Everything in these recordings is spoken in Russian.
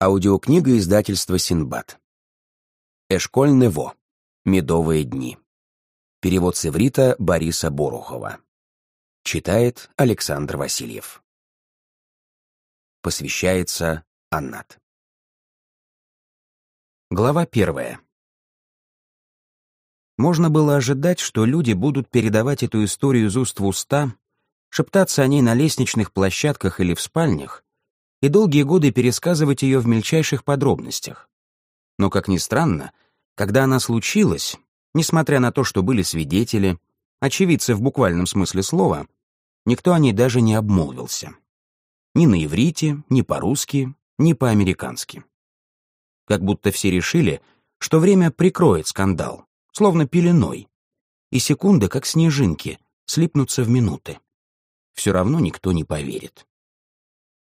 Аудиокнига издательства «Синбад». Эшколь Нево. Медовые дни. Перевод с иврита Бориса Борухова. Читает Александр Васильев. Посвящается Аннат. Глава первая. Можно было ожидать, что люди будут передавать эту историю из уст в уста, шептаться о ней на лестничных площадках или в спальнях, и долгие годы пересказывать ее в мельчайших подробностях. Но, как ни странно, когда она случилась, несмотря на то, что были свидетели, очевидцы в буквальном смысле слова, никто о ней даже не обмолвился. Ни на иврите, ни по-русски, ни по-американски. Как будто все решили, что время прикроет скандал, словно пеленой, и секунды, как снежинки, слипнутся в минуты. Все равно никто не поверит.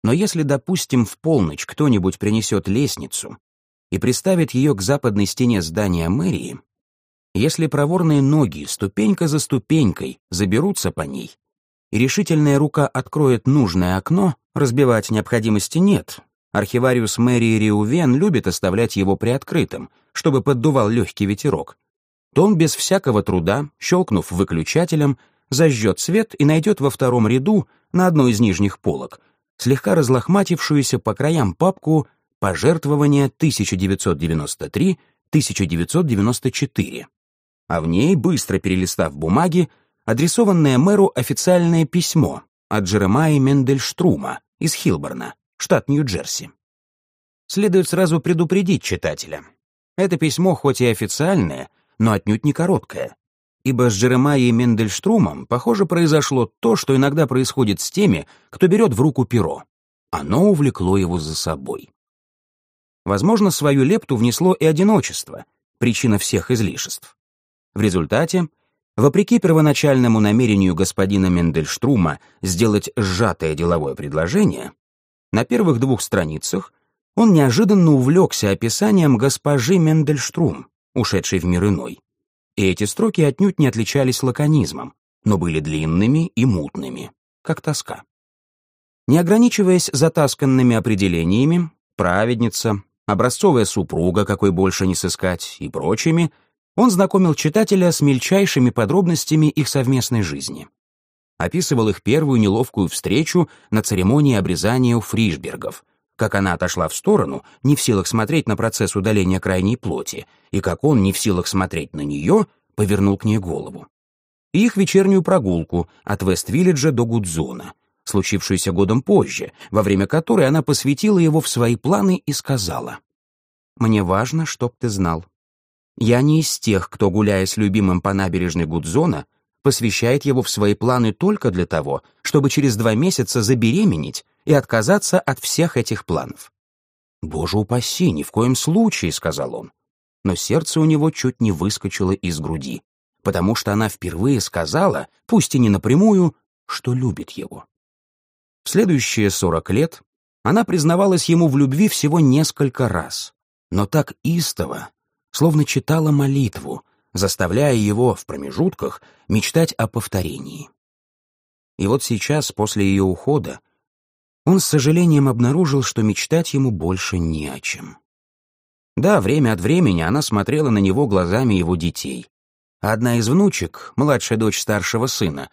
Но если, допустим, в полночь кто-нибудь принесет лестницу и приставит ее к западной стене здания мэрии, если проворные ноги ступенька за ступенькой заберутся по ней, и решительная рука откроет нужное окно, разбивать необходимости нет. Архивариус мэрии Риувен любит оставлять его приоткрытым, чтобы поддувал легкий ветерок. То он без всякого труда, щелкнув выключателем, зажжет свет и найдет во втором ряду, на одной из нижних полок, слегка разлохматившуюся по краям папку «Пожертвования 1993-1994», а в ней, быстро перелистав бумаги, адресованное мэру официальное письмо от Джеремаи Мендельштрума из Хилборна, штат Нью-Джерси. Следует сразу предупредить читателя. Это письмо хоть и официальное, но отнюдь не короткое ибо с Джеремайей Мендельштрумом, похоже, произошло то, что иногда происходит с теми, кто берет в руку перо. Оно увлекло его за собой. Возможно, свою лепту внесло и одиночество, причина всех излишеств. В результате, вопреки первоначальному намерению господина Мендельштрума сделать сжатое деловое предложение, на первых двух страницах он неожиданно увлекся описанием госпожи Мендельштрум, ушедшей в мир иной и эти строки отнюдь не отличались лаконизмом, но были длинными и мутными, как тоска. Не ограничиваясь затасканными определениями, праведница, образцовая супруга, какой больше не сыскать, и прочими, он знакомил читателя с мельчайшими подробностями их совместной жизни. Описывал их первую неловкую встречу на церемонии обрезания у Фришбергов, как она отошла в сторону, не в силах смотреть на процесс удаления крайней плоти, и как он, не в силах смотреть на нее, повернул к ней голову. Их вечернюю прогулку от Вест-Виллиджа до Гудзона, случившуюся годом позже, во время которой она посвятила его в свои планы и сказала, «Мне важно, чтоб ты знал. Я не из тех, кто, гуляя с любимым по набережной Гудзона, посвящает его в свои планы только для того, чтобы через два месяца забеременеть и отказаться от всех этих планов. «Боже упаси, ни в коем случае», — сказал он. Но сердце у него чуть не выскочило из груди, потому что она впервые сказала, пусть и не напрямую, что любит его. В следующие сорок лет она признавалась ему в любви всего несколько раз, но так истово, словно читала молитву, заставляя его в промежутках мечтать о повторении. И вот сейчас, после ее ухода, он с сожалением обнаружил, что мечтать ему больше не о чем. Да, время от времени она смотрела на него глазами его детей. Одна из внучек, младшая дочь старшего сына,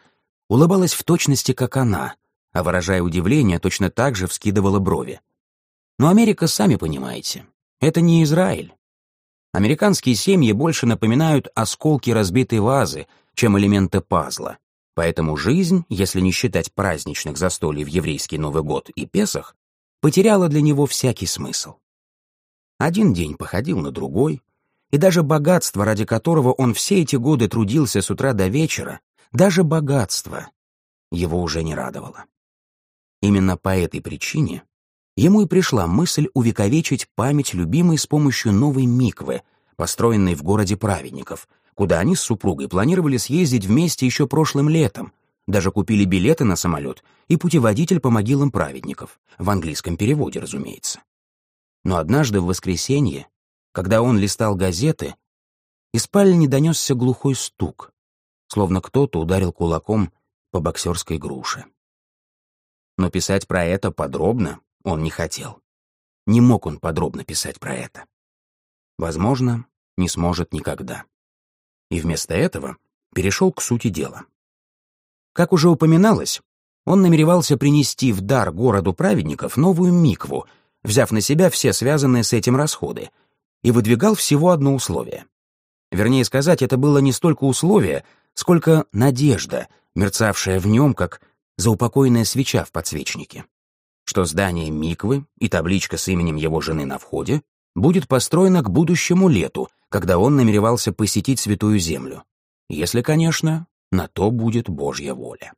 улыбалась в точности, как она, а, выражая удивление, точно так же вскидывала брови. Но Америка, сами понимаете, это не Израиль. Американские семьи больше напоминают осколки разбитой вазы, чем элементы пазла. Поэтому жизнь, если не считать праздничных застолий в еврейский Новый год и Песах, потеряла для него всякий смысл. Один день походил на другой, и даже богатство, ради которого он все эти годы трудился с утра до вечера, даже богатство его уже не радовало. Именно по этой причине ему и пришла мысль увековечить память любимой с помощью новой миквы, построенной в городе праведников, куда они с супругой планировали съездить вместе еще прошлым летом, даже купили билеты на самолет и путеводитель по могилам праведников, в английском переводе, разумеется. Но однажды в воскресенье, когда он листал газеты, из спальни донесся глухой стук, словно кто-то ударил кулаком по боксерской груше. Но писать про это подробно он не хотел. не мог он подробно писать про это. Возможно, не сможет никогда. И вместо этого перешел к сути дела. Как уже упоминалось, он намеревался принести в дар городу праведников новую микву, взяв на себя все связанные с этим расходы, и выдвигал всего одно условие. Вернее сказать, это было не столько условие, сколько надежда, мерцавшая в нем, как заупокойная свеча в подсвечнике, что здание Миквы и табличка с именем его жены на входе будет построено к будущему лету, когда он намеревался посетить Святую Землю. Если, конечно, на то будет Божья воля.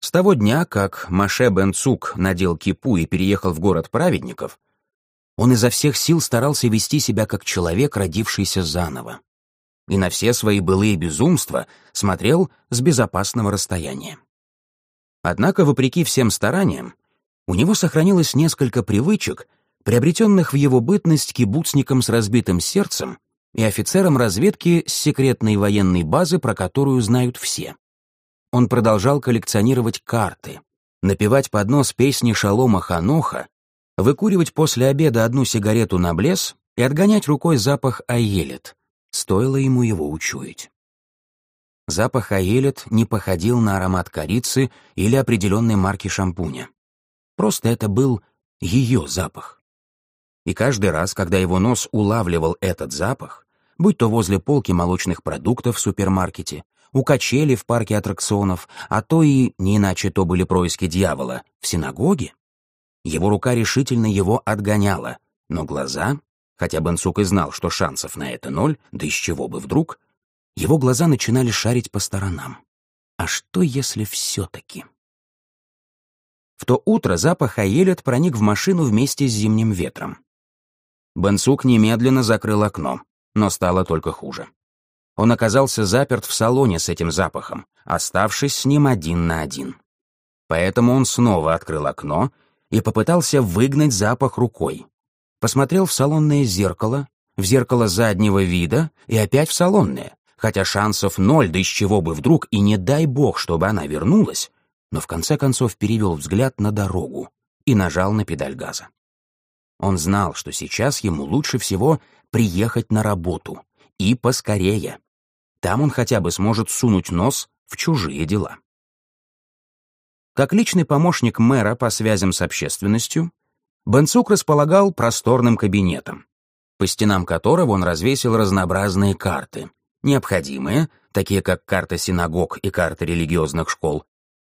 С того дня, как Маше Бенцук надел кипу и переехал в город праведников, он изо всех сил старался вести себя как человек, родившийся заново. И на все свои былые безумства смотрел с безопасного расстояния. Однако, вопреки всем стараниям, у него сохранилось несколько привычек, приобретенных в его бытность кибуцником с разбитым сердцем и офицером разведки с секретной военной базы, про которую знают все. Он продолжал коллекционировать карты, напевать под нос песни Шалома Ханоха выкуривать после обеда одну сигарету на блес и отгонять рукой запах аелет. Стоило ему его учуять. Запах аелет не походил на аромат корицы или определенной марки шампуня. Просто это был ее запах. И каждый раз, когда его нос улавливал этот запах, будь то возле полки молочных продуктов в супермаркете, у качели в парке аттракционов, а то и, не иначе то были происки дьявола, в синагоге, его рука решительно его отгоняла, но глаза, хотя Бенсук и знал, что шансов на это ноль, да из чего бы вдруг, его глаза начинали шарить по сторонам. А что, если все-таки? В то утро запах Аелет проник в машину вместе с зимним ветром. Бенсук немедленно закрыл окно, но стало только хуже. Он оказался заперт в салоне с этим запахом, оставшись с ним один на один. Поэтому он снова открыл окно и попытался выгнать запах рукой. Посмотрел в салонное зеркало, в зеркало заднего вида и опять в салонное, хотя шансов ноль, да из чего бы вдруг, и не дай бог, чтобы она вернулась, но в конце концов перевел взгляд на дорогу и нажал на педаль газа. Он знал, что сейчас ему лучше всего приехать на работу, и поскорее. Там он хотя бы сможет сунуть нос в чужие дела. Как личный помощник мэра по связям с общественностью, Бенцук располагал просторным кабинетом, по стенам которого он развесил разнообразные карты, необходимые, такие как карта синагог и карта религиозных школ,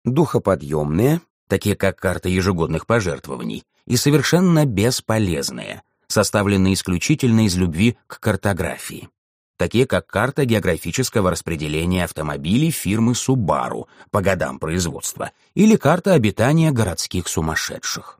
духоподъемные, такие как карта ежегодных пожертвований, и совершенно бесполезные, составленные исключительно из любви к картографии такие как карта географического распределения автомобилей фирмы Subaru по годам производства или карта обитания городских сумасшедших.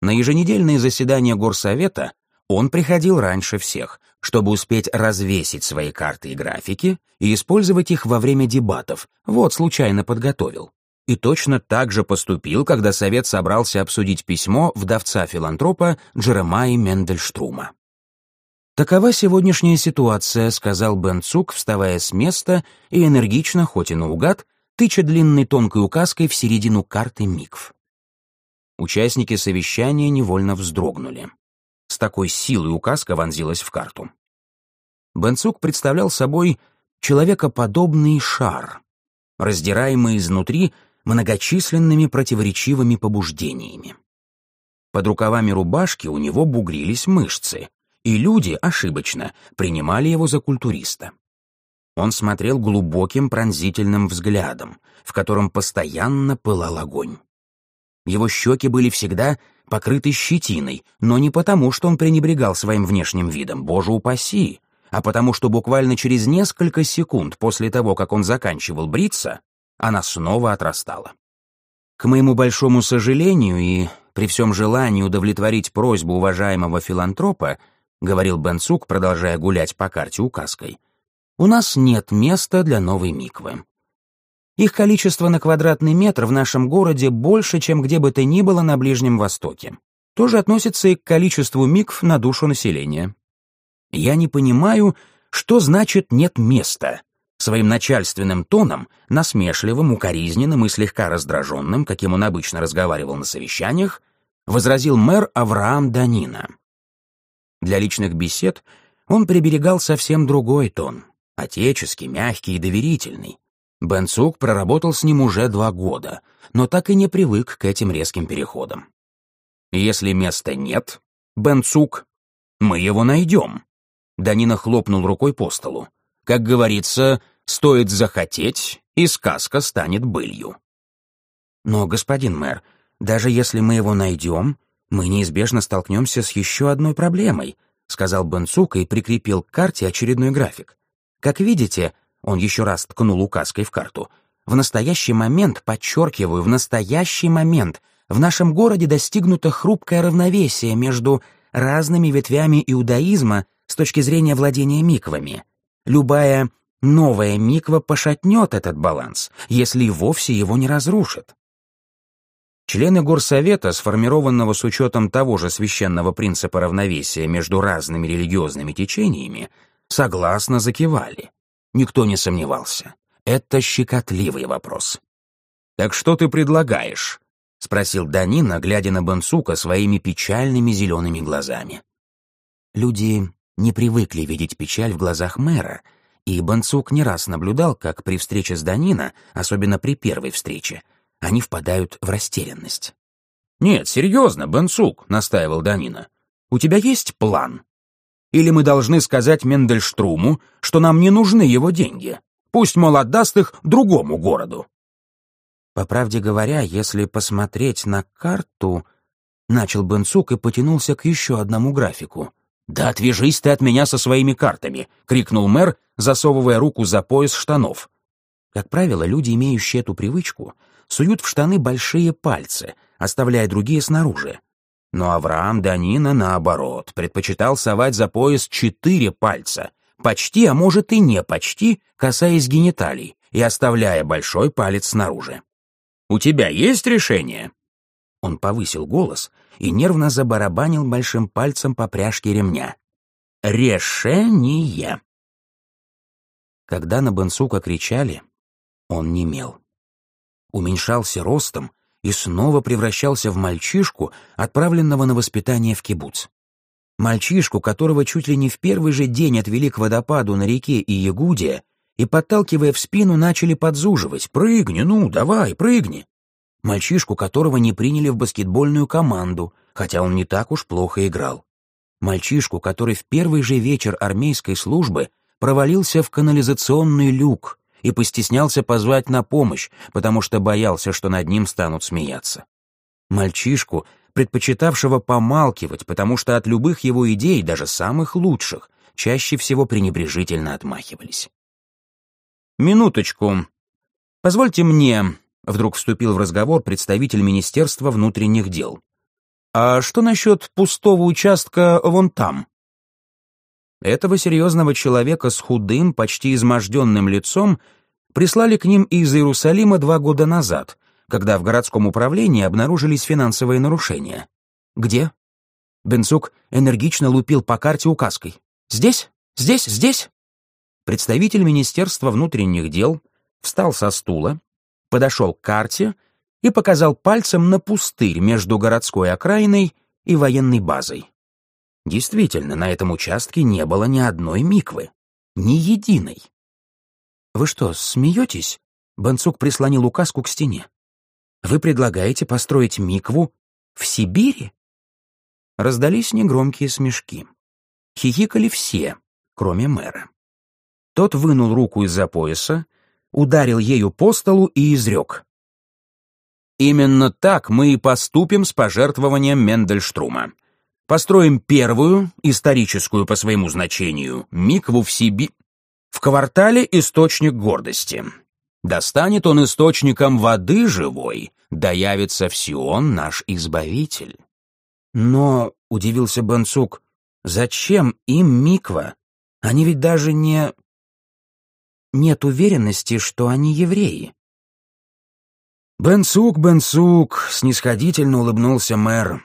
На еженедельные заседания горсовета он приходил раньше всех, чтобы успеть развесить свои карты и графики и использовать их во время дебатов, вот случайно подготовил. И точно так же поступил, когда совет собрался обсудить письмо вдовца-филантропа Джеремаи Мендельштрума. «Такова сегодняшняя ситуация», — сказал Бен Цук, вставая с места и энергично, хоть и наугад, тыча длинной тонкой указкой в середину карты МИКВ. Участники совещания невольно вздрогнули. С такой силой указка вонзилась в карту. Бенцук представлял собой человекоподобный шар, раздираемый изнутри многочисленными противоречивыми побуждениями. Под рукавами рубашки у него бугрились мышцы, и люди, ошибочно, принимали его за культуриста. Он смотрел глубоким пронзительным взглядом, в котором постоянно пылал огонь. Его щеки были всегда покрыты щетиной, но не потому, что он пренебрегал своим внешним видом, боже упаси, а потому что буквально через несколько секунд после того, как он заканчивал бриться, она снова отрастала. К моему большому сожалению и при всем желании удовлетворить просьбу уважаемого филантропа, — говорил Бенцук, продолжая гулять по карте указкой, «у нас нет места для новой миквы. Их количество на квадратный метр в нашем городе больше, чем где бы то ни было на Ближнем Востоке. Тоже относится и к количеству микв на душу населения. Я не понимаю, что значит «нет места», Своим начальственным тоном, насмешливым, укоризненным и слегка раздраженным, каким он обычно разговаривал на совещаниях, возразил мэр Авраам Данина. Для личных бесед он приберегал совсем другой тон, отеческий, мягкий и доверительный. Бенцук проработал с ним уже два года, но так и не привык к этим резким переходам. «Если места нет, Бенцук, мы его найдем», Данина хлопнул рукой по столу. «Как говорится, стоит захотеть, и сказка станет былью». «Но, господин мэр, даже если мы его найдем, мы неизбежно столкнемся с еще одной проблемой», сказал Бенцук и прикрепил к карте очередной график. «Как видите, он еще раз ткнул указкой в карту, в настоящий момент, подчеркиваю, в настоящий момент, в нашем городе достигнуто хрупкое равновесие между разными ветвями иудаизма с точки зрения владения миквами. Любая новая миква пошатнет этот баланс, если и вовсе его не разрушит. Члены горсовета, сформированного с учетом того же священного принципа равновесия между разными религиозными течениями, согласно закивали. Никто не сомневался. Это щекотливый вопрос. «Так что ты предлагаешь?» — спросил Данина, глядя на Бенцука своими печальными зелеными глазами. Люди не привыкли видеть печаль в глазах мэра, и Бонцук не раз наблюдал, как при встрече с Данина, особенно при первой встрече, они впадают в растерянность. «Нет, серьезно, Бенцук», — настаивал Данина. «У тебя есть план? Или мы должны сказать Мендельштруму, что нам не нужны его деньги? Пусть, мол, отдаст их другому городу». По правде говоря, если посмотреть на карту, начал Бенцук и потянулся к еще одному графику — «Да отвяжись ты от меня со своими картами!» — крикнул мэр, засовывая руку за пояс штанов. Как правило, люди, имеющие эту привычку, суют в штаны большие пальцы, оставляя другие снаружи. Но Авраам Данина, наоборот, предпочитал совать за пояс четыре пальца, почти, а может и не почти, касаясь гениталий и оставляя большой палец снаружи. «У тебя есть решение?» Он повысил голос и нервно забарабанил большим пальцем по пряжке ремня. «Решение!» Когда на Бенсука кричали, он немел. Уменьшался ростом и снова превращался в мальчишку, отправленного на воспитание в кибуц. Мальчишку, которого чуть ли не в первый же день отвели к водопаду на реке Иегудия и, подталкивая в спину, начали подзуживать «Прыгни, ну, давай, прыгни!» Мальчишку, которого не приняли в баскетбольную команду, хотя он не так уж плохо играл. Мальчишку, который в первый же вечер армейской службы провалился в канализационный люк и постеснялся позвать на помощь, потому что боялся, что над ним станут смеяться. Мальчишку, предпочитавшего помалкивать, потому что от любых его идей, даже самых лучших, чаще всего пренебрежительно отмахивались. «Минуточку. Позвольте мне Вдруг вступил в разговор представитель Министерства внутренних дел. «А что насчет пустого участка вон там?» Этого серьезного человека с худым, почти изможденным лицом прислали к ним из Иерусалима два года назад, когда в городском управлении обнаружились финансовые нарушения. «Где?» Бенцук энергично лупил по карте указкой. «Здесь? Здесь? Здесь?» Представитель Министерства внутренних дел встал со стула, подошел к карте и показал пальцем на пустырь между городской окраиной и военной базой. Действительно, на этом участке не было ни одной миквы, ни единой. «Вы что, смеетесь?» Бенцук прислонил указку к стене. «Вы предлагаете построить микву в Сибири?» Раздались негромкие смешки. Хихикали все, кроме мэра. Тот вынул руку из-за пояса, ударил ею по столу и изрек. Именно так мы и поступим с пожертвованием Мендельштрума. Построим первую, историческую по своему значению, микву в Сиби... В квартале источник гордости. Достанет он источником воды живой, да явится в Сион наш Избавитель. Но, — удивился Бенцук, — зачем им миква? Они ведь даже не нет уверенности, что они евреи. «Бенсук, Бенсук», — снисходительно улыбнулся мэр.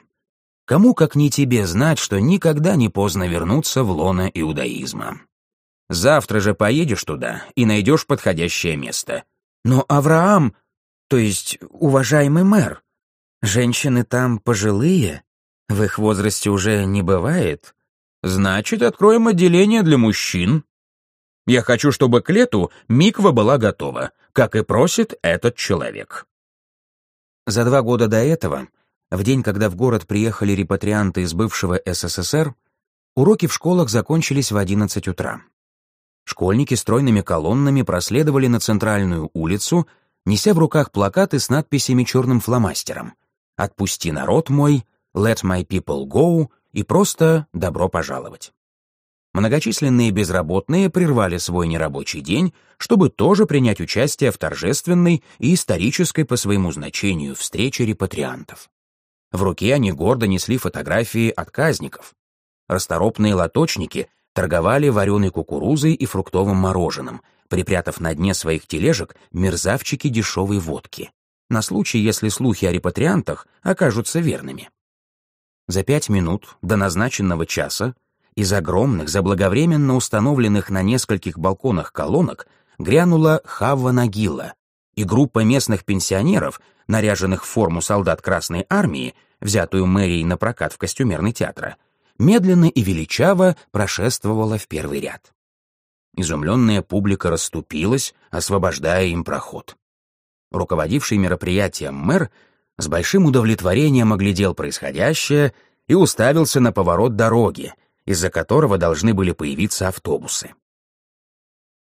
«Кому, как не тебе, знать, что никогда не поздно вернуться в лоно иудаизма. Завтра же поедешь туда и найдешь подходящее место. Но Авраам, то есть уважаемый мэр, Женщины там пожилые? В их возрасте уже не бывает? Значит, откроем отделение для мужчин. Я хочу, чтобы к лету Миква была готова, как и просит этот человек. За два года до этого, в день, когда в город приехали репатрианты из бывшего СССР, уроки в школах закончились в 11 утра. Школьники стройными колоннами проследовали на центральную улицу, неся в руках плакаты с надписями черным фломастером «Отпусти народ мой», «Let my people go» и просто «Добро пожаловать». Многочисленные безработные прервали свой нерабочий день, чтобы тоже принять участие в торжественной и исторической по своему значению встрече репатриантов. В руке они гордо несли фотографии отказников. Расторопные лоточники торговали вареной кукурузой и фруктовым мороженым, припрятав на дне своих тележек мерзавчики дешевой водки, на случай, если слухи о репатриантах окажутся верными. За пять минут до назначенного часа из огромных, заблаговременно установленных на нескольких балконах колонок грянула Хавва Нагила, и группа местных пенсионеров, наряженных в форму солдат Красной Армии, взятую мэрией на прокат в костюмерный театра, медленно и величаво прошествовала в первый ряд. Изумленная публика расступилась, освобождая им проход. Руководивший мероприятием мэр с большим удовлетворением оглядел происходящее и уставился на поворот дороги, из-за которого должны были появиться автобусы.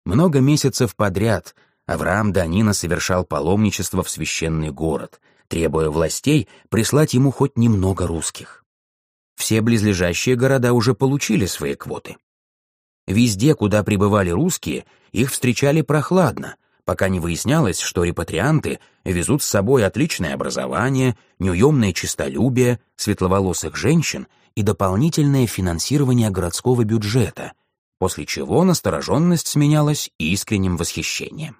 Много месяцев подряд Авраам Данина совершал паломничество в священный город, требуя властей прислать ему хоть немного русских. Все близлежащие города уже получили свои квоты. Везде, куда прибывали русские, их встречали прохладно, пока не выяснялось, что репатрианты везут с собой отличное образование, неуемное честолюбие, светловолосых женщин и дополнительное финансирование городского бюджета, после чего настороженность сменялась искренним восхищением.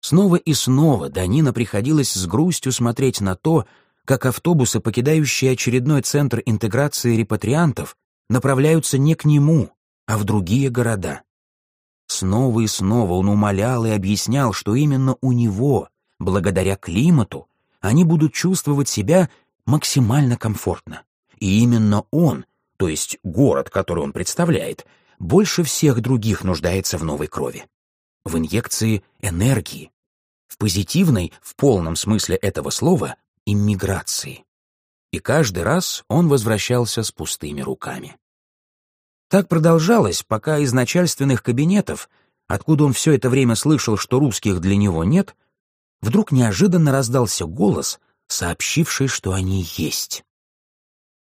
Снова и снова Данина приходилось с грустью смотреть на то, как автобусы, покидающие очередной центр интеграции репатриантов, направляются не к нему, а в другие города. Снова и снова он умолял и объяснял, что именно у него, благодаря климату, они будут чувствовать себя максимально комфортно. И именно он, то есть город, который он представляет, больше всех других нуждается в новой крови. В инъекции энергии. В позитивной, в полном смысле этого слова, иммиграции. И каждый раз он возвращался с пустыми руками. Так продолжалось, пока из начальственных кабинетов, откуда он все это время слышал, что русских для него нет, вдруг неожиданно раздался голос, сообщивший, что они есть.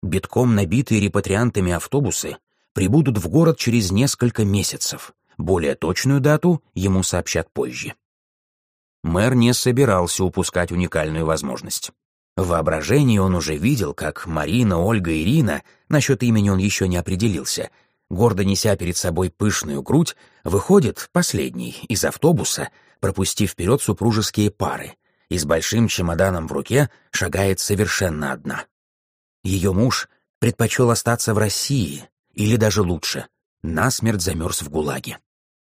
Битком набитые репатриантами автобусы прибудут в город через несколько месяцев. Более точную дату ему сообщат позже. Мэр не собирался упускать уникальную возможность. В воображении он уже видел, как Марина, Ольга, Ирина, насчет имени он еще не определился, гордо неся перед собой пышную грудь, выходит последний из автобуса, пропустив вперед супружеские пары, и с большим чемоданом в руке шагает совершенно одна. Ее муж предпочел остаться в России, или даже лучше, насмерть замерз в ГУЛАГе.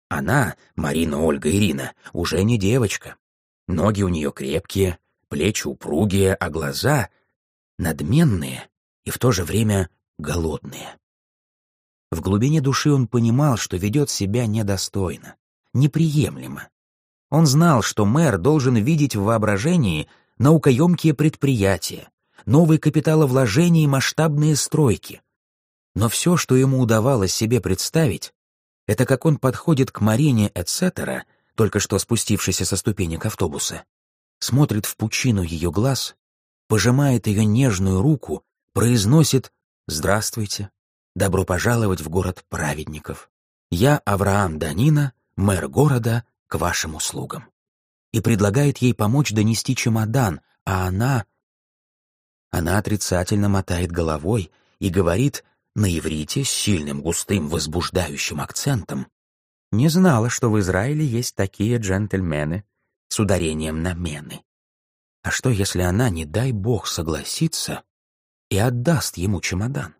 Она, Марина, Ольга, Ирина, уже не девочка. Ноги у нее крепкие, плечи упругие, а глаза надменные и в то же время голодные. В глубине души он понимал, что ведет себя недостойно, неприемлемо. Он знал, что мэр должен видеть в воображении наукоемкие предприятия, новые капиталовложения и масштабные стройки. Но все, что ему удавалось себе представить, это как он подходит к Марине Эцетера, только что спустившейся со ступенек автобуса, смотрит в пучину ее глаз, пожимает ее нежную руку, произносит «Здравствуйте, добро пожаловать в город праведников. Я Авраам Данина, мэр города, к вашим услугам». И предлагает ей помочь донести чемодан, а она... Она отрицательно мотает головой и говорит на иврите с сильным, густым, возбуждающим акцентом. «Не знала, что в Израиле есть такие джентльмены с ударением на мены. А что, если она, не дай бог, согласится и отдаст ему чемодан?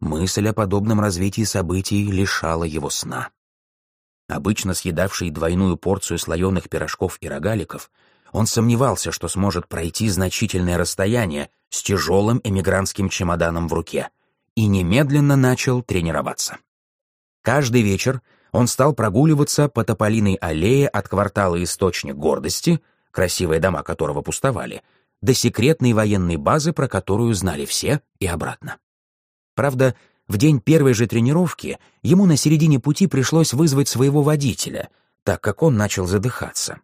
Мысль о подобном развитии событий лишала его сна. Обычно съедавший двойную порцию слоеных пирожков и рогаликов, он сомневался, что сможет пройти значительное расстояние с тяжелым эмигрантским чемоданом в руке, и немедленно начал тренироваться. Каждый вечер он стал прогуливаться по Тополиной аллее от квартала Источник Гордости, красивые дома которого пустовали, до секретной военной базы, про которую знали все, и обратно. Правда, в день первой же тренировки ему на середине пути пришлось вызвать своего водителя, так как он начал задыхаться.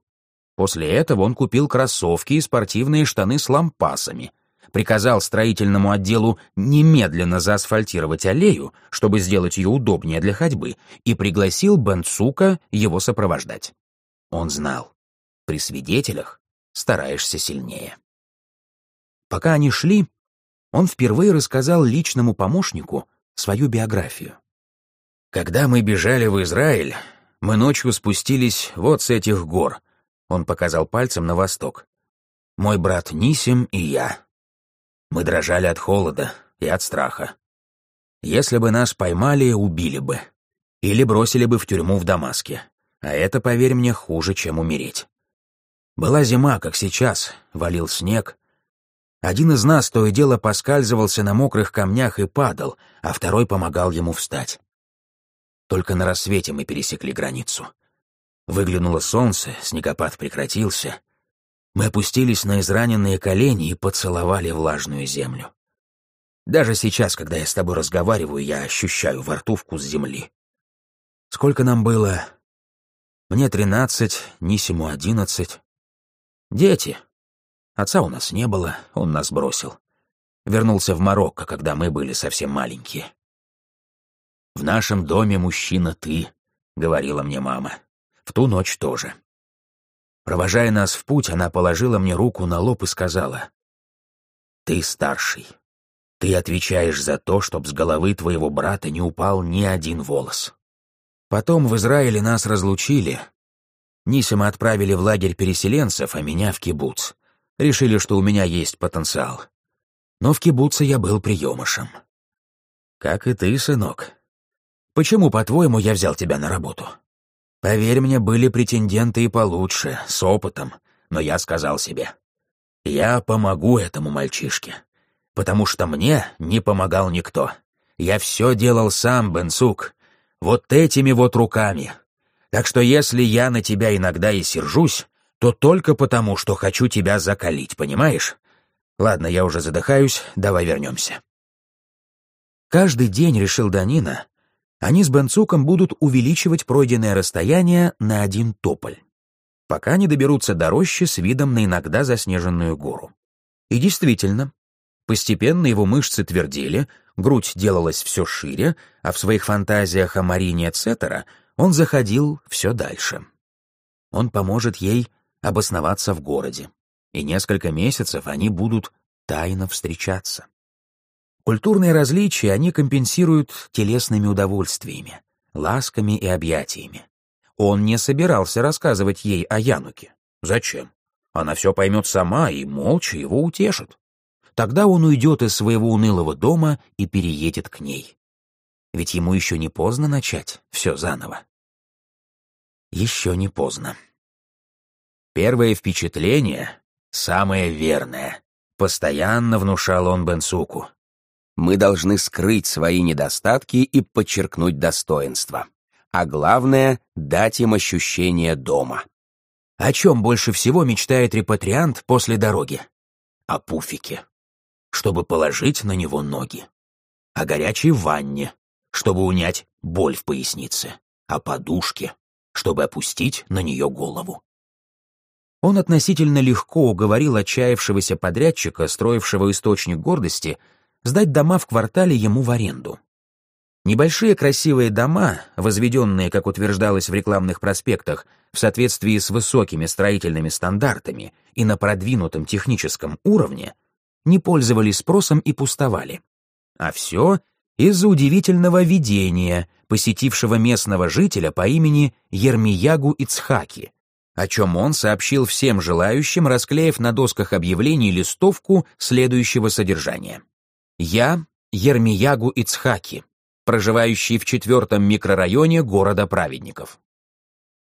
После этого он купил кроссовки и спортивные штаны с лампасами, приказал строительному отделу немедленно заасфальтировать аллею, чтобы сделать ее удобнее для ходьбы, и пригласил Бенцука его сопровождать. Он знал, при свидетелях стараешься сильнее. Пока они шли, он впервые рассказал личному помощнику свою биографию. «Когда мы бежали в Израиль, мы ночью спустились вот с этих гор», он показал пальцем на восток. «Мой брат Нисим и я. Мы дрожали от холода и от страха. Если бы нас поймали, убили бы. Или бросили бы в тюрьму в Дамаске. А это, поверь мне, хуже, чем умереть. Была зима, как сейчас, валил снег. Один из нас то и дело поскальзывался на мокрых камнях и падал, а второй помогал ему встать. Только на рассвете мы пересекли границу. Выглянуло солнце, снегопад прекратился. Мы опустились на израненные колени и поцеловали влажную землю. Даже сейчас, когда я с тобой разговариваю, я ощущаю во рту вкус земли. Сколько нам было? Мне тринадцать, Нисиму одиннадцать. Дети. Отца у нас не было, он нас бросил. Вернулся в Марокко, когда мы были совсем маленькие. «В нашем доме мужчина ты», — говорила мне мама. В ту ночь тоже. Провожая нас в путь, она положила мне руку на лоб и сказала, «Ты старший. Ты отвечаешь за то, чтоб с головы твоего брата не упал ни один волос». Потом в Израиле нас разлучили, Нисима отправили в лагерь переселенцев, а меня в кибуц. Решили, что у меня есть потенциал. Но в кибуце я был приемышем. Как и ты, сынок. Почему, по-твоему, я взял тебя на работу? Поверь мне, были претенденты и получше, с опытом, но я сказал себе, я помогу этому мальчишке, потому что мне не помогал никто. Я все делал сам, Бенсук, вот этими вот руками, так что если я на тебя иногда и сержусь, то только потому, что хочу тебя закалить, понимаешь? Ладно, я уже задыхаюсь, давай вернемся. Каждый день, решил Данина, они с Бенцуком будут увеличивать пройденное расстояние на один тополь, пока не доберутся до рощи с видом на иногда заснеженную гору. И действительно, постепенно его мышцы твердели, грудь делалась все шире, а в своих фантазиях о Марине Эцетера он заходил все дальше. Он поможет ей обосноваться в городе, и несколько месяцев они будут тайно встречаться. Культурные различия они компенсируют телесными удовольствиями, ласками и объятиями. Он не собирался рассказывать ей о Януке. Зачем? Она все поймет сама и молча его утешит. Тогда он уйдет из своего унылого дома и переедет к ней ведь ему еще не поздно начать все заново. Еще не поздно. Первое впечатление — самое верное. Постоянно внушал он Бенсуку. Мы должны скрыть свои недостатки и подчеркнуть достоинства. А главное — дать им ощущение дома. О чем больше всего мечтает репатриант после дороги? О пуфике. Чтобы положить на него ноги. О горячей ванне, чтобы унять боль в пояснице, а подушке, чтобы опустить на нее голову. Он относительно легко уговорил отчаявшегося подрядчика, строившего источник гордости, сдать дома в квартале ему в аренду. Небольшие красивые дома, возведенные, как утверждалось в рекламных проспектах, в соответствии с высокими строительными стандартами и на продвинутом техническом уровне, не пользовались спросом и пустовали. А все из-за удивительного видения, посетившего местного жителя по имени Ермиягу Ицхаки, о чем он сообщил всем желающим, расклеив на досках объявлений листовку следующего содержания. «Я Ермиягу Ицхаки, проживающий в четвертом микрорайоне города праведников.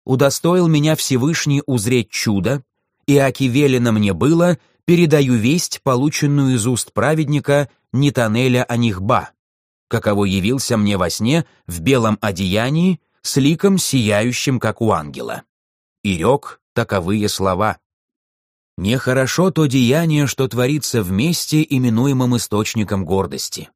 Удостоил меня Всевышний узреть чудо и аки велено мне было, передаю весть, полученную из уст праведника Нитанеля Анихба, каково явился мне во сне в белом одеянии, с ликом сияющим, как у ангела. И рек таковые слова. Нехорошо то деяние, что творится вместе, именуемым источником гордости.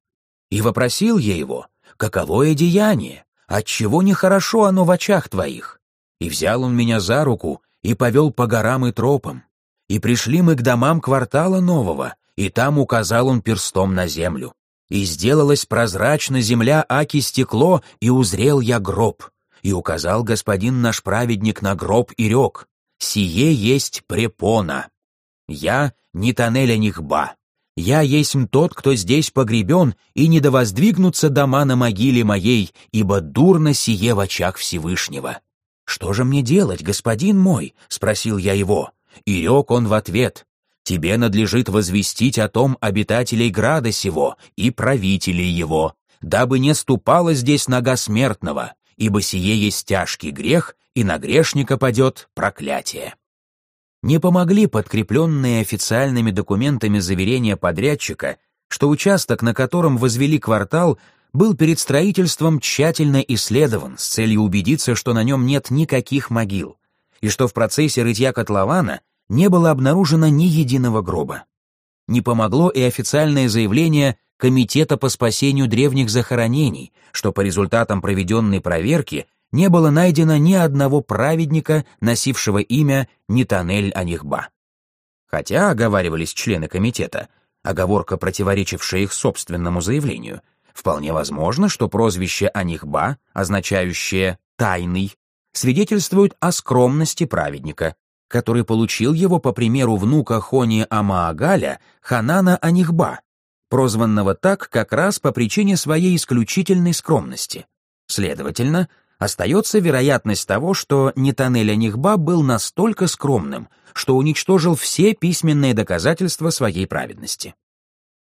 И вопросил я его, каковое деяние, отчего нехорошо оно в очах твоих? И взял он меня за руку и повел по горам и тропам. И пришли мы к домам квартала нового, и там указал он перстом на землю. И сделалась прозрачна земля аки стекло, и узрел я гроб. И указал господин наш праведник на гроб и рек, «Сие есть препона». Я не тоннеля нихба. Я есть тот, кто здесь погребен, и не довоздвигнутся дома на могиле моей, ибо дурно сие в очах Всевышнего. «Что же мне делать, господин мой?» — спросил я его. И рек он в ответ. «Тебе надлежит возвестить о том обитателей града сего и правителей его, дабы не ступала здесь нога смертного, ибо сие есть тяжкий грех, и на грешника падет проклятие» не помогли подкрепленные официальными документами заверения подрядчика, что участок, на котором возвели квартал, был перед строительством тщательно исследован с целью убедиться, что на нем нет никаких могил, и что в процессе рытья котлована не было обнаружено ни единого гроба. Не помогло и официальное заявление Комитета по спасению древних захоронений, что по результатам проведенной проверки не было найдено ни одного праведника, носившего имя Нитанель Анихба. Хотя, оговаривались члены комитета, оговорка, противоречившая их собственному заявлению, вполне возможно, что прозвище Анихба, означающее «тайный», свидетельствует о скромности праведника, который получил его по примеру внука Хони Амаагаля Ханана Анихба, прозванного так как раз по причине своей исключительной скромности. Следовательно, остается вероятность того, что Нетанель Нихба был настолько скромным, что уничтожил все письменные доказательства своей праведности.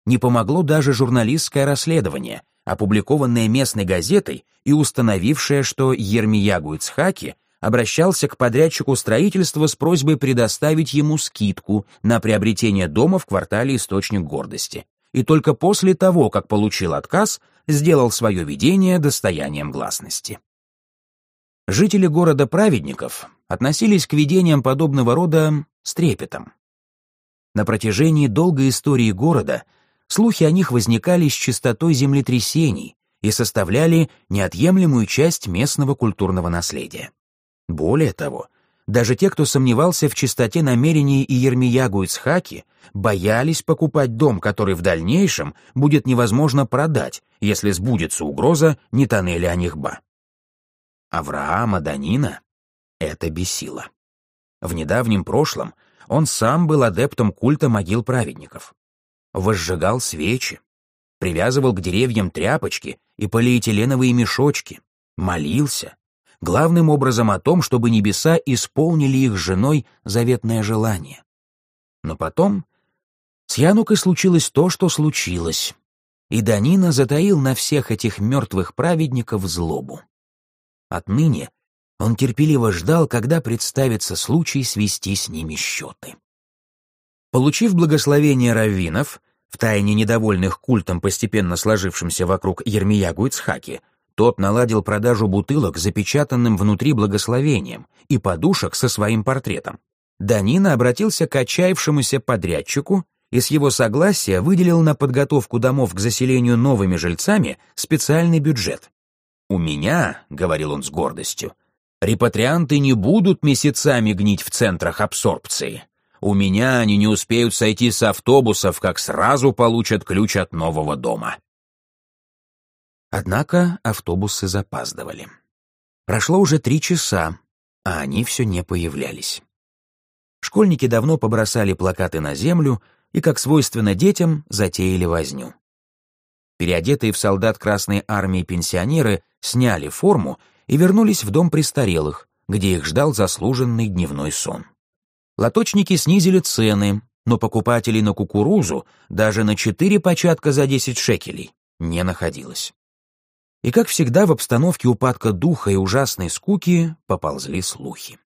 Не помогло даже журналистское расследование, опубликованное местной газетой и установившее, что Ермиягу Ицхаки обращался к подрядчику строительства с просьбой предоставить ему скидку на приобретение дома в квартале «Источник гордости», и только после того, как получил отказ, сделал свое видение достоянием гласности. Жители города праведников относились к видениям подобного рода с трепетом. На протяжении долгой истории города слухи о них возникали с частотой землетрясений и составляли неотъемлемую часть местного культурного наследия. Более того, даже те, кто сомневался в чистоте намерений и Ермиягу Ицхаки, боялись покупать дом, который в дальнейшем будет невозможно продать, если сбудется угроза Нетанеля Анихба. Авраама Данина это бесило. В недавнем прошлом он сам был адептом культа могил праведников. Возжигал свечи, привязывал к деревьям тряпочки и полиэтиленовые мешочки, молился, главным образом о том, чтобы небеса исполнили их женой заветное желание. Но потом с Янукой случилось то, что случилось, и Данина затаил на всех этих мертвых праведников злобу. Отныне он терпеливо ждал, когда представится случай свести с ними счеты. Получив благословение раввинов, втайне недовольных культом, постепенно сложившимся вокруг Ермиягу Ицхаки, тот наладил продажу бутылок, запечатанным внутри благословением, и подушек со своим портретом. Данина обратился к отчаявшемуся подрядчику и с его согласия выделил на подготовку домов к заселению новыми жильцами специальный бюджет. «У меня», — говорил он с гордостью, — «репатрианты не будут месяцами гнить в центрах абсорбции. У меня они не успеют сойти с автобусов, как сразу получат ключ от нового дома». Однако автобусы запаздывали. Прошло уже три часа, а они все не появлялись. Школьники давно побросали плакаты на землю и, как свойственно детям, затеяли возню. Переодетые в солдат Красной Армии пенсионеры сняли форму и вернулись в дом престарелых, где их ждал заслуженный дневной сон. Лоточники снизили цены, но покупателей на кукурузу даже на 4 початка за 10 шекелей не находилось. И, как всегда, в обстановке упадка духа и ужасной скуки поползли слухи.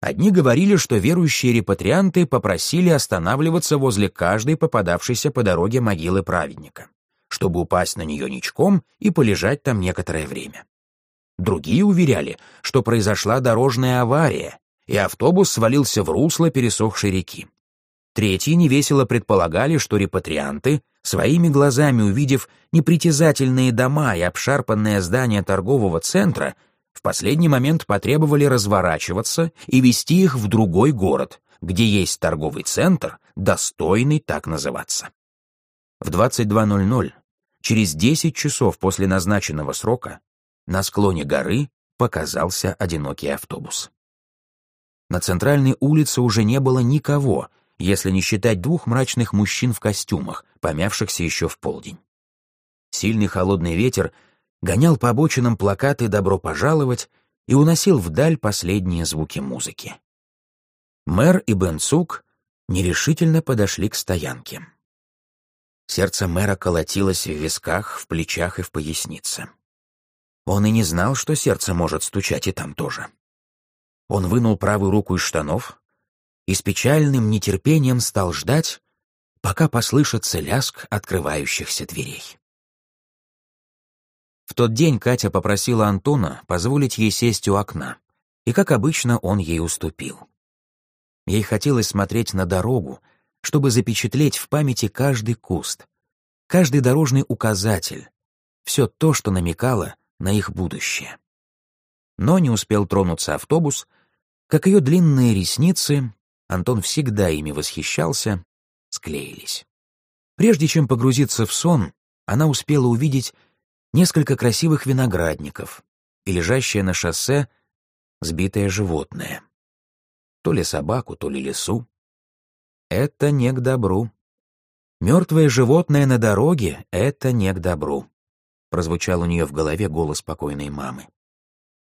Одни говорили, что верующие репатрианты попросили останавливаться возле каждой попадавшейся по дороге могилы праведника, чтобы упасть на нее ничком и полежать там некоторое время. Другие уверяли, что произошла дорожная авария, и автобус свалился в русло пересохшей реки. Третьи невесело предполагали, что репатрианты, своими глазами увидев непритязательные дома и обшарпанное здание торгового центра, в последний момент потребовали разворачиваться и вести их в другой город, где есть торговый центр, достойный так называться. В 22.00, через 10 часов после назначенного срока, на склоне горы показался одинокий автобус. На центральной улице уже не было никого, если не считать двух мрачных мужчин в костюмах, помявшихся еще в полдень. Сильный холодный ветер гонял по обочинам плакаты «Добро пожаловать» и уносил вдаль последние звуки музыки. Мэр и Бен Цук нерешительно подошли к стоянке. Сердце мэра колотилось в висках, в плечах и в пояснице. Он и не знал, что сердце может стучать и там тоже. Он вынул правую руку из штанов и с печальным нетерпением стал ждать, пока послышится ляск открывающихся дверей. В тот день Катя попросила Антона позволить ей сесть у окна, и, как обычно, он ей уступил. Ей хотелось смотреть на дорогу, чтобы запечатлеть в памяти каждый куст, каждый дорожный указатель, все то, что намекало на их будущее. Но не успел тронуться автобус, как ее длинные ресницы, Антон всегда ими восхищался, склеились. Прежде чем погрузиться в сон, она успела увидеть несколько красивых виноградников и лежащее на шоссе сбитое животное. То ли собаку, то ли лису. Это не к добру. Мертвое животное на дороге — это не к добру. Прозвучал у нее в голове голос покойной мамы.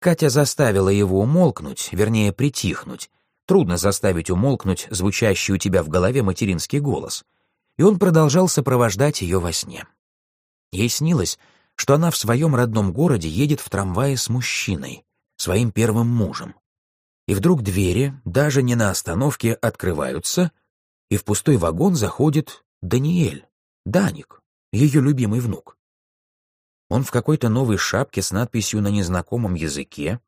Катя заставила его умолкнуть, вернее, притихнуть. Трудно заставить умолкнуть звучащий у тебя в голове материнский голос. И он продолжал сопровождать ее во сне. Ей снилось, что она в своем родном городе едет в трамвае с мужчиной, своим первым мужем. И вдруг двери, даже не на остановке, открываются, и в пустой вагон заходит Даниэль, Даник, ее любимый внук. Он в какой-то новой шапке с надписью на незнакомом языке.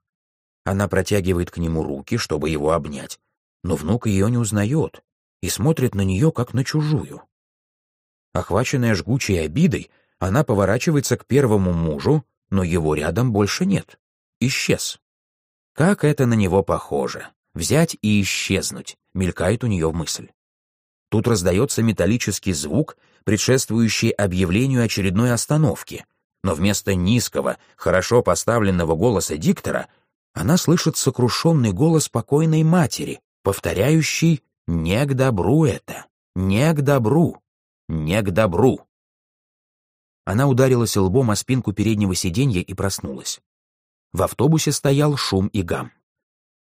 Она протягивает к нему руки, чтобы его обнять. Но внук ее не узнает и смотрит на нее, как на чужую. Охваченная жгучей обидой, она поворачивается к первому мужу, но его рядом больше нет. Исчез. Как это на него похоже. Взять и исчезнуть, мелькает у нее мысль. Тут раздается металлический звук, предшествующий объявлению очередной остановки, но вместо низкого, хорошо поставленного голоса диктора она слышит сокрушенный голос покойной матери, повторяющий «Не к добру это! Не к добру! Не к добру!» Она ударилась лбом о спинку переднего сиденья и проснулась. В автобусе стоял шум и гам.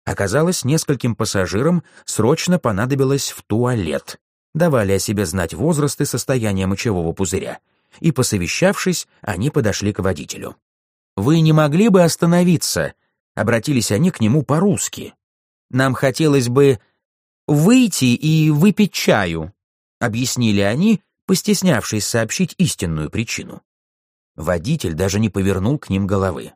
Оказалось, нескольким пассажирам срочно понадобилось в туалет. Давали о себе знать возраст и состояние мочевого пузыря — и, посовещавшись, они подошли к водителю. «Вы не могли бы остановиться?» — обратились они к нему по-русски. «Нам хотелось бы выйти и выпить чаю», — объяснили они, постеснявшись сообщить истинную причину. Водитель даже не повернул к ним головы.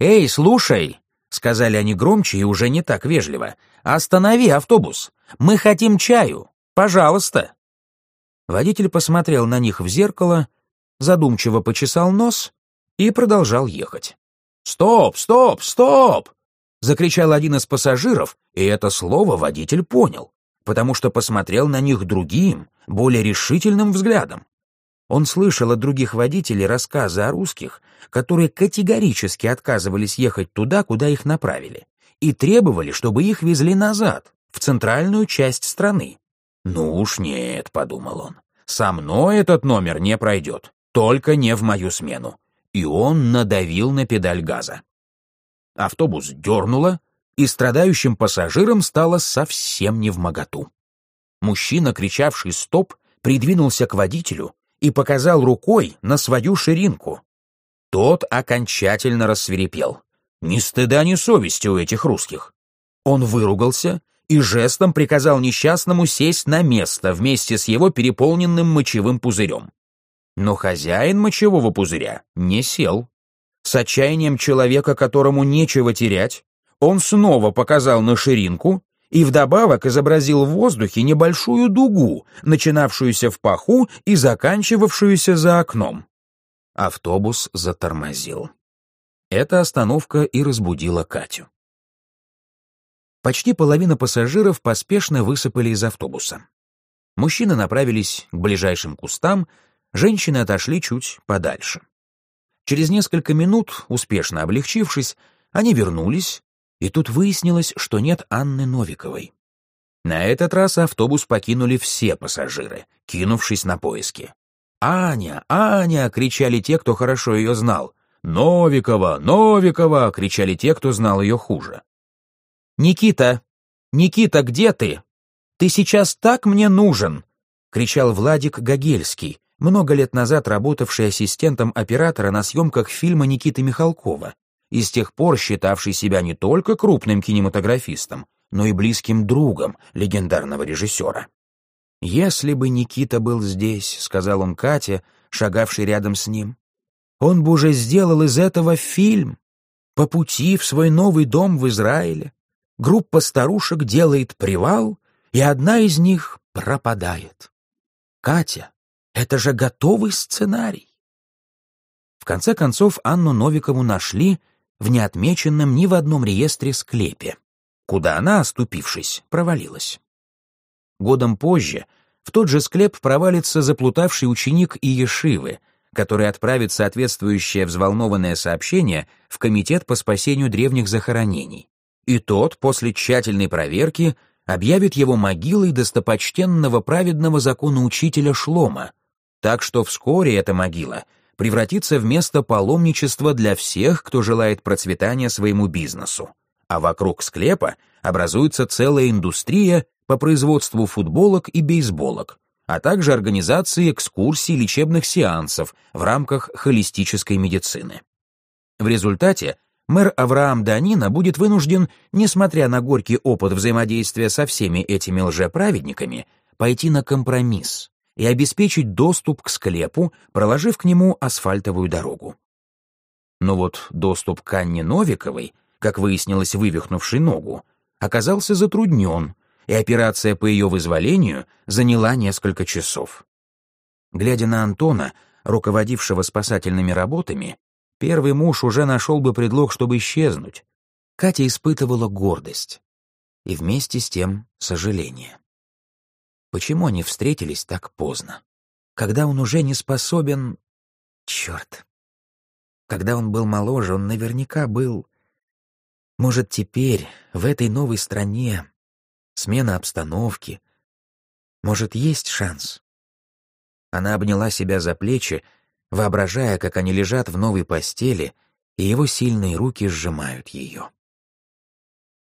«Эй, слушай!» — сказали они громче и уже не так вежливо. «Останови автобус! Мы хотим чаю! Пожалуйста!» Водитель посмотрел на них в зеркало, задумчиво почесал нос и продолжал ехать. «Стоп, стоп, стоп!» — закричал один из пассажиров, и это слово водитель понял, потому что посмотрел на них другим, более решительным взглядом. Он слышал от других водителей рассказы о русских, которые категорически отказывались ехать туда, куда их направили, и требовали, чтобы их везли назад, в центральную часть страны, «Ну уж нет», — подумал он, — «со мной этот номер не пройдет, только не в мою смену». И он надавил на педаль газа. Автобус дернуло, и страдающим пассажирам стало совсем не в моготу. Мужчина, кричавший «стоп», придвинулся к водителю и показал рукой на свою ширинку. Тот окончательно рассверепел. Ни стыда, ни совести у этих русских. Он выругался и жестом приказал несчастному сесть на место вместе с его переполненным мочевым пузырем. Но хозяин мочевого пузыря не сел. С отчаянием человека, которому нечего терять, он снова показал на ширинку и вдобавок изобразил в воздухе небольшую дугу, начинавшуюся в паху и заканчивавшуюся за окном. Автобус затормозил. Эта остановка и разбудила Катю. Почти половина пассажиров поспешно высыпали из автобуса. Мужчины направились к ближайшим кустам, женщины отошли чуть подальше. Через несколько минут, успешно облегчившись, они вернулись, и тут выяснилось, что нет Анны Новиковой. На этот раз автобус покинули все пассажиры, кинувшись на поиски. «Аня! Аня!» — кричали те, кто хорошо ее знал. «Новикова! Новикова!» — кричали те, кто знал ее хуже. «Никита! Никита, где ты? Ты сейчас так мне нужен!» — кричал Владик Гагельский, много лет назад работавший ассистентом оператора на съемках фильма Никиты Михалкова, и с тех пор считавший себя не только крупным кинематографистом, но и близким другом легендарного режиссера. «Если бы Никита был здесь», — сказал он Кате, шагавшей рядом с ним, «он бы уже сделал из этого фильм. По пути в свой новый дом в Израиле группа старушек делает привал, и одна из них пропадает. Катя, это же готовый сценарий. В конце концов Анну Новикову нашли в неотмеченном ни в одном реестре склепе, куда она, оступившись, провалилась. Годом позже в тот же склеп провалится заплутавший ученик Иешивы, который отправит соответствующее взволнованное сообщение в Комитет по спасению древних захоронений и тот после тщательной проверки объявит его могилой достопочтенного праведного закона учителя Шлома, так что вскоре эта могила превратится в место паломничества для всех, кто желает процветания своему бизнесу, а вокруг склепа образуется целая индустрия по производству футболок и бейсболок, а также организации экскурсий лечебных сеансов в рамках холистической медицины. В результате мэр Авраам Данина будет вынужден, несмотря на горький опыт взаимодействия со всеми этими лжеправедниками, пойти на компромисс и обеспечить доступ к склепу, проложив к нему асфальтовую дорогу. Но вот доступ к Анне Новиковой, как выяснилось вывихнувшей ногу, оказался затруднен, и операция по ее вызволению заняла несколько часов. Глядя на Антона, руководившего спасательными работами, Первый муж уже нашел бы предлог, чтобы исчезнуть. Катя испытывала гордость и вместе с тем сожаление. Почему они встретились так поздно? Когда он уже не способен... Черт. Когда он был моложе, он наверняка был... Может, теперь, в этой новой стране, смена обстановки, может, есть шанс? Она обняла себя за плечи, воображая, как они лежат в новой постели, и его сильные руки сжимают ее.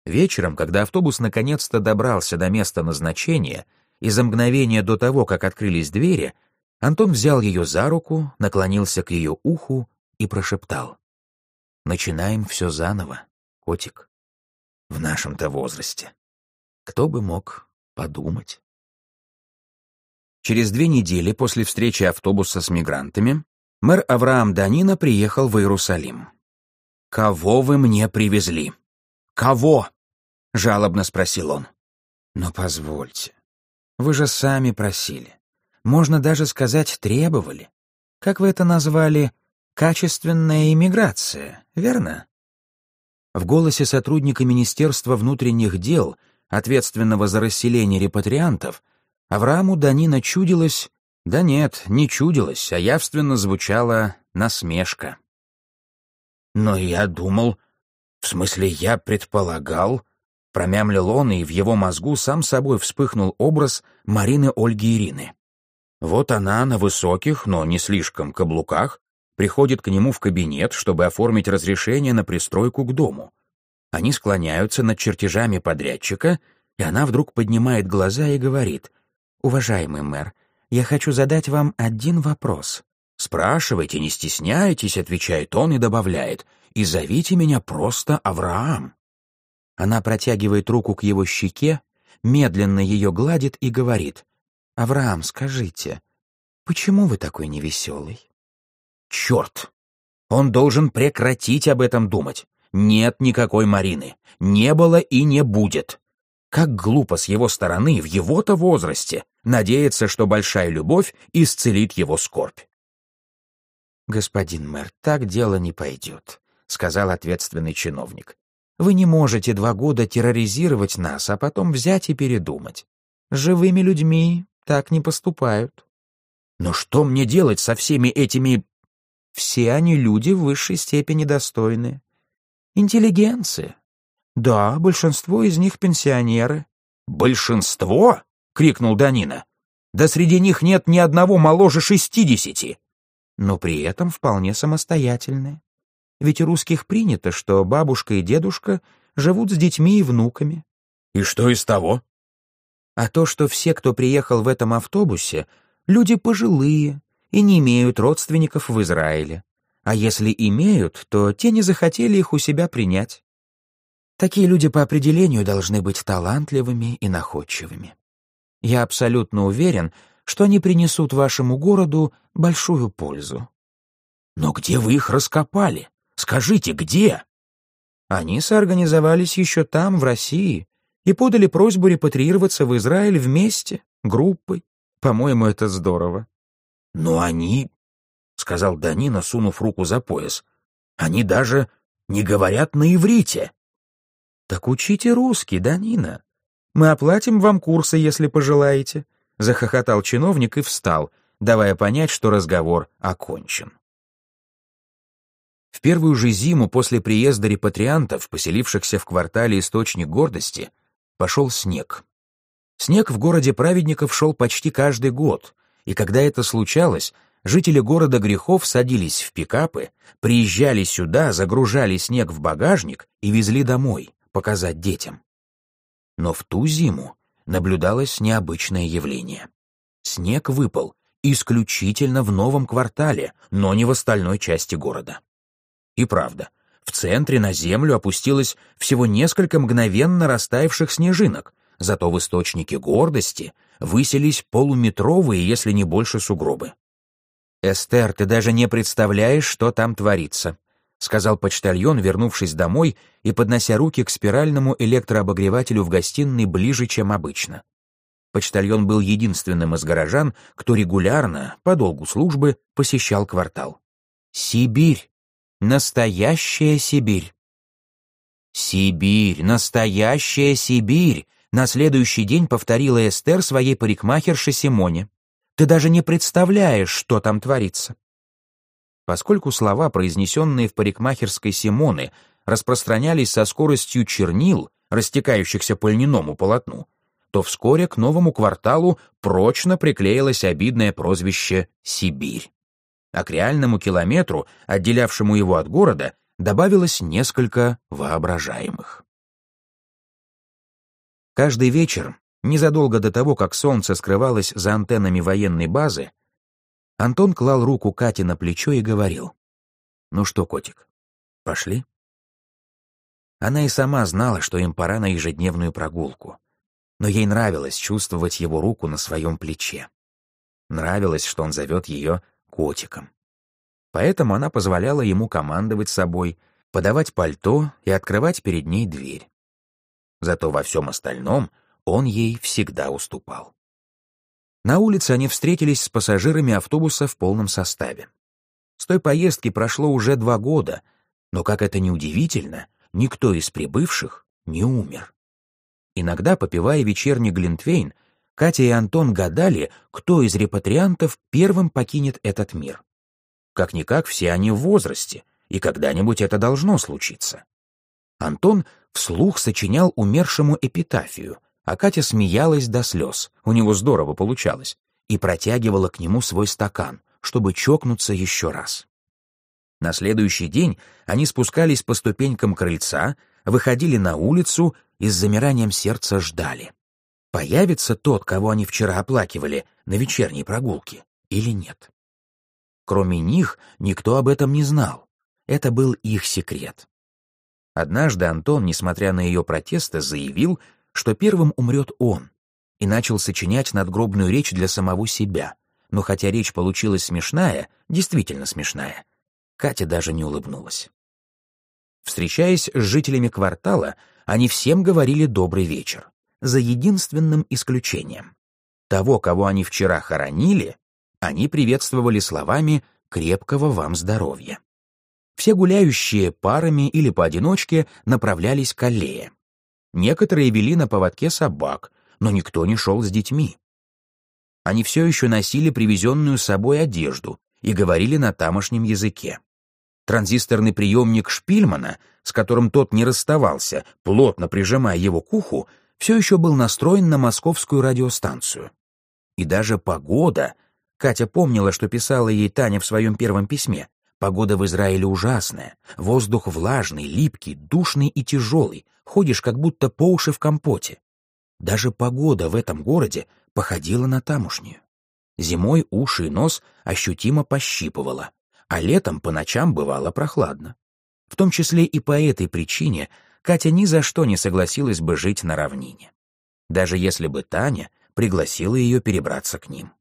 Вечером, когда автобус наконец-то добрался до места назначения, и за мгновение до того, как открылись двери, Антон взял ее за руку, наклонился к ее уху и прошептал. «Начинаем все заново, котик. В нашем-то возрасте. Кто бы мог подумать?» Через две недели после встречи автобуса с мигрантами мэр Авраам Данина приехал в Иерусалим. «Кого вы мне привезли? Кого?» — жалобно спросил он. «Но позвольте, вы же сами просили. Можно даже сказать, требовали. Как вы это назвали? Качественная иммиграция, верно?» В голосе сотрудника Министерства внутренних дел, ответственного за расселение репатриантов, Аврааму Данина чудилось... Да нет, не чудилось, а явственно звучала насмешка. «Но я думал... В смысле, я предполагал...» Промямлил он, и в его мозгу сам собой вспыхнул образ Марины Ольги Ирины. Вот она на высоких, но не слишком каблуках приходит к нему в кабинет, чтобы оформить разрешение на пристройку к дому. Они склоняются над чертежами подрядчика, и она вдруг поднимает глаза и говорит, «Уважаемый мэр, я хочу задать вам один вопрос». «Спрашивайте, не стесняйтесь», — отвечает он и добавляет, «и зовите меня просто Авраам». Она протягивает руку к его щеке, медленно ее гладит и говорит, «Авраам, скажите, почему вы такой невеселый?» «Черт! Он должен прекратить об этом думать. Нет никакой Марины. Не было и не будет. Как глупо с его стороны в его-то возрасте надеяться, что большая любовь исцелит его скорбь. «Господин мэр, так дело не пойдет», — сказал ответственный чиновник. «Вы не можете два года терроризировать нас, а потом взять и передумать. живыми людьми так не поступают». «Но что мне делать со всеми этими...» «Все они люди в высшей степени достойные. Интеллигенция. Да, большинство из них пенсионеры». «Большинство?» — крикнул Данина. «Да среди них нет ни одного моложе шестидесяти» но при этом вполне самостоятельные. Ведь у русских принято, что бабушка и дедушка живут с детьми и внуками. И что из того? А то, что все, кто приехал в этом автобусе, люди пожилые и не имеют родственников в Израиле. А если имеют, то те не захотели их у себя принять. Такие люди по определению должны быть талантливыми и находчивыми. Я абсолютно уверен, что они принесут вашему городу большую пользу. Но где вы их раскопали? Скажите, где? Они соорганизовались еще там, в России, и подали просьбу репатриироваться в Израиль вместе, группой. По-моему, это здорово. Но они, — сказал Данина, сунув руку за пояс, — они даже не говорят на иврите. Так учите русский, Данина. Мы оплатим вам курсы, если пожелаете. Захохотал чиновник и встал, давая понять, что разговор окончен. В первую же зиму после приезда репатриантов, поселившихся в квартале «Источник гордости», пошел снег. Снег в городе праведников шел почти каждый год, и когда это случалось, жители города грехов садились в пикапы, приезжали сюда, загружали снег в багажник и везли домой, показать детям. Но в ту зиму наблюдалось необычное явление. Снег выпал исключительно в новом квартале, но не в остальной части города. И правда, в центре на землю опустилось всего несколько мгновенно растаявших снежинок, зато в источнике гордости выселись полуметровые, если не больше, сугробы. «Эстер, ты даже не представляешь, что там творится», — сказал почтальон, вернувшись домой и поднося руки к спиральному электрообогревателю в гостиной ближе, чем обычно. Почтальон был единственным из горожан, кто регулярно, по долгу службы, посещал квартал. «Сибирь! Настоящая Сибирь!» «Сибирь! Настоящая Сибирь!» На следующий день повторила Эстер своей парикмахерше Симоне. «Ты даже не представляешь, что там творится!» Поскольку слова, произнесенные в парикмахерской Симоны, распространялись со скоростью чернил, растекающихся по льняному полотну, то вскоре к новому кварталу прочно приклеилось обидное прозвище «Сибирь». А к реальному километру, отделявшему его от города, добавилось несколько воображаемых. Каждый вечер, незадолго до того, как солнце скрывалось за антеннами военной базы, Антон клал руку Кате на плечо и говорил. «Ну что, котик, пошли?» Она и сама знала, что им пора на ежедневную прогулку, но ей нравилось чувствовать его руку на своем плече. Нравилось, что он зовет ее котиком. Поэтому она позволяла ему командовать собой, подавать пальто и открывать перед ней дверь. Зато во всем остальном он ей всегда уступал. На улице они встретились с пассажирами автобуса в полном составе. С той поездки прошло уже два года, но, как это ни удивительно, никто из прибывших не умер. Иногда, попивая вечерний глинтвейн, Катя и Антон гадали, кто из репатриантов первым покинет этот мир. Как-никак все они в возрасте, и когда-нибудь это должно случиться. Антон вслух сочинял умершему эпитафию, а Катя смеялась до слез, у него здорово получалось, и протягивала к нему свой стакан, чтобы чокнуться еще раз. На следующий день они спускались по ступенькам крыльца, выходили на улицу и с замиранием сердца ждали. Появится тот, кого они вчера оплакивали на вечерней прогулке, или нет. Кроме них, никто об этом не знал. Это был их секрет. Однажды Антон, несмотря на ее протесты, заявил, что первым умрет он, и начал сочинять надгробную речь для самого себя. Но хотя речь получилась смешная, действительно смешная, Катя даже не улыбнулась. Встречаясь с жителями квартала, они всем говорили «добрый вечер», за единственным исключением. Того, кого они вчера хоронили, они приветствовали словами «крепкого вам здоровья». Все гуляющие парами или поодиночке направлялись к аллее. Некоторые вели на поводке собак, но никто не шел с детьми. Они все еще носили привезенную с собой одежду и говорили на тамошнем языке. Транзисторный приемник Шпильмана, с которым тот не расставался, плотно прижимая его к уху, все еще был настроен на московскую радиостанцию. И даже погода, Катя помнила, что писала ей Таня в своем первом письме, Погода в Израиле ужасная, воздух влажный, липкий, душный и тяжелый, ходишь как будто по уши в компоте. Даже погода в этом городе походила на тамошнюю. Зимой уши и нос ощутимо пощипывало, а летом по ночам бывало прохладно. В том числе и по этой причине Катя ни за что не согласилась бы жить на равнине. Даже если бы Таня пригласила ее перебраться к ним.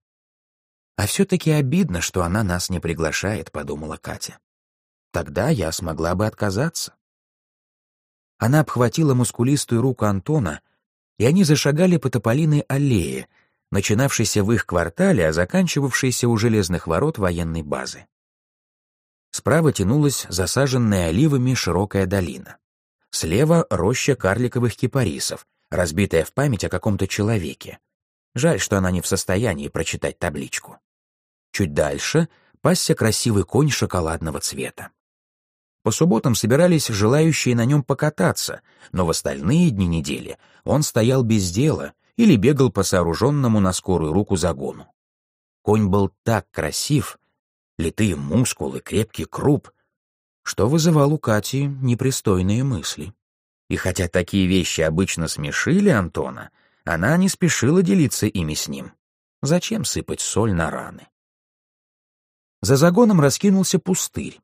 «А все-таки обидно, что она нас не приглашает», — подумала Катя. «Тогда я смогла бы отказаться». Она обхватила мускулистую руку Антона, и они зашагали по тополиной аллее, начинавшейся в их квартале, а заканчивавшейся у железных ворот военной базы. Справа тянулась засаженная оливами широкая долина. Слева — роща карликовых кипарисов, разбитая в память о каком-то человеке. Жаль, что она не в состоянии прочитать табличку. Чуть дальше пасся красивый конь шоколадного цвета. По субботам собирались желающие на нем покататься, но в остальные дни недели он стоял без дела или бегал по сооруженному на скорую руку загону. Конь был так красив, литые мускулы, крепкий круп, что вызывал у Кати непристойные мысли. И хотя такие вещи обычно смешили Антона, она не спешила делиться ими с ним. Зачем сыпать соль на раны? За загоном раскинулся пустырь.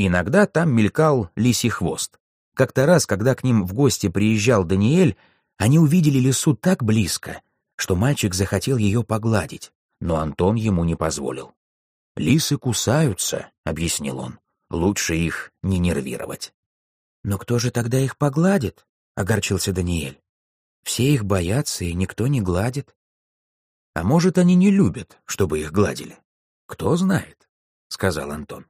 Иногда там мелькал лисий хвост. Как-то раз, когда к ним в гости приезжал Даниэль, они увидели лису так близко, что мальчик захотел ее погладить, но Антон ему не позволил. «Лисы кусаются», — объяснил он. «Лучше их не нервировать». «Но кто же тогда их погладит?» — огорчился Даниэль. «Все их боятся, и никто не гладит». «А может, они не любят, чтобы их гладили? Кто знает?» — сказал Антон.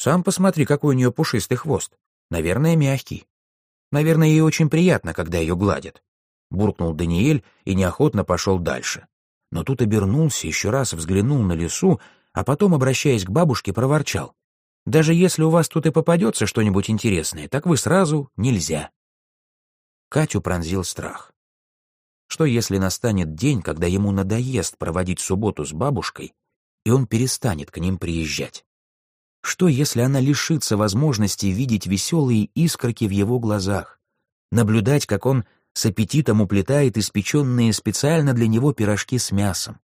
«Сам посмотри, какой у нее пушистый хвост. Наверное, мягкий. Наверное, ей очень приятно, когда ее гладят». Буркнул Даниэль и неохотно пошел дальше. Но тут обернулся, еще раз взглянул на лесу, а потом, обращаясь к бабушке, проворчал. «Даже если у вас тут и попадется что-нибудь интересное, так вы сразу нельзя». Катю пронзил страх. Что если настанет день, когда ему надоест проводить субботу с бабушкой, и он перестанет к ним приезжать. Что, если она лишится возможности видеть веселые искорки в его глазах, наблюдать, как он с аппетитом уплетает испеченные специально для него пирожки с мясом,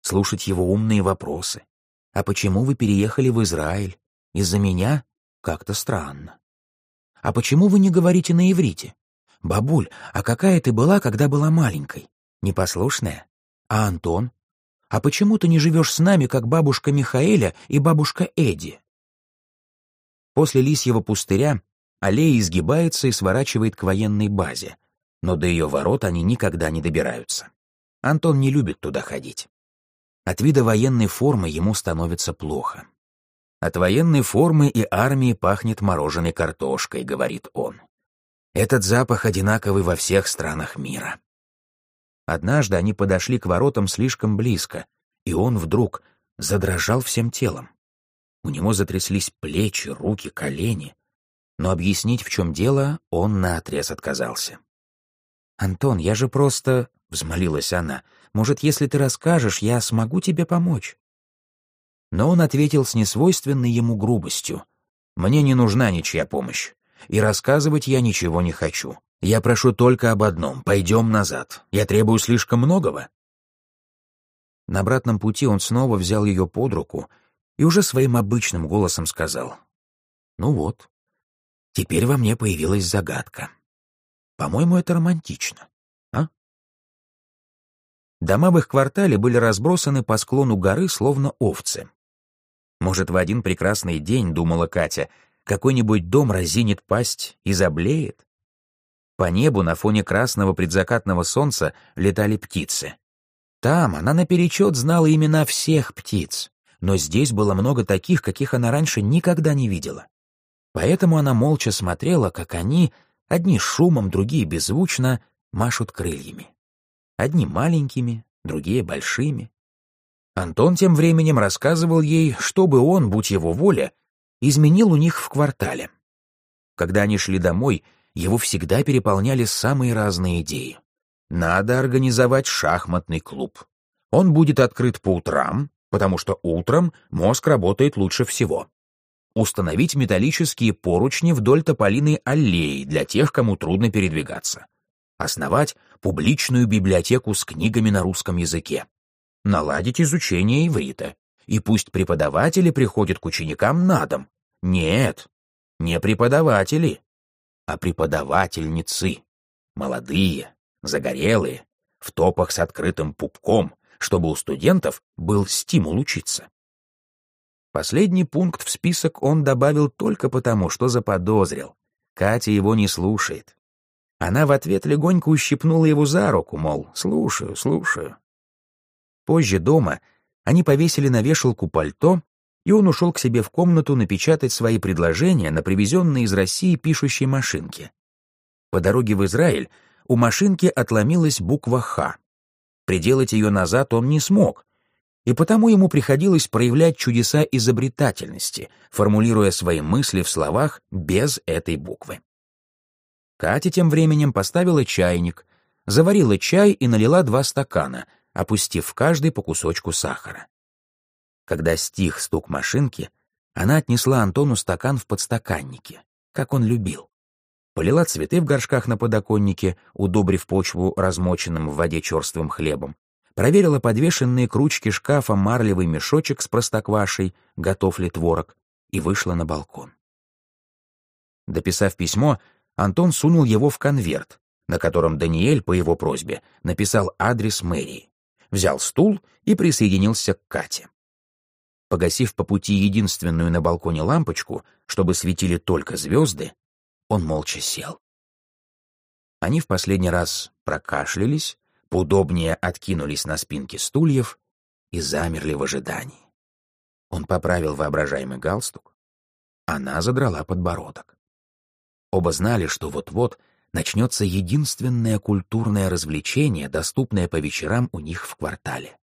слушать его умные вопросы. «А почему вы переехали в Израиль? Из-за меня? Как-то странно. А почему вы не говорите на иврите? Бабуль, а какая ты была, когда была маленькой? Непослушная? А Антон? А почему ты не живешь с нами, как бабушка Михаэля и бабушка Эдди?» После лисьего пустыря аллея изгибается и сворачивает к военной базе, но до ее ворот они никогда не добираются. Антон не любит туда ходить. От вида военной формы ему становится плохо. От военной формы и армии пахнет мороженой картошкой, говорит он. Этот запах одинаковый во всех странах мира. Однажды они подошли к воротам слишком близко, и он вдруг задрожал всем телом. У него затряслись плечи, руки, колени. Но объяснить, в чем дело, он наотрез отказался. «Антон, я же просто...» — взмолилась она. «Может, если ты расскажешь, я смогу тебе помочь?» Но он ответил с несвойственной ему грубостью. «Мне не нужна ничья помощь, и рассказывать я ничего не хочу. Я прошу только об одном — пойдем назад. Я требую слишком многого». На обратном пути он снова взял ее под руку и уже своим обычным голосом сказал. «Ну вот, Теперь во мне появилась загадка. По-моему, это романтично, а? Дома в их квартале были разбросаны по склону горы, словно овцы. Может, в один прекрасный день, думала Катя, какой-нибудь дом разинет пасть и заблеет? По небу на фоне красного предзакатного солнца летали птицы. Там она наперечет знала имена всех птиц, но здесь было много таких, каких она раньше никогда не видела. Поэтому она молча смотрела, как они, одни шумом, другие беззвучно, машут крыльями. Одни маленькими, другие большими. Антон тем временем рассказывал ей, чтобы он, будь его воля, изменил у них в квартале. Когда они шли домой, его всегда переполняли самые разные идеи. Надо организовать шахматный клуб. Он будет открыт по утрам, потому что утром мозг работает лучше всего. Установить металлические поручни вдоль тополиной аллеи для тех, кому трудно передвигаться. Основать публичную библиотеку с книгами на русском языке. Наладить изучение иврита. И пусть преподаватели приходят к ученикам на дом. Нет, не преподаватели, а преподавательницы. Молодые, загорелые, в топах с открытым пупком, чтобы у студентов был стимул учиться. Последний пункт в список он добавил только потому, что заподозрил. Катя его не слушает. Она в ответ легонько ущипнула его за руку, мол, слушаю, слушаю. Позже дома они повесили на вешалку пальто, и он ушел к себе в комнату напечатать свои предложения на привезенной из России пишущей машинке. По дороге в Израиль у машинки отломилась буква «Х». Приделать ее назад он не смог, и потому ему приходилось проявлять чудеса изобретательности, формулируя свои мысли в словах без этой буквы. Катя тем временем поставила чайник, заварила чай и налила два стакана, опустив в каждый по кусочку сахара. Когда стих стук машинки, она отнесла Антону стакан в подстаканнике, как он любил полила цветы в горшках на подоконнике, удобрив почву размоченным в воде черствым хлебом, проверила подвешенные к ручке шкафа марлевый мешочек с простоквашей, готов ли творог, и вышла на балкон. Дописав письмо, Антон сунул его в конверт, на котором Даниэль, по его просьбе, написал адрес мэрии, взял стул и присоединился к Кате. Погасив по пути единственную на балконе лампочку, чтобы светили только звезды, он молча сел. Они в последний раз прокашлялись, поудобнее откинулись на спинки стульев и замерли в ожидании. Он поправил воображаемый галстук. Она задрала подбородок. Оба знали, что вот-вот начнется единственное культурное развлечение, доступное по вечерам у них в квартале.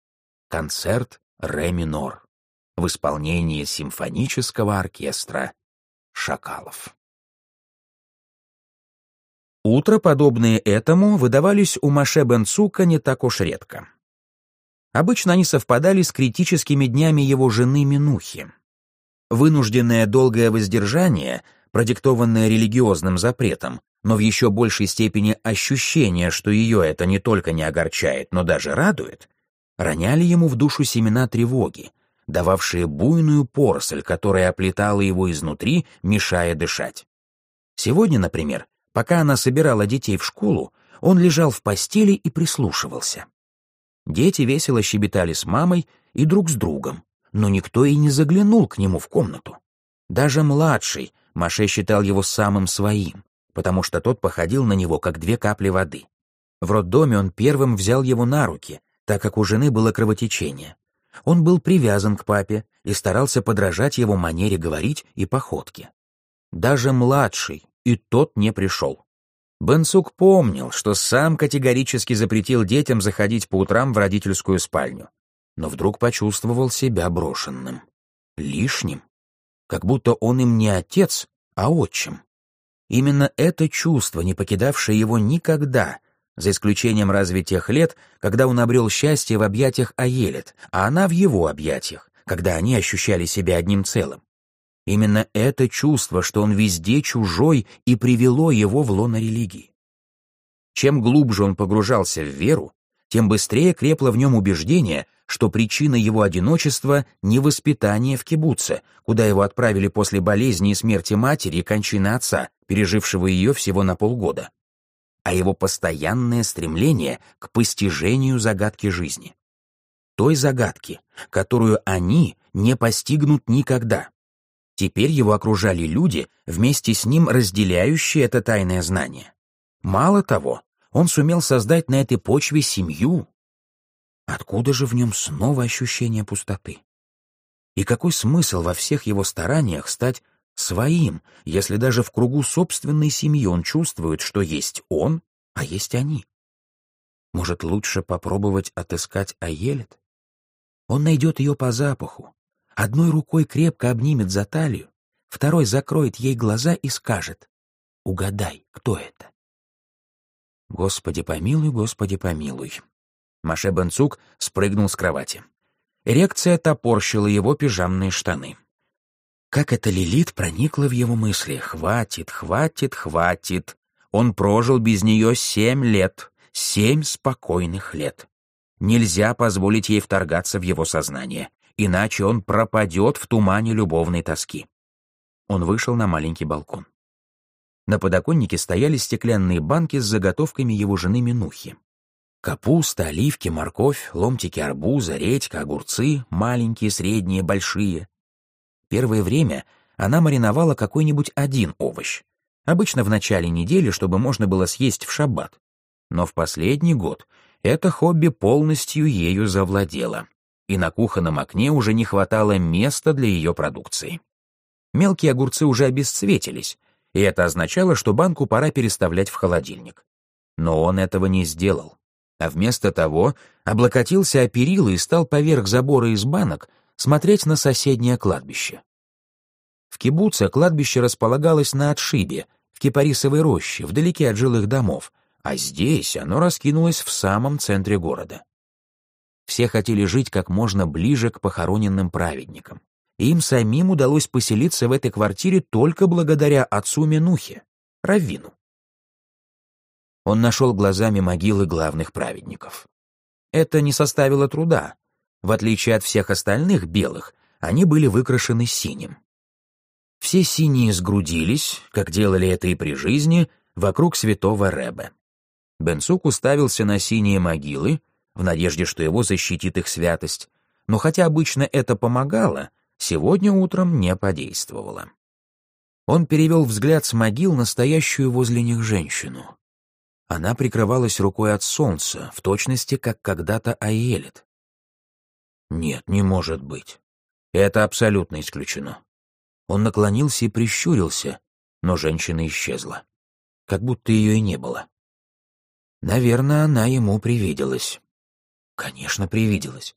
Концерт «Ре минор» в исполнении симфонического оркестра «Шакалов». Утро, подобные этому, выдавались у Маше Бенцука не так уж редко. Обычно они совпадали с критическими днями его жены Минухи. Вынужденное долгое воздержание, продиктованное религиозным запретом, но в еще большей степени ощущение, что ее это не только не огорчает, но даже радует, роняли ему в душу семена тревоги, дававшие буйную поросль, которая оплетала его изнутри, мешая дышать. Сегодня, например, Пока она собирала детей в школу, он лежал в постели и прислушивался. Дети весело щебетали с мамой и друг с другом, но никто и не заглянул к нему в комнату. Даже младший, Маше считал его самым своим, потому что тот походил на него, как две капли воды. В роддоме он первым взял его на руки, так как у жены было кровотечение. Он был привязан к папе и старался подражать его манере говорить и походке. Даже младший, и тот не пришел. Бенсук помнил, что сам категорически запретил детям заходить по утрам в родительскую спальню, но вдруг почувствовал себя брошенным, лишним, как будто он им не отец, а отчим. Именно это чувство, не покидавшее его никогда, за исключением разве тех лет, когда он обрел счастье в объятиях Аелет, а она в его объятиях, когда они ощущали себя одним целым. Именно это чувство, что он везде чужой, и привело его в лоно религии. Чем глубже он погружался в веру, тем быстрее крепло в нем убеждение, что причина его одиночества — не воспитание в кибуце, куда его отправили после болезни и смерти матери и кончины отца, пережившего ее всего на полгода, а его постоянное стремление к постижению загадки жизни. Той загадки, которую они не постигнут никогда. Теперь его окружали люди, вместе с ним разделяющие это тайное знание. Мало того, он сумел создать на этой почве семью. Откуда же в нем снова ощущение пустоты? И какой смысл во всех его стараниях стать своим, если даже в кругу собственной семьи он чувствует, что есть он, а есть они? Может, лучше попробовать отыскать Аелет? Он найдет ее по запаху, одной рукой крепко обнимет за талию, второй закроет ей глаза и скажет «Угадай, кто это?» «Господи помилуй, Господи помилуй». Маше Бенцук спрыгнул с кровати. Эрекция топорщила его пижамные штаны. Как эта Лилит проникла в его мысли. Хватит, хватит, хватит. Он прожил без нее семь лет. Семь спокойных лет. Нельзя позволить ей вторгаться в его сознание, иначе он пропадет в тумане любовной тоски. Он вышел на маленький балкон. На подоконнике стояли стеклянные банки с заготовками его жены Минухи. Капуста, оливки, морковь, ломтики арбуза, редька, огурцы, маленькие, средние, большие. Первое время она мариновала какой-нибудь один овощ, обычно в начале недели, чтобы можно было съесть в шаббат. Но в последний год это хобби полностью ею завладело, и на кухонном окне уже не хватало места для ее продукции. Мелкие огурцы уже обесцветились, и это означало, что банку пора переставлять в холодильник. Но он этого не сделал, а вместо того облокотился о перила и стал поверх забора из банок смотреть на соседнее кладбище. В кибуце кладбище располагалось на отшибе, в кипарисовой роще, вдалеке от жилых домов, а здесь оно раскинулось в самом центре города. Все хотели жить как можно ближе к похороненным праведникам. им самим удалось поселиться в этой квартире только благодаря отцу Менухе, Раввину. Он нашел глазами могилы главных праведников. Это не составило труда, в отличие от всех остальных белых, они были выкрашены синим. Все синие сгрудились, как делали это и при жизни, вокруг святого Рэбе. Бенцук уставился на синие могилы, в надежде, что его защитит их святость, но хотя обычно это помогало, сегодня утром не подействовало. Он перевел взгляд с могил на стоящую возле них женщину. Она прикрывалась рукой от солнца, в точности, как когда-то Аелит. Нет, не может быть. Это абсолютно исключено. Он наклонился и прищурился, но женщина исчезла. Как будто ее и не было. Наверное, она ему привиделась. Конечно, привиделась.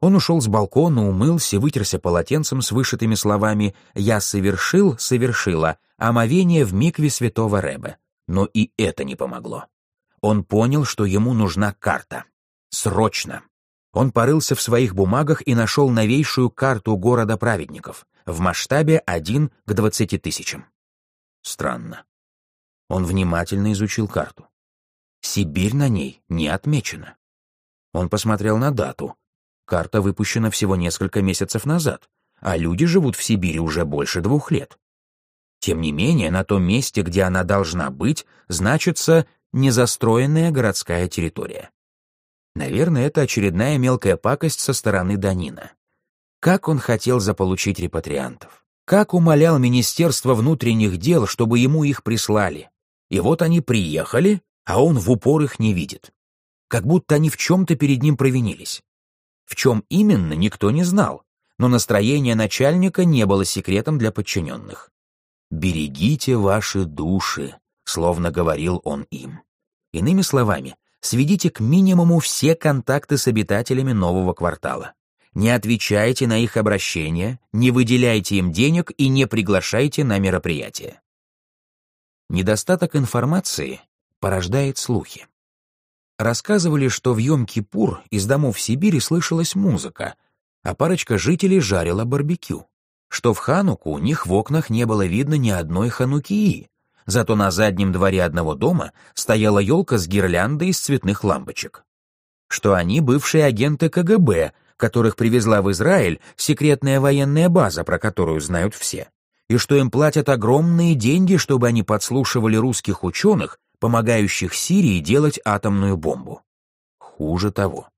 Он ушел с балкона, умылся, вытерся полотенцем с вышитыми словами «Я совершил, совершила» омовение в микве святого Рэбе. Но и это не помогло. Он понял, что ему нужна карта. Срочно. Он порылся в своих бумагах и нашел новейшую карту города праведников в масштабе 1 к 20 тысячам. Странно. Он внимательно изучил карту. Сибирь на ней не отмечена. Он посмотрел на дату. Карта выпущена всего несколько месяцев назад, а люди живут в Сибири уже больше двух лет. Тем не менее, на том месте, где она должна быть, значится незастроенная городская территория. Наверное, это очередная мелкая пакость со стороны Данина. Как он хотел заполучить репатриантов. Как умолял Министерство внутренних дел, чтобы ему их прислали. И вот они приехали, а он в упор их не видит. Как будто они в чем-то перед ним провинились. В чем именно, никто не знал, но настроение начальника не было секретом для подчиненных. «Берегите ваши души», — словно говорил он им. Иными словами, сведите к минимуму все контакты с обитателями нового квартала. Не отвечайте на их обращения, не выделяйте им денег и не приглашайте на мероприятия. Недостаток информации порождает слухи. Рассказывали, что в Йом-Кипур из домов Сибири слышалась музыка, а парочка жителей жарила барбекю, что в Хануку у них в окнах не было видно ни одной ханукии, Зато на заднем дворе одного дома стояла елка с гирляндой из цветных лампочек. что они бывшие агенты КГБ, которых привезла в Израиль секретная военная база, про которую знают все, и что им платят огромные деньги, чтобы они подслушивали русских ученых, помогающих Сирии делать атомную бомбу. Хуже того,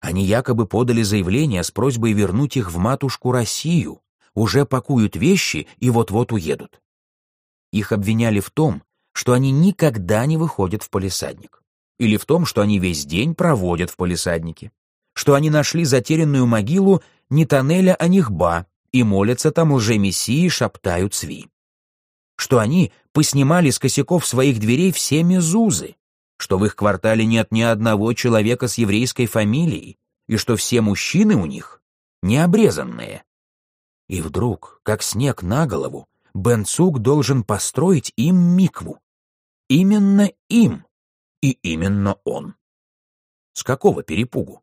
они якобы подали заявление с просьбой вернуть их в матушку Россию, уже пакуют вещи и вот-вот уедут. Их обвиняли в том, что они никогда не выходят в полисадник, или в том, что они весь день проводят в полисаднике, что они нашли затерянную могилу не тоннеля, а Нихба, и молятся там лжемессии, шептают сви. Что они поснимали с косяков своих дверей все мезузы, что в их квартале нет ни одного человека с еврейской фамилией, и что все мужчины у них необрезанные. И вдруг, как снег на голову, Бенцук должен построить им микву. Именно им. И именно он. С какого перепугу?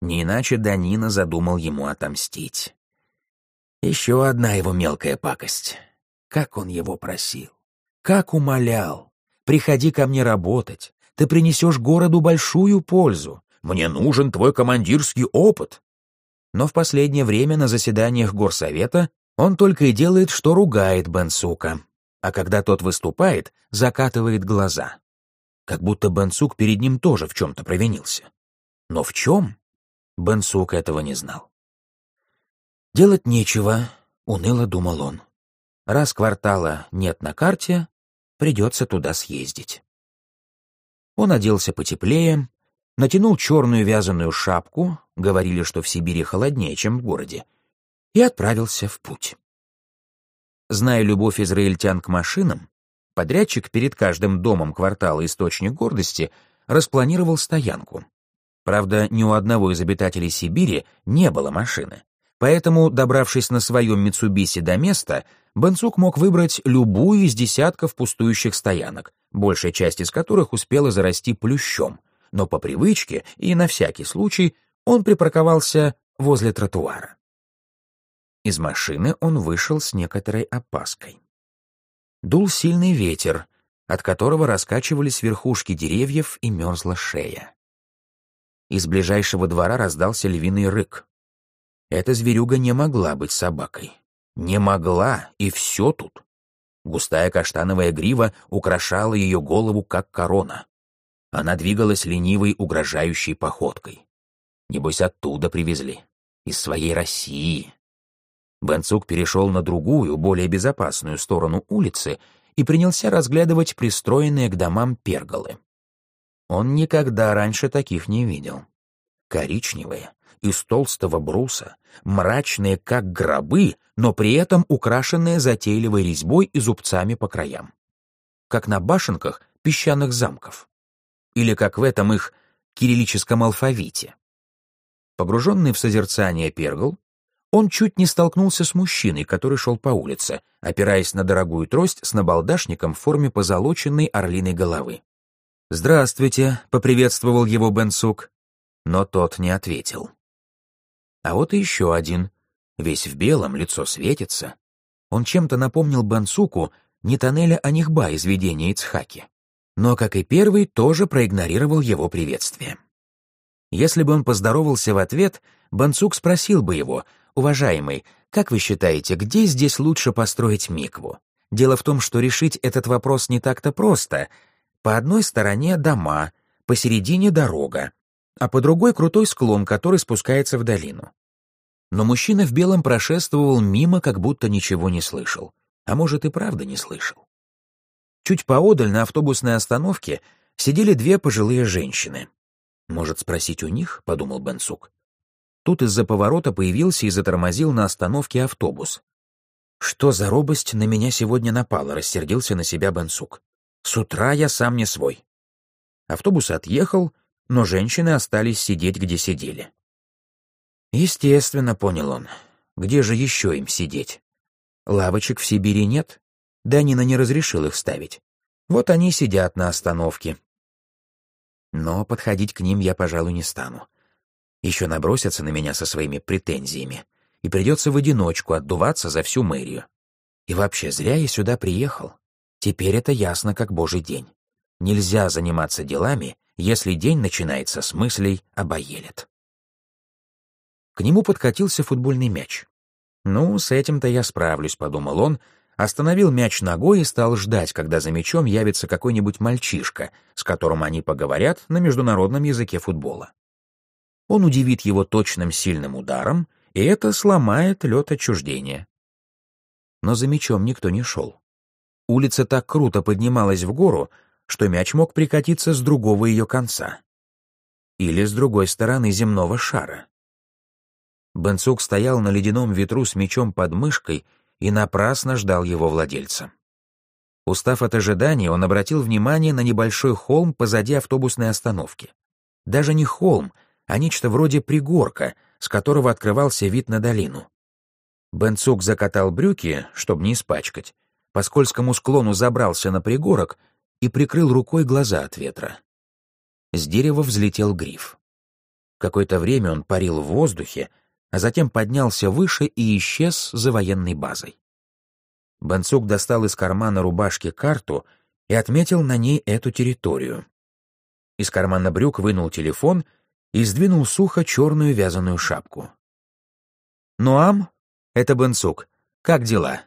Не иначе Данина задумал ему отомстить. Еще одна его мелкая пакость. Как он его просил. Как умолял. Приходи ко мне работать. Ты принесешь городу большую пользу. Мне нужен твой командирский опыт. Но в последнее время на заседаниях горсовета он только и делает, что ругает Бенсука, а когда тот выступает, закатывает глаза. Как будто Бенсук перед ним тоже в чем-то провинился. Но в чем? Бенсук этого не знал. «Делать нечего», — уныло думал он. «Раз квартала нет на карте, придется туда съездить». Он оделся потеплее, натянул черную вязаную шапку, говорили, что в Сибири холоднее, чем в городе, и отправился в путь. Зная любовь израильтян к машинам, подрядчик перед каждым домом квартала «Источник гордости» распланировал стоянку. Правда, ни у одного из обитателей Сибири не было машины. Поэтому, добравшись на своем Митсубиси до места, Бенцук мог выбрать любую из десятков пустующих стоянок, большая часть из которых успела зарасти плющом, но по привычке и на всякий случай он припарковался возле тротуара. Из машины он вышел с некоторой опаской. Дул сильный ветер, от которого раскачивались верхушки деревьев и мерзла шея. Из ближайшего двора раздался львиный рык. Эта зверюга не могла быть собакой. Не могла, и все тут. Густая каштановая грива украшала ее голову, как корона. Она двигалась ленивой, угрожающей походкой. Небось, оттуда привезли. Из своей России. Бенцук перешел на другую, более безопасную сторону улицы и принялся разглядывать пристроенные к домам перголы. Он никогда раньше таких не видел. Коричневые, из толстого бруса, мрачные, как гробы, но при этом украшенные затейливой резьбой и зубцами по краям. Как на башенках песчаных замков или как в этом их кириллическом алфавите. Погруженный в созерцание Пергл, он чуть не столкнулся с мужчиной, который шел по улице, опираясь на дорогую трость с набалдашником в форме позолоченной орлиной головы. «Здравствуйте», — поприветствовал его Бенсук, но тот не ответил. А вот и еще один, весь в белом, лицо светится. Он чем-то напомнил Бенсуку не тоннеля Анихба из видения Ицхаки но, как и первый, тоже проигнорировал его приветствие. Если бы он поздоровался в ответ, Бансук спросил бы его, «Уважаемый, как вы считаете, где здесь лучше построить микву? Дело в том, что решить этот вопрос не так-то просто. По одной стороне дома, посередине дорога, а по другой крутой склон, который спускается в долину. Но мужчина в белом прошествовал мимо, как будто ничего не слышал. А может, и правда не слышал. Чуть поодаль на автобусной остановке сидели две пожилые женщины. «Может, спросить у них?» — подумал Бенсук. Тут из-за поворота появился и затормозил на остановке автобус. «Что за робость на меня сегодня напала?» — рассердился на себя Бенсук. «С утра я сам не свой». Автобус отъехал, но женщины остались сидеть, где сидели. Естественно, понял он. Где же еще им сидеть? Лавочек в Сибири нет, Данина не разрешил их ставить. Вот они сидят на остановке. Но подходить к ним я, пожалуй, не стану. Еще набросятся на меня со своими претензиями, и придется в одиночку отдуваться за всю мэрию. И вообще, зря я сюда приехал. Теперь это ясно, как божий день. Нельзя заниматься делами, если день начинается с мыслей об Аелет. К нему подкатился футбольный мяч. «Ну, с этим-то я справлюсь», — подумал он, остановил мяч ногой и стал ждать, когда за мячом явится какой-нибудь мальчишка, с которым они поговорят на международном языке футбола. Он удивит его точным сильным ударом, и это сломает лед отчуждения. Но за мячом никто не шел. Улица так круто поднималась в гору, что мяч мог прикатиться с другого ее конца. Или с другой стороны земного шара. Бенцук стоял на ледяном ветру с мечом под мышкой и напрасно ждал его владельца. Устав от ожидания, он обратил внимание на небольшой холм позади автобусной остановки. Даже не холм, а нечто вроде пригорка, с которого открывался вид на долину. Бенцук закатал брюки, чтобы не испачкать, по скользкому склону забрался на пригорок и прикрыл рукой глаза от ветра. С дерева взлетел гриф. Какое-то время он парил в воздухе, а затем поднялся выше и исчез за военной базой. Бенцук достал из кармана рубашки карту и отметил на ней эту территорию. Из кармана брюк вынул телефон и сдвинул сухо черную вязаную шапку. «Нуам, это Бенцук. Как дела?»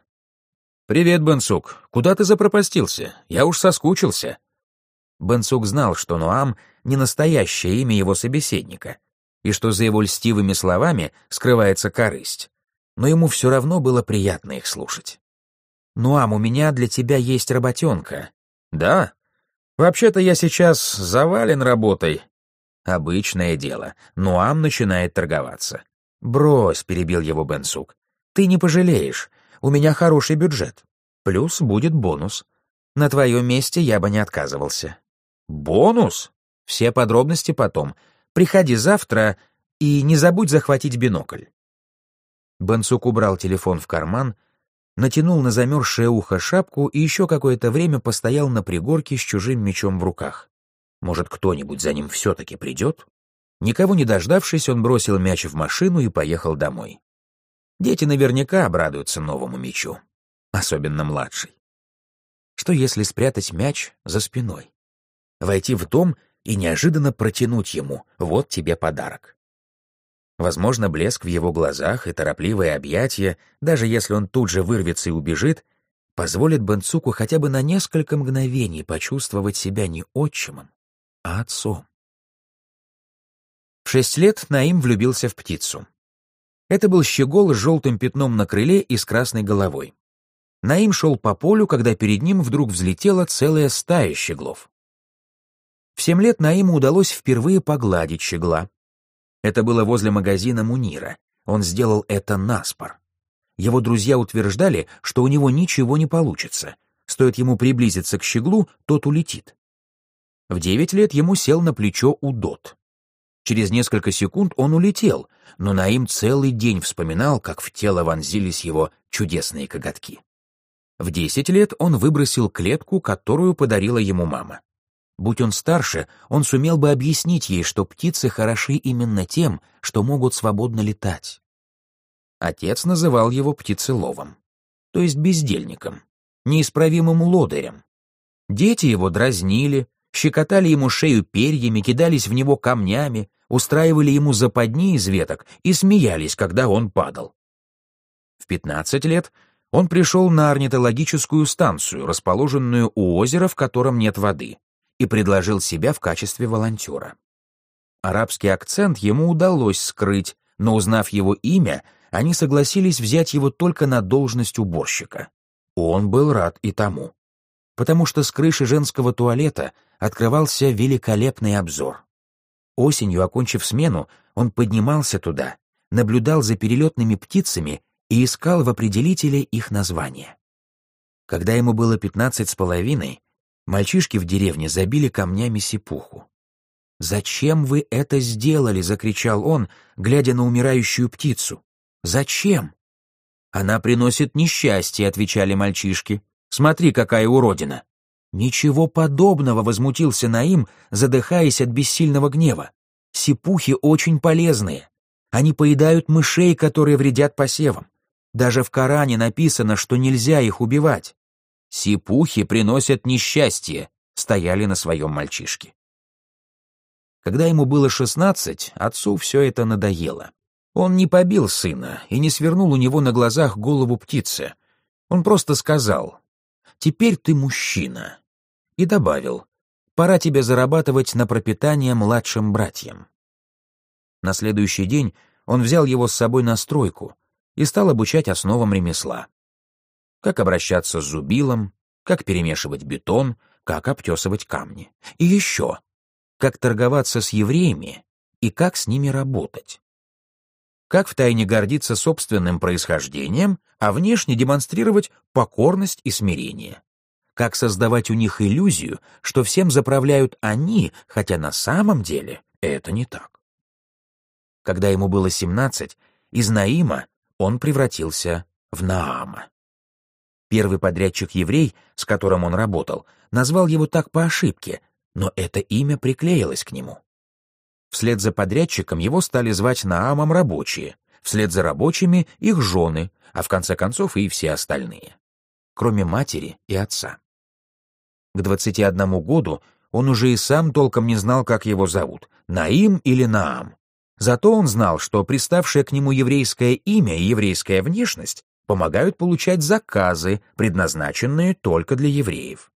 «Привет, Бенцук. Куда ты запропастился? Я уж соскучился». Бенцук знал, что Нуам — не настоящее имя его собеседника, и что за его льстивыми словами скрывается корысть. Но ему все равно было приятно их слушать. «Нуам, у меня для тебя есть работенка». «Да? Вообще-то я сейчас завален работой». Обычное дело. Нуам начинает торговаться. «Брось», — перебил его Бенсук. «Ты не пожалеешь. У меня хороший бюджет. Плюс будет бонус. На твоем месте я бы не отказывался». «Бонус?» «Все подробности потом. Приходи завтра и не забудь захватить бинокль». Бенцук убрал телефон в карман, натянул на замерзшее ухо шапку и еще какое-то время постоял на пригорке с чужим мечом в руках. Может, кто-нибудь за ним все-таки придет? Никого не дождавшись, он бросил мяч в машину и поехал домой. Дети наверняка обрадуются новому мячу, особенно младший. Что если спрятать мяч за спиной? Войти в дом и неожиданно протянуть ему «вот тебе подарок». Возможно, блеск в его глазах и торопливое объятие, даже если он тут же вырвется и убежит, позволит Бенцуку хотя бы на несколько мгновений почувствовать себя не отчимом, а отцом. В шесть лет Наим влюбился в птицу. Это был щегол с желтым пятном на крыле и с красной головой. Наим шел по полю, когда перед ним вдруг взлетела целая стая щеглов. В семь лет Наиму удалось впервые погладить щегла. Это было возле магазина Мунира. Он сделал это наспор. Его друзья утверждали, что у него ничего не получится. Стоит ему приблизиться к щеглу, тот улетит. В девять лет ему сел на плечо Удот. Через несколько секунд он улетел, но Наим целый день вспоминал, как в тело вонзились его чудесные коготки. В десять лет он выбросил клетку, которую подарила ему мама. Будь он старше, он сумел бы объяснить ей, что птицы хороши именно тем, что могут свободно летать. Отец называл его птицеловом, то есть бездельником, неисправимым лодырем. Дети его дразнили, щекотали ему шею перьями, кидались в него камнями, устраивали ему западни из веток и смеялись, когда он падал. В 15 лет он пришел на орнитологическую станцию, расположенную у озера, в котором нет воды и предложил себя в качестве волонтера. Арабский акцент ему удалось скрыть, но узнав его имя, они согласились взять его только на должность уборщика. Он был рад и тому. Потому что с крыши женского туалета открывался великолепный обзор. Осенью, окончив смену, он поднимался туда, наблюдал за перелетными птицами и искал в определителе их название. Когда ему было пятнадцать с половиной, Мальчишки в деревне забили камнями сипуху. «Зачем вы это сделали?» — закричал он, глядя на умирающую птицу. «Зачем?» «Она приносит несчастье», — отвечали мальчишки. «Смотри, какая уродина!» «Ничего подобного!» — возмутился Наим, задыхаясь от бессильного гнева. «Сипухи очень полезные. Они поедают мышей, которые вредят посевам. Даже в Коране написано, что нельзя их убивать. Сипухи приносят несчастье, стояли на своем мальчишке. Когда ему было шестнадцать, отцу все это надоело. Он не побил сына и не свернул у него на глазах голову птицы. Он просто сказал «Теперь ты мужчина». И добавил «Пора тебе зарабатывать на пропитание младшим братьям». На следующий день он взял его с собой на стройку и стал обучать основам ремесла. Как обращаться с зубилом, как перемешивать бетон, как обтесывать камни. И еще, как торговаться с евреями и как с ними работать как втайне гордиться собственным происхождением, а внешне демонстрировать покорность и смирение. Как создавать у них иллюзию, что всем заправляют они, хотя на самом деле это не так. Когда ему было 17, из Наима он превратился в Наама. Первый подрядчик-еврей, с которым он работал, назвал его так по ошибке, но это имя приклеилось к нему. Вслед за подрядчиком его стали звать Наамом рабочие, вслед за рабочими их жены, а в конце концов и все остальные, кроме матери и отца. К 21 году он уже и сам толком не знал, как его зовут, Наим или Наам. Зато он знал, что приставшее к нему еврейское имя и еврейская внешность помогают получать заказы, предназначенные только для евреев.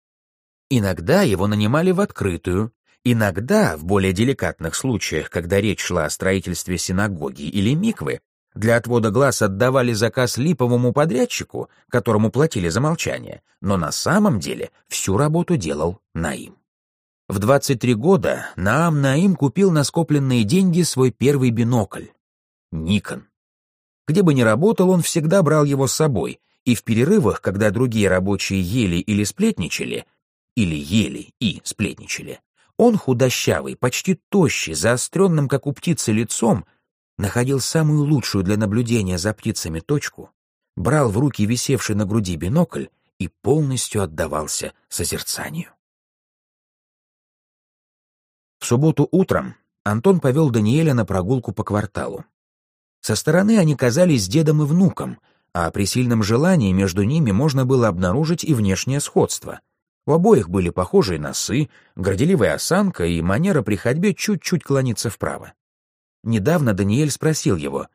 Иногда его нанимали в открытую, Иногда, в более деликатных случаях, когда речь шла о строительстве синагоги или миквы, для отвода глаз отдавали заказ липовому подрядчику, которому платили за молчание, но на самом деле всю работу делал Наим. В 23 года Наам Наим купил на скопленные деньги свой первый бинокль — Никон. Где бы ни работал, он всегда брал его с собой, и в перерывах, когда другие рабочие ели или сплетничали, или ели и сплетничали, он, худощавый, почти тощий, заостренным, как у птицы, лицом, находил самую лучшую для наблюдения за птицами точку, брал в руки висевший на груди бинокль и полностью отдавался созерцанию. В субботу утром Антон повел Даниэля на прогулку по кварталу. Со стороны они казались дедом и внуком, а при сильном желании между ними можно было обнаружить и внешнее сходство — у обоих были похожие носы, горделивая осанка и манера при ходьбе чуть-чуть клониться вправо. Недавно Даниэль спросил его,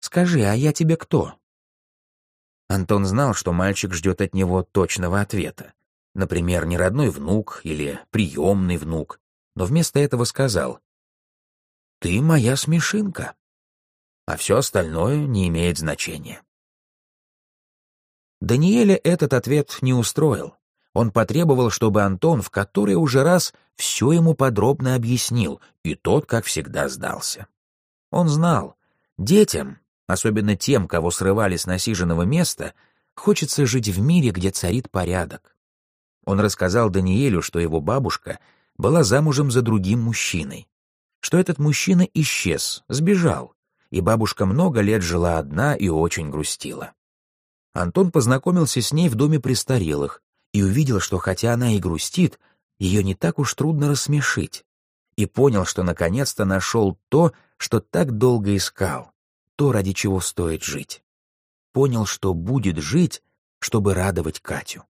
«Скажи, а я тебе кто?» Антон знал, что мальчик ждет от него точного ответа. Например, не родной внук или приемный внук, но вместо этого сказал, «Ты моя смешинка», а все остальное не имеет значения. Даниэля этот ответ не устроил. Он потребовал, чтобы Антон в который уже раз все ему подробно объяснил, и тот, как всегда, сдался. Он знал, детям, особенно тем, кого срывали с насиженного места, хочется жить в мире, где царит порядок. Он рассказал Даниэлю, что его бабушка была замужем за другим мужчиной, что этот мужчина исчез, сбежал, и бабушка много лет жила одна и очень грустила. Антон познакомился с ней в доме престарелых, и увидел, что хотя она и грустит, ее не так уж трудно рассмешить, и понял, что наконец-то нашел то, что так долго искал, то, ради чего стоит жить. Понял, что будет жить, чтобы радовать Катю.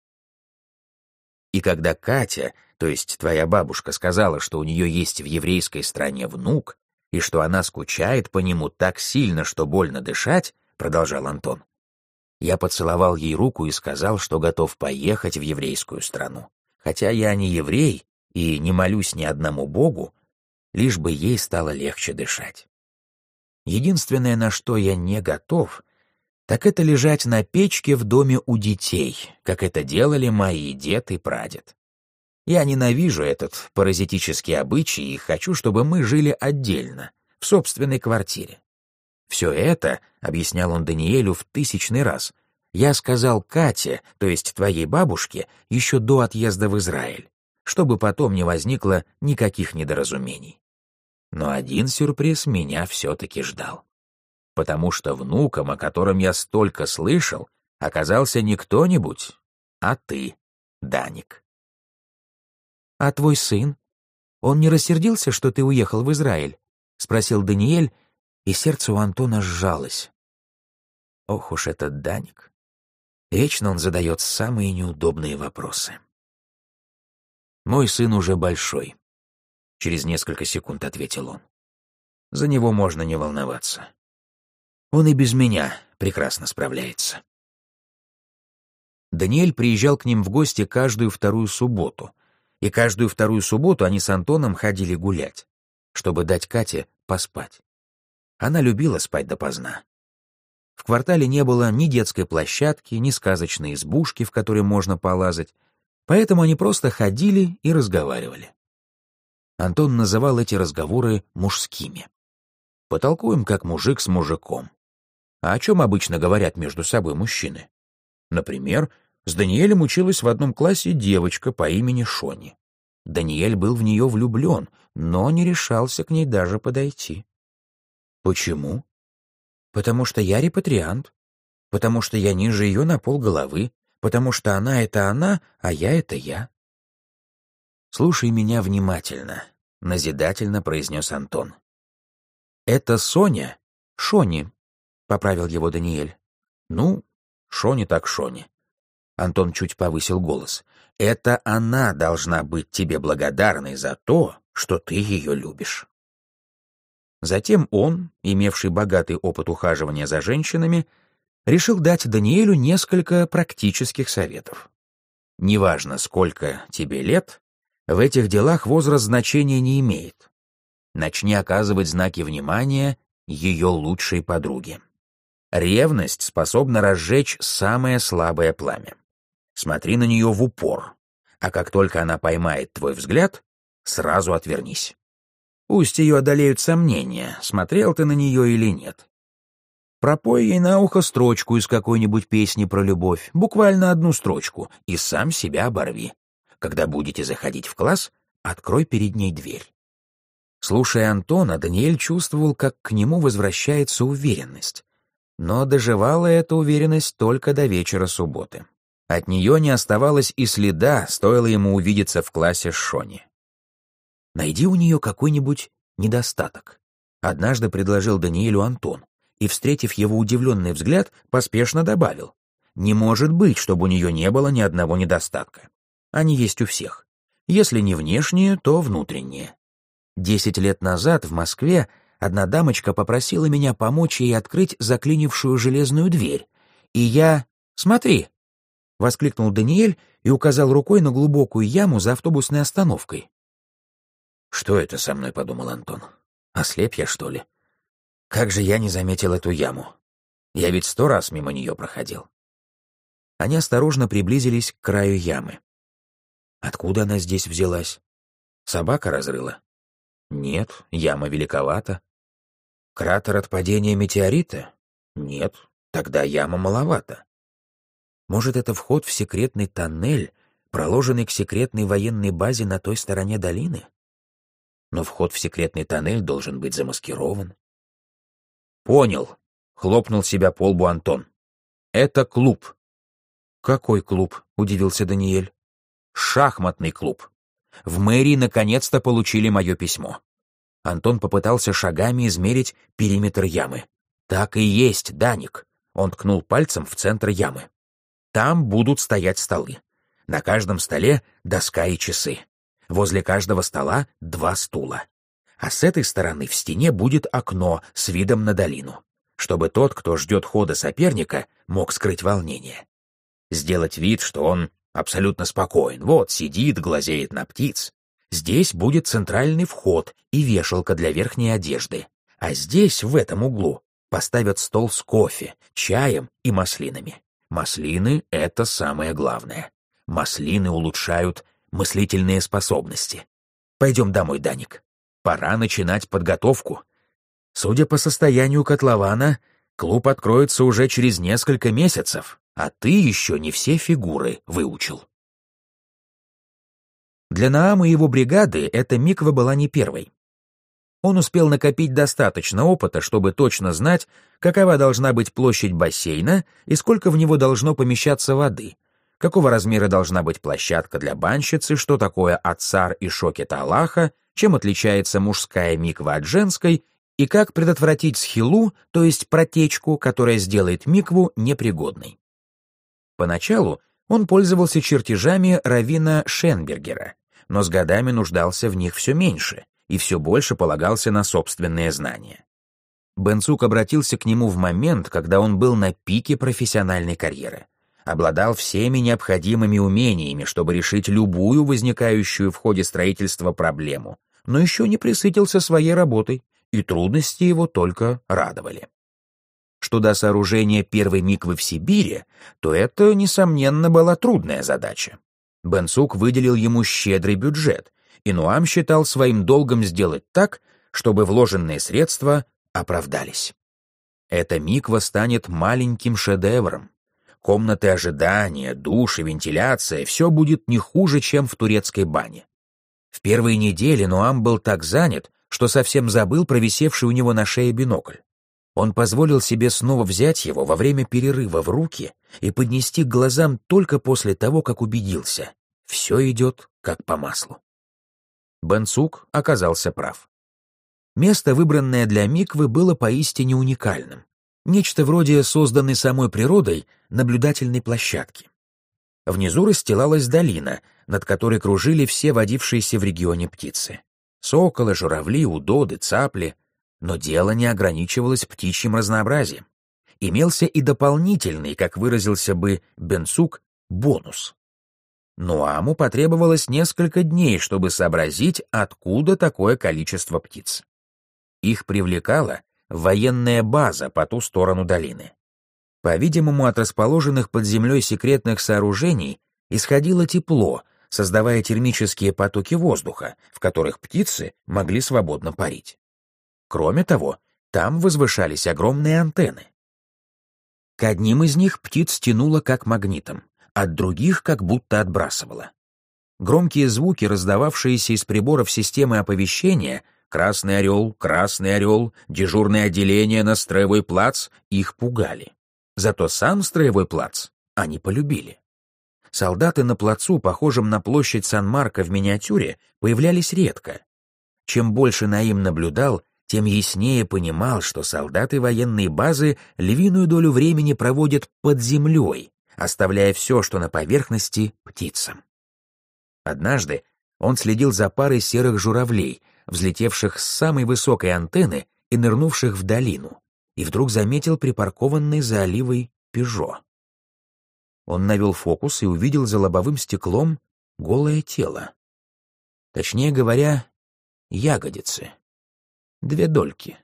И когда Катя, то есть твоя бабушка, сказала, что у нее есть в еврейской стране внук, и что она скучает по нему так сильно, что больно дышать, продолжал Антон, я поцеловал ей руку и сказал, что готов поехать в еврейскую страну. Хотя я не еврей и не молюсь ни одному богу, лишь бы ей стало легче дышать. Единственное, на что я не готов, так это лежать на печке в доме у детей, как это делали мои дед и прадед. Я ненавижу этот паразитический обычай и хочу, чтобы мы жили отдельно, в собственной квартире. Все это, — объяснял он Даниэлю в тысячный раз, — я сказал Кате, то есть твоей бабушке, еще до отъезда в Израиль, чтобы потом не возникло никаких недоразумений. Но один сюрприз меня все-таки ждал. Потому что внуком, о котором я столько слышал, оказался не кто-нибудь, а ты, Даник. «А твой сын? Он не рассердился, что ты уехал в Израиль?» — спросил Даниэль, и сердце у Антона сжалось. Ох уж этот Даник. Вечно он задает самые неудобные вопросы. Мой сын уже большой. через несколько секунд ответил он. За него можно не волноваться. Он и без меня прекрасно справляется. Даниэль приезжал к ним в гости каждую вторую субботу, и каждую вторую субботу они с Антоном ходили гулять, чтобы дать Кате поспать. Она любила спать допоздна. В квартале не было ни детской площадки, ни сказочной избушки, в которой можно полазать, поэтому они просто ходили и разговаривали. Антон называл эти разговоры мужскими. Потолкуем, как мужик с мужиком. А о чем обычно говорят между собой мужчины? Например, с Даниэлем училась в одном классе девочка по имени Шони. Даниэль был в нее влюблен, но не решался к ней даже подойти. Почему? Потому что я репатриант. Потому что я ниже ее на пол головы. Потому что она — это она, а я — это я. «Слушай меня внимательно», — назидательно произнес Антон. «Это Соня, Шони», — поправил его Даниэль. «Ну, Шони так Шони». Антон чуть повысил голос. «Это она должна быть тебе благодарной за то, что ты ее любишь». Затем он, имевший богатый опыт ухаживания за женщинами, решил дать Даниэлю несколько практических советов. Неважно, сколько тебе лет, в этих делах возраст значения не имеет. Начни оказывать знаки внимания ее лучшей подруге. Ревность способна разжечь самое слабое пламя. Смотри на нее в упор, а как только она поймает твой взгляд, сразу отвернись. Пусть ее одолеют сомнения, смотрел ты на нее или нет. Пропой ей на ухо строчку из какой-нибудь песни про любовь, буквально одну строчку, и сам себя оборви. Когда будете заходить в класс, открой перед ней дверь. Слушая Антона, Даниэль чувствовал, как к нему возвращается уверенность. Но доживала эта уверенность только до вечера субботы. От нее не оставалось и следа, стоило ему увидеться в классе с Шони. Найди у нее какой-нибудь недостаток. Однажды предложил Даниэлю Антон, и, встретив его удивленный взгляд, поспешно добавил. Не может быть, чтобы у нее не было ни одного недостатка. Они есть у всех. Если не внешние, то внутренние. Десять лет назад в Москве одна дамочка попросила меня помочь ей открыть заклинившую железную дверь. И я... «Смотри!» — воскликнул Даниэль и указал рукой на глубокую яму за автобусной остановкой. «Что это со мной?» — подумал Антон. «Ослеп я, что ли? Как же я не заметил эту яму? Я ведь сто раз мимо нее проходил». Они осторожно приблизились к краю ямы. Откуда она здесь взялась? Собака разрыла? Нет, яма великовата. Кратер от падения метеорита? Нет, тогда яма маловато. Может, это вход в секретный тоннель, проложенный к секретной военной базе на той стороне долины? Но вход в секретный тоннель должен быть замаскирован. «Понял», — хлопнул себя по лбу Антон. «Это клуб». «Какой клуб?» — удивился Даниэль. «Шахматный клуб. В мэрии наконец-то получили мое письмо». Антон попытался шагами измерить периметр ямы. «Так и есть, Даник», — он ткнул пальцем в центр ямы. «Там будут стоять столы. На каждом столе доска и часы. Возле каждого стола два стула. А с этой стороны в стене будет окно с видом на долину, чтобы тот, кто ждет хода соперника, мог скрыть волнение. Сделать вид, что он абсолютно спокоен, вот сидит, глазеет на птиц. Здесь будет центральный вход и вешалка для верхней одежды. А здесь, в этом углу, поставят стол с кофе, чаем и маслинами. Маслины — это самое главное. Маслины улучшают мыслительные способности. Пойдем домой, Даник. Пора начинать подготовку. Судя по состоянию котлована, клуб откроется уже через несколько месяцев, а ты еще не все фигуры выучил. Для Наама и его бригады эта миква была не первой. Он успел накопить достаточно опыта, чтобы точно знать, какова должна быть площадь бассейна и сколько в него должно помещаться воды, какого размера должна быть площадка для банщицы, что такое ацар и шокет Аллаха, чем отличается мужская миква от женской, и как предотвратить схилу, то есть протечку, которая сделает микву непригодной. Поначалу он пользовался чертежами Равина Шенбергера, но с годами нуждался в них все меньше и все больше полагался на собственные знания. Бенцук обратился к нему в момент, когда он был на пике профессиональной карьеры. Обладал всеми необходимыми умениями, чтобы решить любую возникающую в ходе строительства проблему, но еще не присытился своей работой, и трудности его только радовали. Что до сооружения первой миквы в Сибири, то это, несомненно, была трудная задача. Бенцук выделил ему щедрый бюджет, и Нуам считал своим долгом сделать так, чтобы вложенные средства оправдались. Эта миква станет маленьким шедевром. Комнаты ожидания, душ и вентиляция — все будет не хуже, чем в турецкой бане. В первые недели Нуам был так занят, что совсем забыл про висевший у него на шее бинокль. Он позволил себе снова взять его во время перерыва в руки и поднести к глазам только после того, как убедился — все идет как по маслу. Бенцук оказался прав. Место, выбранное для миквы, было поистине уникальным. Нечто вроде созданной самой природой наблюдательной площадки. Внизу расстилалась долина, над которой кружили все водившиеся в регионе птицы. Соколы, журавли, удоды, цапли. Но дело не ограничивалось птичьим разнообразием. Имелся и дополнительный, как выразился бы Бенцук, бонус. Нуаму потребовалось несколько дней, чтобы сообразить, откуда такое количество птиц. Их привлекала военная база по ту сторону долины. По-видимому, от расположенных под землей секретных сооружений исходило тепло, создавая термические потоки воздуха, в которых птицы могли свободно парить. Кроме того, там возвышались огромные антенны. К одним из них птиц тянуло как магнитом, от других как будто отбрасывало. Громкие звуки, раздававшиеся из приборов системы оповещения, «Красный орел», «Красный орел», дежурное отделение на Строевой плац, их пугали. Зато сам Строевой плац они полюбили. Солдаты на плацу, похожем на площадь Сан-Марко в миниатюре, появлялись редко. Чем больше Наим наблюдал, тем яснее понимал, что солдаты военной базы львиную долю времени проводят под землей, оставляя все, что на поверхности, птицам. Однажды он следил за парой серых журавлей, взлетевших с самой высокой антенны и нырнувших в долину, и вдруг заметил припаркованный за оливой «Пежо». Он навел фокус и увидел за лобовым стеклом голое тело. Точнее говоря, ягодицы. Две дольки.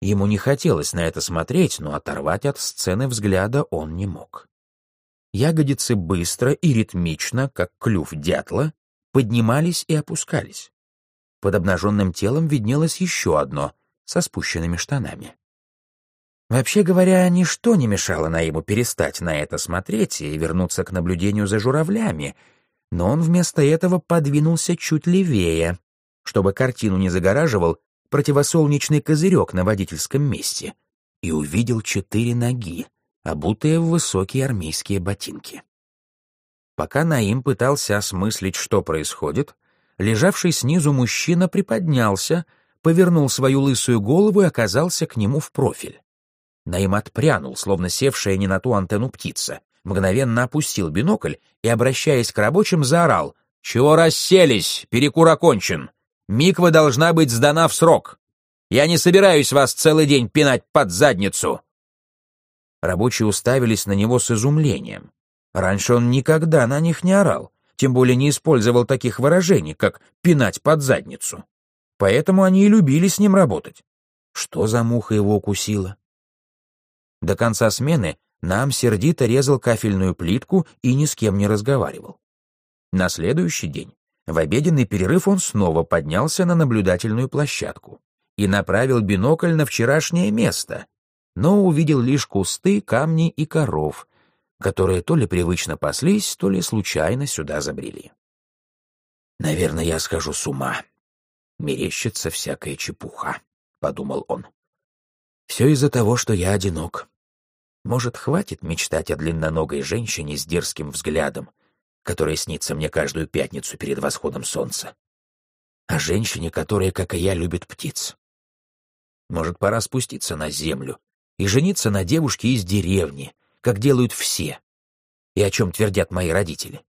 Ему не хотелось на это смотреть, но оторвать от сцены взгляда он не мог. Ягодицы быстро и ритмично, как клюв дятла, поднимались и опускались. Под обнаженным телом виднелось еще одно, со спущенными штанами. Вообще говоря, ничто не мешало Наиму перестать на это смотреть и вернуться к наблюдению за журавлями, но он вместо этого подвинулся чуть левее, чтобы картину не загораживал противосолнечный козырек на водительском месте, и увидел четыре ноги, обутые в высокие армейские ботинки. Пока Наим пытался осмыслить, что происходит, лежавший снизу мужчина приподнялся, повернул свою лысую голову и оказался к нему в профиль. Наим отпрянул, словно севшая не на ту антенну птица, мгновенно опустил бинокль и, обращаясь к рабочим, заорал «Чего расселись? Перекур окончен! Миква должна быть сдана в срок! Я не собираюсь вас целый день пинать под задницу!» Рабочие уставились на него с изумлением. Раньше он никогда на них не орал, тем более не использовал таких выражений, как «пинать под задницу». Поэтому они и любили с ним работать. Что за муха его укусила? До конца смены нам сердито резал кафельную плитку и ни с кем не разговаривал. На следующий день, в обеденный перерыв, он снова поднялся на наблюдательную площадку и направил бинокль на вчерашнее место, но увидел лишь кусты, камни и коров, которые то ли привычно паслись, то ли случайно сюда забрели. «Наверное, я схожу с ума. Мерещится всякая чепуха», — подумал он. «Все из-за того, что я одинок. Может, хватит мечтать о длинноногой женщине с дерзким взглядом, которая снится мне каждую пятницу перед восходом солнца? О женщине, которая, как и я, любит птиц. Может, пора спуститься на землю и жениться на девушке из деревни, как делают все, и о чем твердят мои родители.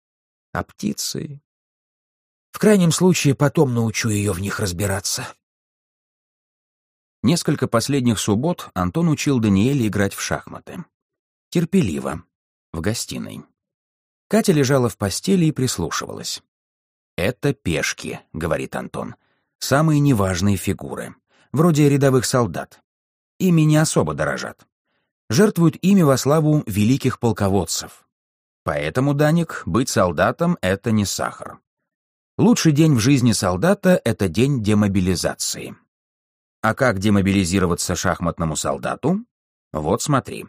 А птицы... В крайнем случае, потом научу ее в них разбираться. Несколько последних суббот Антон учил Даниэле играть в шахматы. Терпеливо, в гостиной. Катя лежала в постели и прислушивалась. «Это пешки», — говорит Антон. «Самые неважные фигуры, вроде рядовых солдат. Ими не особо дорожат. Жертвуют ими во славу великих полководцев. Поэтому, Даник, быть солдатом — это не сахар. Лучший день в жизни солдата — это день демобилизации. А как демобилизироваться шахматному солдату? Вот смотри.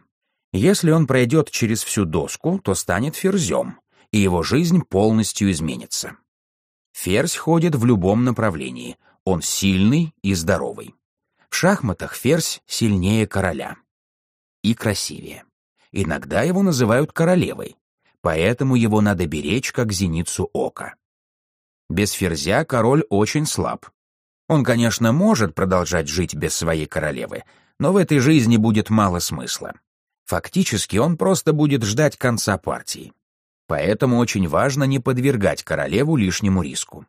Если он пройдет через всю доску, то станет ферзем, и его жизнь полностью изменится. Ферзь ходит в любом направлении, он сильный и здоровый. В шахматах ферзь сильнее короля. И красивее. Иногда его называют королевой, поэтому его надо беречь как зеницу ока. Без ферзя король очень слаб. Он, конечно, может продолжать жить без своей королевы, но в этой жизни будет мало смысла. Фактически он просто будет ждать конца партии. Поэтому очень важно не подвергать королеву лишнему риску.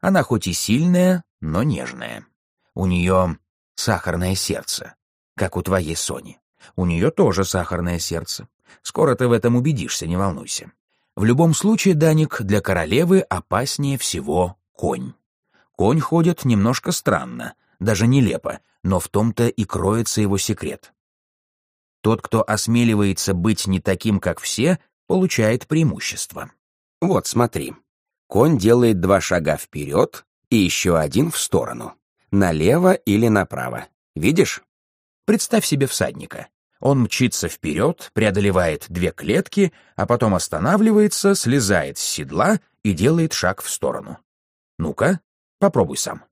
Она хоть и сильная, но нежная. У нее сахарное сердце, как у твоей Сони. У нее тоже сахарное сердце. Скоро ты в этом убедишься, не волнуйся. В любом случае, Даник, для королевы опаснее всего конь. Конь ходит немножко странно, даже нелепо, но в том-то и кроется его секрет. Тот, кто осмеливается быть не таким, как все, получает преимущество. Вот, смотри. Конь делает два шага вперед и еще один в сторону. Налево или направо. Видишь? Представь себе всадника. Он мчится вперед, преодолевает две клетки, а потом останавливается, слезает с седла и делает шаг в сторону. Ну-ка, попробуй сам.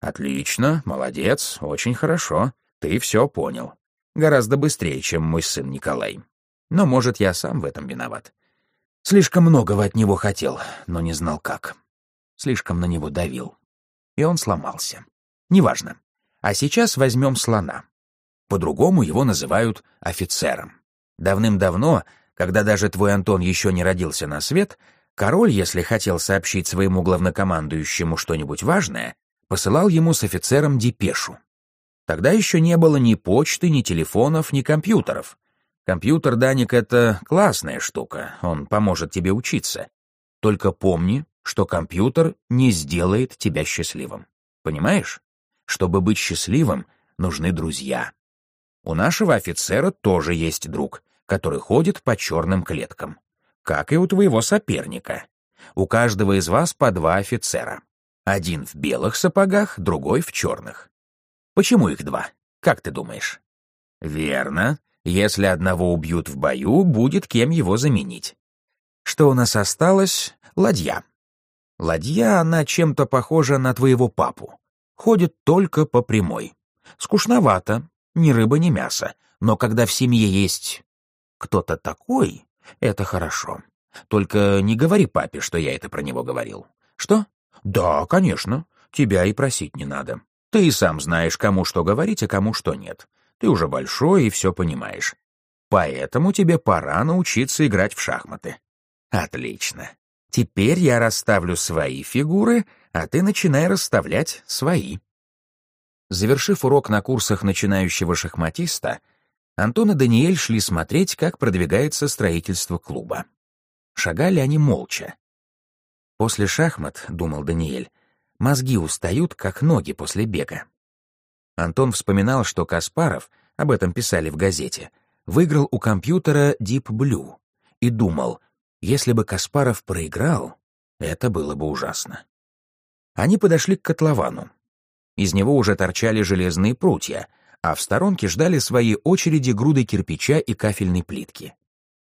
Отлично, молодец, очень хорошо. Ты все понял. Гораздо быстрее, чем мой сын Николай. Но, может, я сам в этом виноват. Слишком многого от него хотел, но не знал как. Слишком на него давил. И он сломался. Неважно. А сейчас возьмем слона. По-другому его называют офицером. Давным-давно, когда даже твой Антон еще не родился на свет, король, если хотел сообщить своему главнокомандующему что-нибудь важное, посылал ему с офицером депешу. Тогда еще не было ни почты, ни телефонов, ни компьютеров. Компьютер, Даник, это классная штука, он поможет тебе учиться. Только помни, что компьютер не сделает тебя счастливым. Понимаешь? Чтобы быть счастливым, нужны друзья. У нашего офицера тоже есть друг, который ходит по черным клеткам. Как и у твоего соперника. У каждого из вас по два офицера. Один в белых сапогах, другой в черных. Почему их два? Как ты думаешь? Верно. Если одного убьют в бою, будет кем его заменить. Что у нас осталось? Ладья. Ладья, она чем-то похожа на твоего папу. Ходит только по прямой. Скучновато, ни рыба, ни мясо. Но когда в семье есть кто-то такой, это хорошо. Только не говори папе, что я это про него говорил. Что? Да, конечно. Тебя и просить не надо. Ты и сам знаешь, кому что говорить, а кому что нет. Ты уже большой и все понимаешь. Поэтому тебе пора научиться играть в шахматы. Отлично. Теперь я расставлю свои фигуры, а ты начинай расставлять свои. Завершив урок на курсах начинающего шахматиста, Антон и Даниэль шли смотреть, как продвигается строительство клуба. Шагали они молча. После шахмат, думал Даниэль, Мозги устают, как ноги после бега. Антон вспоминал, что Каспаров, об этом писали в газете, выиграл у компьютера Deep Blue и думал, если бы Каспаров проиграл, это было бы ужасно. Они подошли к котловану. Из него уже торчали железные прутья, а в сторонке ждали своей очереди груды кирпича и кафельной плитки.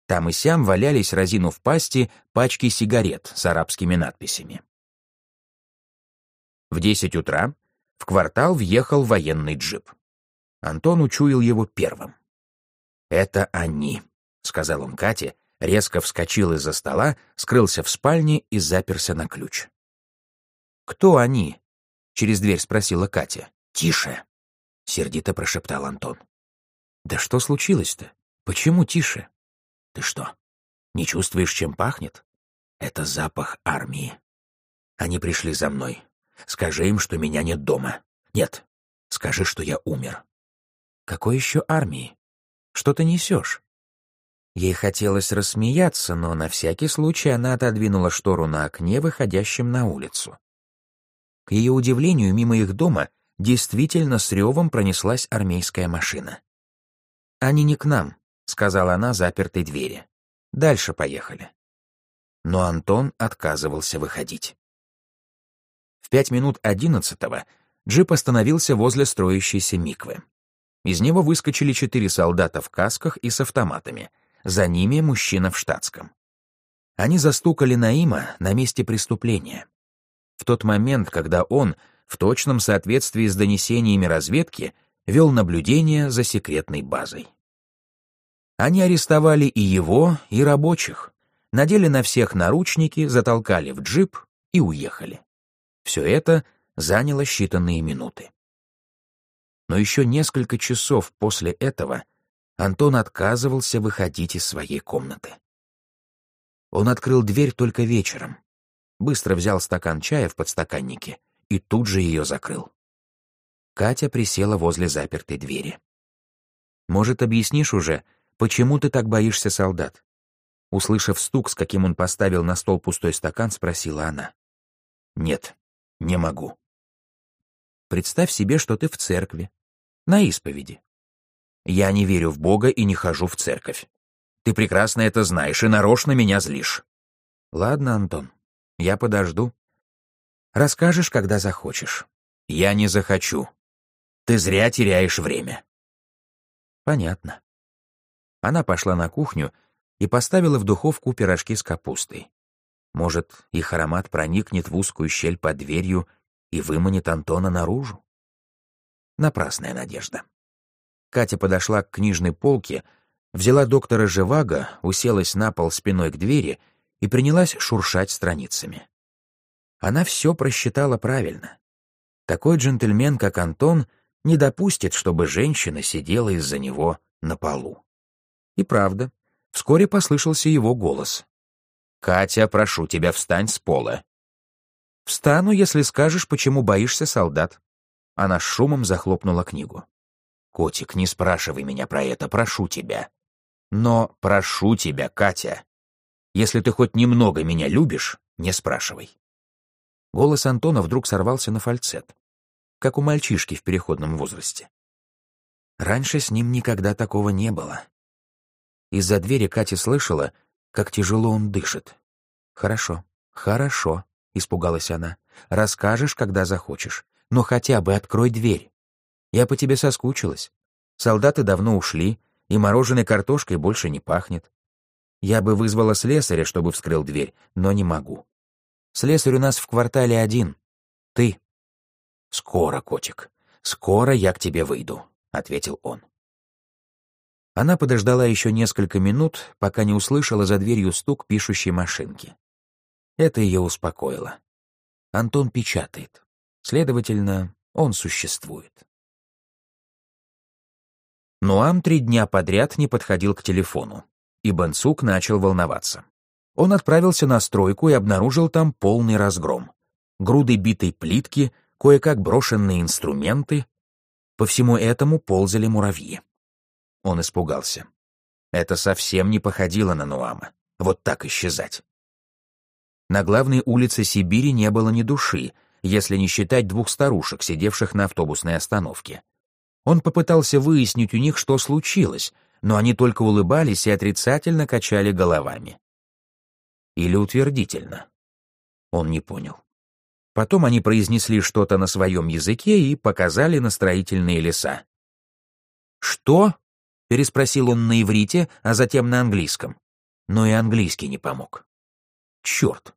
Там и сям валялись, разинув пасти, пачки сигарет с арабскими надписями. В десять утра в квартал въехал военный джип. Антон учуял его первым. «Это они», — сказал он Кате, резко вскочил из-за стола, скрылся в спальне и заперся на ключ. «Кто они?» — через дверь спросила Катя. «Тише», — сердито прошептал Антон. «Да что случилось-то? Почему тише? Ты что, не чувствуешь, чем пахнет? Это запах армии. Они пришли за мной. Скажи им, что меня нет дома. Нет, скажи, что я умер. Какой еще армии? Что ты несешь? Ей хотелось рассмеяться, но на всякий случай она отодвинула штору на окне, выходящем на улицу. К ее удивлению, мимо их дома действительно с ревом пронеслась армейская машина. «Они не к нам», — сказала она запертой двери. «Дальше поехали». Но Антон отказывался выходить. В пять минут одиннадцатого джип остановился возле строящейся миквы. Из него выскочили четыре солдата в касках и с автоматами. За ними мужчина в штатском. Они застукали Наима на месте преступления. В тот момент, когда он, в точном соответствии с донесениями разведки, вел наблюдение за секретной базой. Они арестовали и его, и рабочих, надели на всех наручники, затолкали в джип и уехали. Все это заняло считанные минуты. Но еще несколько часов после этого Антон отказывался выходить из своей комнаты. Он открыл дверь только вечером, быстро взял стакан чая в подстаканнике и тут же ее закрыл. Катя присела возле запертой двери. «Может, объяснишь уже, почему ты так боишься солдат?» Услышав стук, с каким он поставил на стол пустой стакан, спросила она. «Нет, не могу». «Представь себе, что ты в церкви, на исповеди. Я не верю в Бога и не хожу в церковь. Ты прекрасно это знаешь и нарочно меня злишь». «Ладно, Антон, я подожду. Расскажешь, когда захочешь. Я не захочу. Ты зря теряешь время. Понятно. Она пошла на кухню и поставила в духовку пирожки с капустой. Может, их аромат проникнет в узкую щель под дверью и выманит Антона наружу? Напрасная надежда. Катя подошла к книжной полке, взяла доктора Живаго, уселась на пол спиной к двери и принялась шуршать страницами. Она все просчитала правильно. Такой джентльмен, как Антон, не допустит, чтобы женщина сидела из-за него на полу. И правда, вскоре послышался его голос. «Катя, прошу тебя, встань с пола». «Встану, если скажешь, почему боишься солдат». Она шумом захлопнула книгу. «Котик, не спрашивай меня про это, прошу тебя». «Но прошу тебя, Катя, если ты хоть немного меня любишь, не спрашивай». Голос Антона вдруг сорвался на фальцет, как у мальчишки в переходном возрасте. Раньше с ним никогда такого не было. Из-за двери Катя слышала, как тяжело он дышит. «Хорошо, хорошо», — испугалась она. «Расскажешь, когда захочешь. Но хотя бы открой дверь. Я по тебе соскучилась. Солдаты давно ушли, и мороженой картошкой больше не пахнет. Я бы вызвала слесаря, чтобы вскрыл дверь, но не могу. Слесарь у нас в квартале один. Ты. Скоро, котик, скоро я к тебе выйду, ответил он. Она подождала еще несколько минут, пока не услышала за дверью стук пишущей машинки. Это ее успокоило. Антон печатает. Следовательно, он существует. Нуам три дня подряд не подходил к телефону и Бенцук начал волноваться. Он отправился на стройку и обнаружил там полный разгром. Груды битой плитки, кое-как брошенные инструменты. По всему этому ползали муравьи. Он испугался. Это совсем не походило на Нуама. Вот так исчезать. На главной улице Сибири не было ни души, если не считать двух старушек, сидевших на автобусной остановке. Он попытался выяснить у них, что случилось, но они только улыбались и отрицательно качали головами. Или утвердительно. Он не понял. Потом они произнесли что-то на своем языке и показали на строительные леса. «Что?» — переспросил он на иврите, а затем на английском. Но и английский не помог. Черт!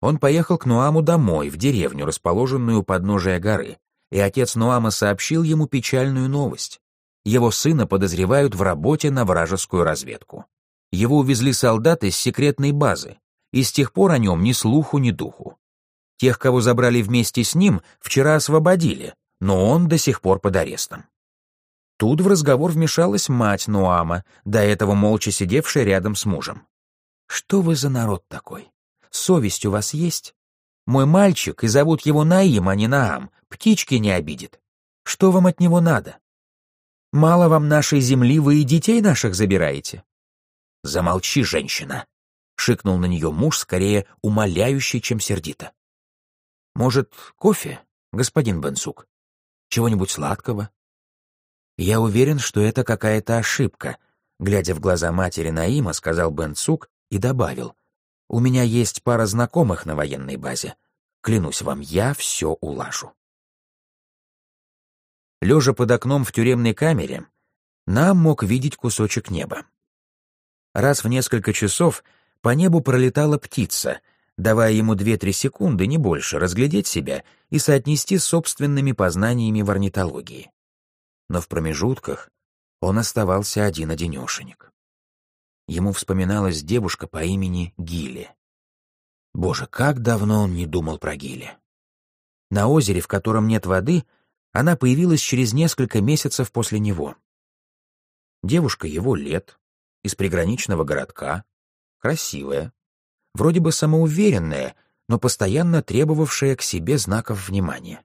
Он поехал к Нуаму домой, в деревню, расположенную у подножия горы, и отец Нуама сообщил ему печальную новость. Его сына подозревают в работе на вражескую разведку. Его увезли солдаты с секретной базы, и с тех пор о нем ни слуху, ни духу. Тех, кого забрали вместе с ним, вчера освободили, но он до сих пор под арестом. Тут в разговор вмешалась мать Нуама, до этого молча сидевшая рядом с мужем. «Что вы за народ такой? Совесть у вас есть? Мой мальчик, и зовут его Наим, а не Наам, птички не обидит. Что вам от него надо? Мало вам нашей земли, вы и детей наших забираете. Замолчи, женщина, шикнул на нее муж, скорее умоляющий, чем сердито. Может, кофе, господин Бенсук? Чего-нибудь сладкого? Я уверен, что это какая-то ошибка, глядя в глаза матери Наима, сказал Бенсук и добавил. У меня есть пара знакомых на военной базе. Клянусь вам, я все улажу. Лежа под окном в тюремной камере, нам мог видеть кусочек неба. Раз в несколько часов по небу пролетала птица, давая ему 2-3 секунды, не больше, разглядеть себя и соотнести с собственными познаниями в орнитологии. Но в промежутках он оставался один-одинешенек. Ему вспоминалась девушка по имени Гилли. Боже, как давно он не думал про Гилли. На озере, в котором нет воды, она появилась через несколько месяцев после него. Девушка его лет, из приграничного городка, красивая, вроде бы самоуверенная, но постоянно требовавшая к себе знаков внимания.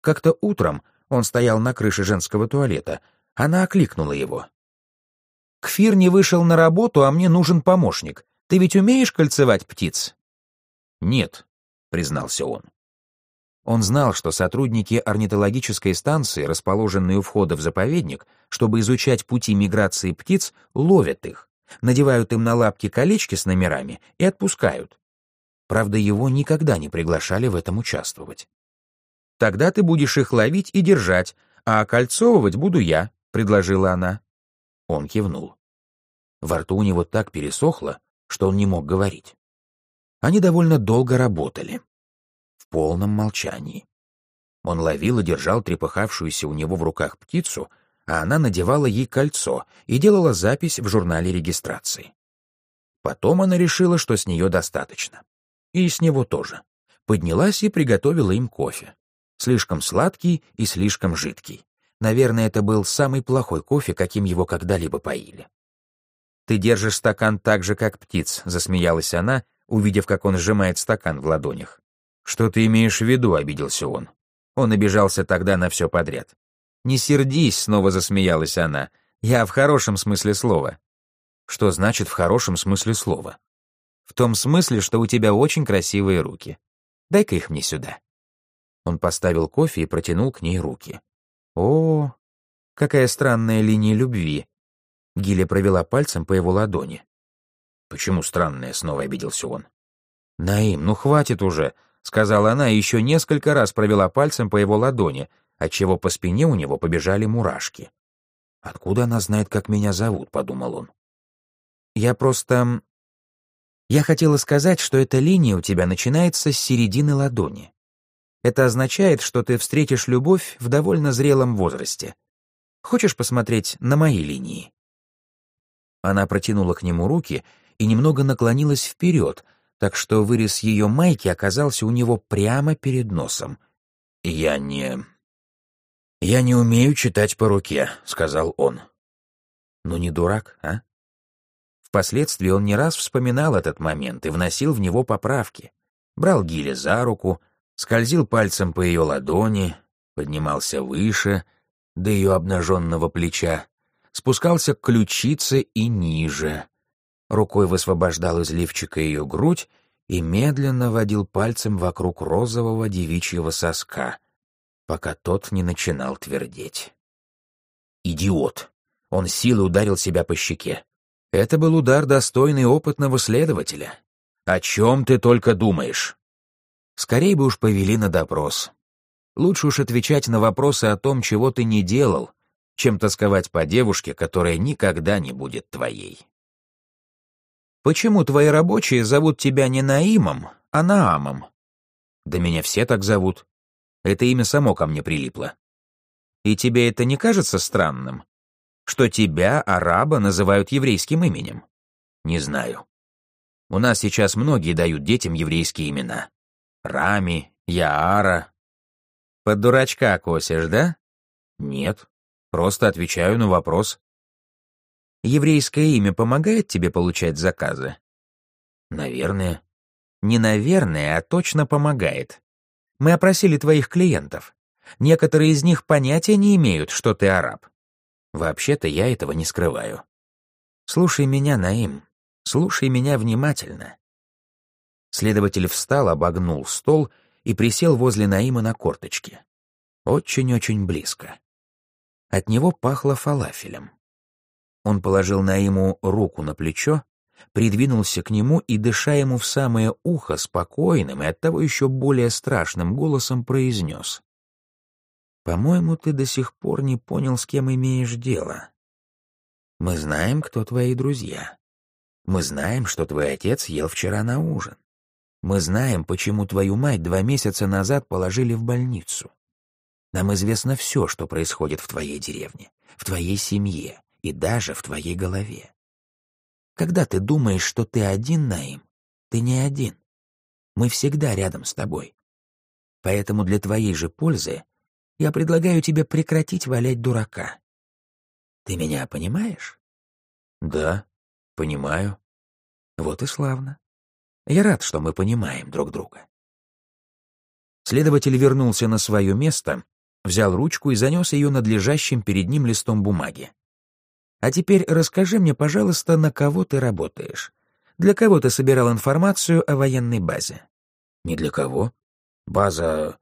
Как-то утром он стоял на крыше женского туалета, она окликнула его. Кфир не вышел на работу, а мне нужен помощник. Ты ведь умеешь кольцевать птиц?» «Нет», — признался он. Он знал, что сотрудники орнитологической станции, расположенные у входа в заповедник, чтобы изучать пути миграции птиц, ловят их, надевают им на лапки колечки с номерами и отпускают. Правда, его никогда не приглашали в этом участвовать. «Тогда ты будешь их ловить и держать, а окольцовывать буду я», — предложила она. Он кивнул. Во рту у него так пересохло, что он не мог говорить. Они довольно долго работали. Полном молчании. Он ловил и держал трепыхавшуюся у него в руках птицу, а она надевала ей кольцо и делала запись в журнале регистрации. Потом она решила, что с нее достаточно. И с него тоже. Поднялась и приготовила им кофе. Слишком сладкий и слишком жидкий. Наверное, это был самый плохой кофе, каким его когда-либо поили. «Ты держишь стакан так же, как птиц», — засмеялась она, увидев, как он сжимает стакан в ладонях. «Что ты имеешь в виду?» — обиделся он. Он обижался тогда на все подряд. «Не сердись», — снова засмеялась она. «Я в хорошем смысле слова». «Что значит в хорошем смысле слова?» «В том смысле, что у тебя очень красивые руки. Дай-ка их мне сюда». Он поставил кофе и протянул к ней руки. О, какая странная линия любви. Гиля провела пальцем по его ладони. Почему странная, снова обиделся он. Наим, ну хватит уже, сказала она и еще несколько раз провела пальцем по его ладони, отчего по спине у него побежали мурашки. Откуда она знает, как меня зовут, подумал он. Я просто... Я хотела сказать, что эта линия у тебя начинается с середины ладони. Это означает, что ты встретишь любовь в довольно зрелом возрасте. Хочешь посмотреть на мои линии?» Она протянула к нему руки и немного наклонилась вперед, так что вырез ее майки оказался у него прямо перед носом. «Я не... я не умею читать по руке», — сказал он. «Ну не дурак, а?» Впоследствии он не раз вспоминал этот момент и вносил в него поправки. Брал Гиля за руку, скользил пальцем по ее ладони, поднимался выше, до ее обнаженного плеча, спускался к ключице и ниже. Рукой высвобождал из лифчика ее грудь и медленно водил пальцем вокруг розового девичьего соска, пока тот не начинал твердеть. «Идиот!» Он силой ударил себя по щеке. Это был удар, достойный опытного следователя. «О чем ты только думаешь?» Скорее бы уж повели на допрос. Лучше уж отвечать на вопросы о том, чего ты не делал, чем тосковать по девушке, которая никогда не будет твоей. «Почему твои рабочие зовут тебя не Наимом, а Наамом?» «Да меня все так зовут. Это имя само ко мне прилипло. И тебе это не кажется странным, что тебя, араба, называют еврейским именем?» «Не знаю. У нас сейчас многие дают детям еврейские имена. Рами, Яара. Под дурачка косишь, да? Нет, просто отвечаю на вопрос. Еврейское имя помогает тебе получать заказы? Наверное. Не наверное, а точно помогает. Мы опросили твоих клиентов. Некоторые из них понятия не имеют, что ты араб. Вообще-то я этого не скрываю. Слушай меня, Наим. Слушай меня внимательно. Следователь встал, обогнул стол и присел возле Наима на корточке. Очень-очень близко. От него пахло фалафелем. Он положил Наиму руку на плечо, придвинулся к нему и, дыша ему в самое ухо, спокойным и оттого еще более страшным голосом произнес. «По-моему, ты до сих пор не понял, с кем имеешь дело. Мы знаем, кто твои друзья. Мы знаем, что твой отец ел вчера на ужин. Мы знаем, почему твою мать два месяца назад положили в больницу. Нам известно все, что происходит в твоей деревне, в твоей семье и даже в твоей голове. Когда ты думаешь, что ты один, Наим, ты не один. Мы всегда рядом с тобой. Поэтому для твоей же пользы я предлагаю тебе прекратить валять дурака. Ты меня понимаешь? Да, понимаю. Вот и славно. Я рад, что мы понимаем друг друга. Следователь вернулся на свое место, взял ручку и занес ее над лежащим перед ним листом бумаги. А теперь расскажи мне, пожалуйста, на кого ты работаешь. Для кого ты собирал информацию о военной базе? Ни для кого. База...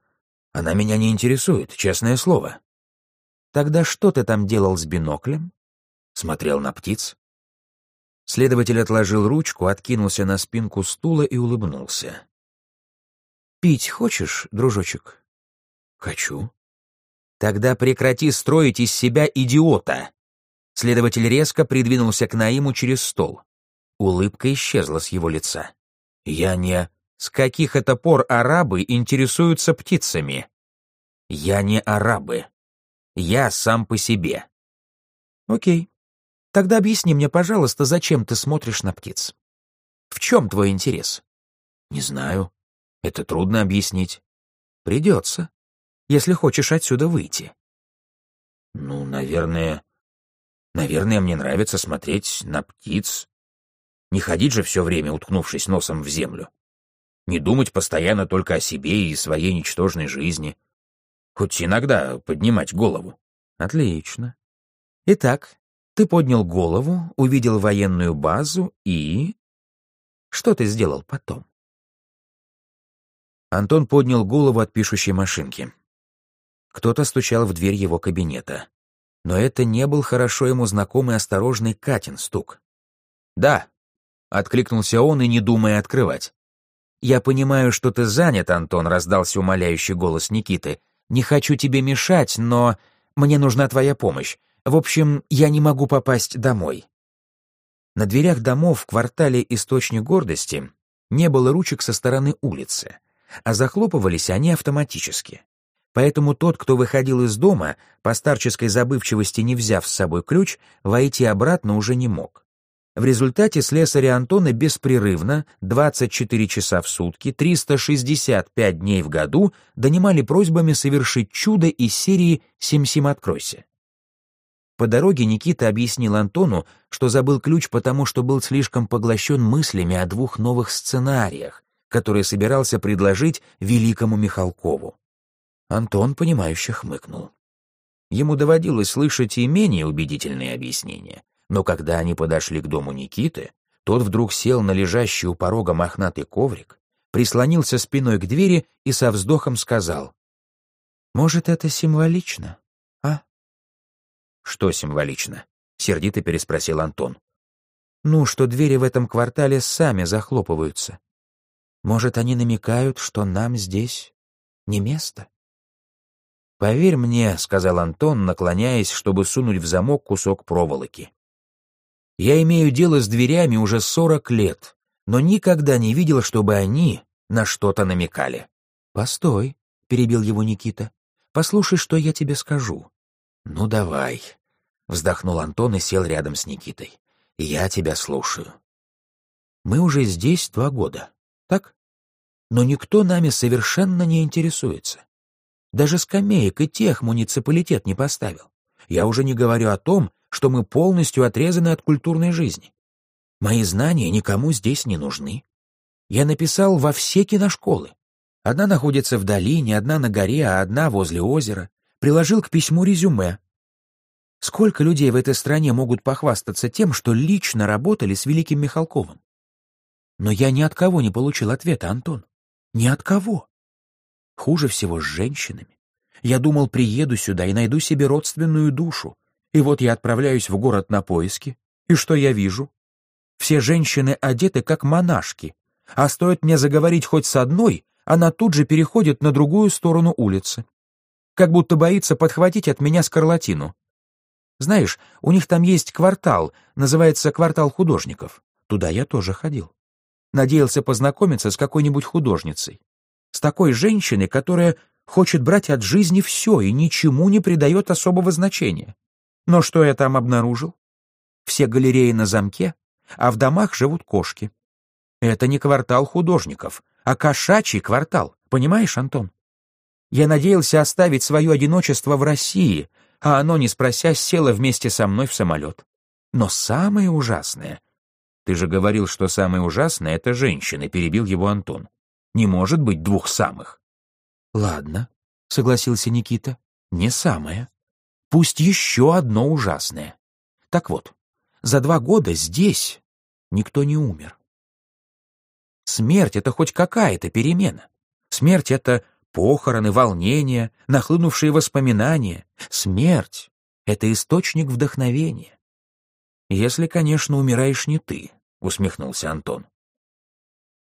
Она меня не интересует, честное слово. Тогда что ты там делал с биноклем? Смотрел на птиц. Следователь отложил ручку, откинулся на спинку стула и улыбнулся. «Пить хочешь, дружочек?» «Хочу». «Тогда прекрати строить из себя идиота!» Следователь резко придвинулся к Наиму через стол. Улыбка исчезла с его лица. «Я не...» «С каких это пор арабы интересуются птицами?» «Я не арабы. Я сам по себе». «Окей. Тогда объясни мне, пожалуйста, зачем ты смотришь на птиц? В чем твой интерес?» «Не знаю. Это трудно объяснить». «Придется, если хочешь отсюда выйти». «Ну, наверное, Наверное, мне нравится смотреть на птиц. Не ходить же все время, уткнувшись носом в землю. Не думать постоянно только о себе и своей ничтожной жизни. Хоть иногда поднимать голову. Отлично. Итак, ты поднял голову, увидел военную базу и... Что ты сделал потом? Антон поднял голову от пишущей машинки. Кто-то стучал в дверь его кабинета но это не был хорошо ему знакомый осторожный Катин стук. «Да», — откликнулся он и не думая открывать. «Я понимаю, что ты занят, Антон», — раздался умоляющий голос Никиты. «Не хочу тебе мешать, но мне нужна твоя помощь. В общем, я не могу попасть домой». На дверях домов в квартале «Источник гордости» не было ручек со стороны улицы, а захлопывались они автоматически. Поэтому тот, кто выходил из дома, по старческой забывчивости не взяв с собой ключ, войти обратно уже не мог. В результате слесари Антона беспрерывно, 24 часа в сутки, 365 дней в году донимали просьбами совершить чудо из серии «Сим-Сим, откройся». По дороге Никита объяснил Антону, что забыл ключ потому, что был слишком поглощен мыслями о двух новых сценариях, которые собирался предложить великому Михалкову. Антон, понимающе хмыкнул. Ему доводилось слышать и менее убедительные объяснения, но когда они подошли к дому Никиты, тот вдруг сел на лежащий у порога мохнатый коврик, прислонился спиной к двери и со вздохом сказал, «Может, это символично, а?» «Что символично?» — сердито переспросил Антон. «Ну, что двери в этом квартале сами захлопываются. Может, они намекают, что нам здесь не место?» «Поверь мне», — сказал Антон, наклоняясь, чтобы сунуть в замок кусок проволоки. «Я имею дело с дверями уже сорок лет, но никогда не видел, чтобы они на что-то намекали». «Постой», — перебил его Никита, — «послушай, что я тебе скажу». «Ну, давай», — вздохнул Антон и сел рядом с Никитой. «Я тебя слушаю». «Мы уже здесь два года, так? Но никто нами совершенно не интересуется. Даже скамеек и тех муниципалитет не поставил. Я уже не говорю о том, что мы полностью отрезаны от культурной жизни. Мои знания никому здесь не нужны. Я написал во все киношколы. Одна находится в долине, одна на горе, а одна возле озера. Приложил к письму резюме. Сколько людей в этой стране могут похвастаться тем, что лично работали с Великим Михалковым? Но я ни от кого не получил ответа, Антон. Ни от кого. Хуже всего с женщинами. Я думал, приеду сюда и найду себе родственную душу. И вот я отправляюсь в город на поиски. И что я вижу? Все женщины одеты как монашки. А стоит мне заговорить хоть с одной, она тут же переходит на другую сторону улицы. Как будто боится подхватить от меня скарлатину. Знаешь, у них там есть квартал, называется «Квартал художников». Туда я тоже ходил. Надеялся познакомиться с какой-нибудь художницей. С такой женщиной, которая хочет брать от жизни все и ничему не придает особого значения. Но что я там обнаружил? Все галереи на замке, а в домах живут кошки. Это не квартал художников, а кошачий квартал, понимаешь, Антон? Я надеялся оставить свое одиночество в России, а оно, не спросясь, село вместе со мной в самолет. Но самое ужасное... Ты же говорил, что самое ужасное — это женщины, перебил его Антон. Не может быть двух самых. Ладно, согласился Никита, не самое. Пусть еще одно ужасное. Так вот, за два года здесь никто не умер. Смерть — это хоть какая-то перемена. Смерть — это похороны, волнения, нахлынувшие воспоминания. Смерть — это источник вдохновения. Если, конечно, умираешь не ты, — усмехнулся Антон.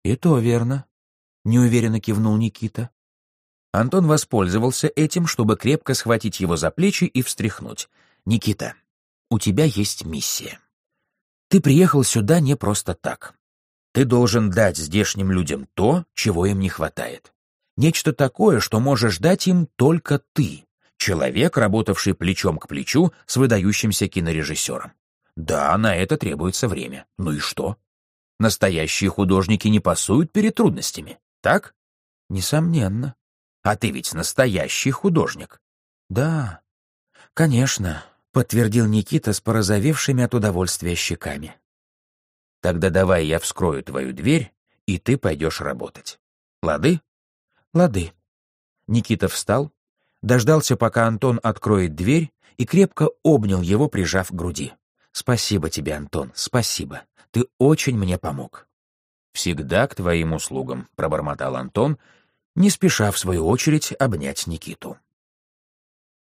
И то верно, — неуверенно кивнул Никита. Антон воспользовался этим, чтобы крепко схватить его за плечи и встряхнуть. «Никита, у тебя есть миссия. Ты приехал сюда не просто так. Ты должен дать здешним людям то, чего им не хватает. Нечто такое, что можешь дать им только ты, человек, работавший плечом к плечу с выдающимся кинорежиссером. Да, на это требуется время. Ну и что? Настоящие художники не пасуют перед трудностями, так? Несомненно. А ты ведь настоящий художник. Да, конечно, подтвердил Никита с порозовевшими от удовольствия щеками. Тогда давай я вскрою твою дверь, и ты пойдешь работать. Лады? Лады. Никита встал, дождался, пока Антон откроет дверь, и крепко обнял его, прижав к груди. «Спасибо тебе, Антон, спасибо. Ты очень мне помог». «Всегда к твоим услугам», — пробормотал Антон, не спеша, в свою очередь, обнять Никиту.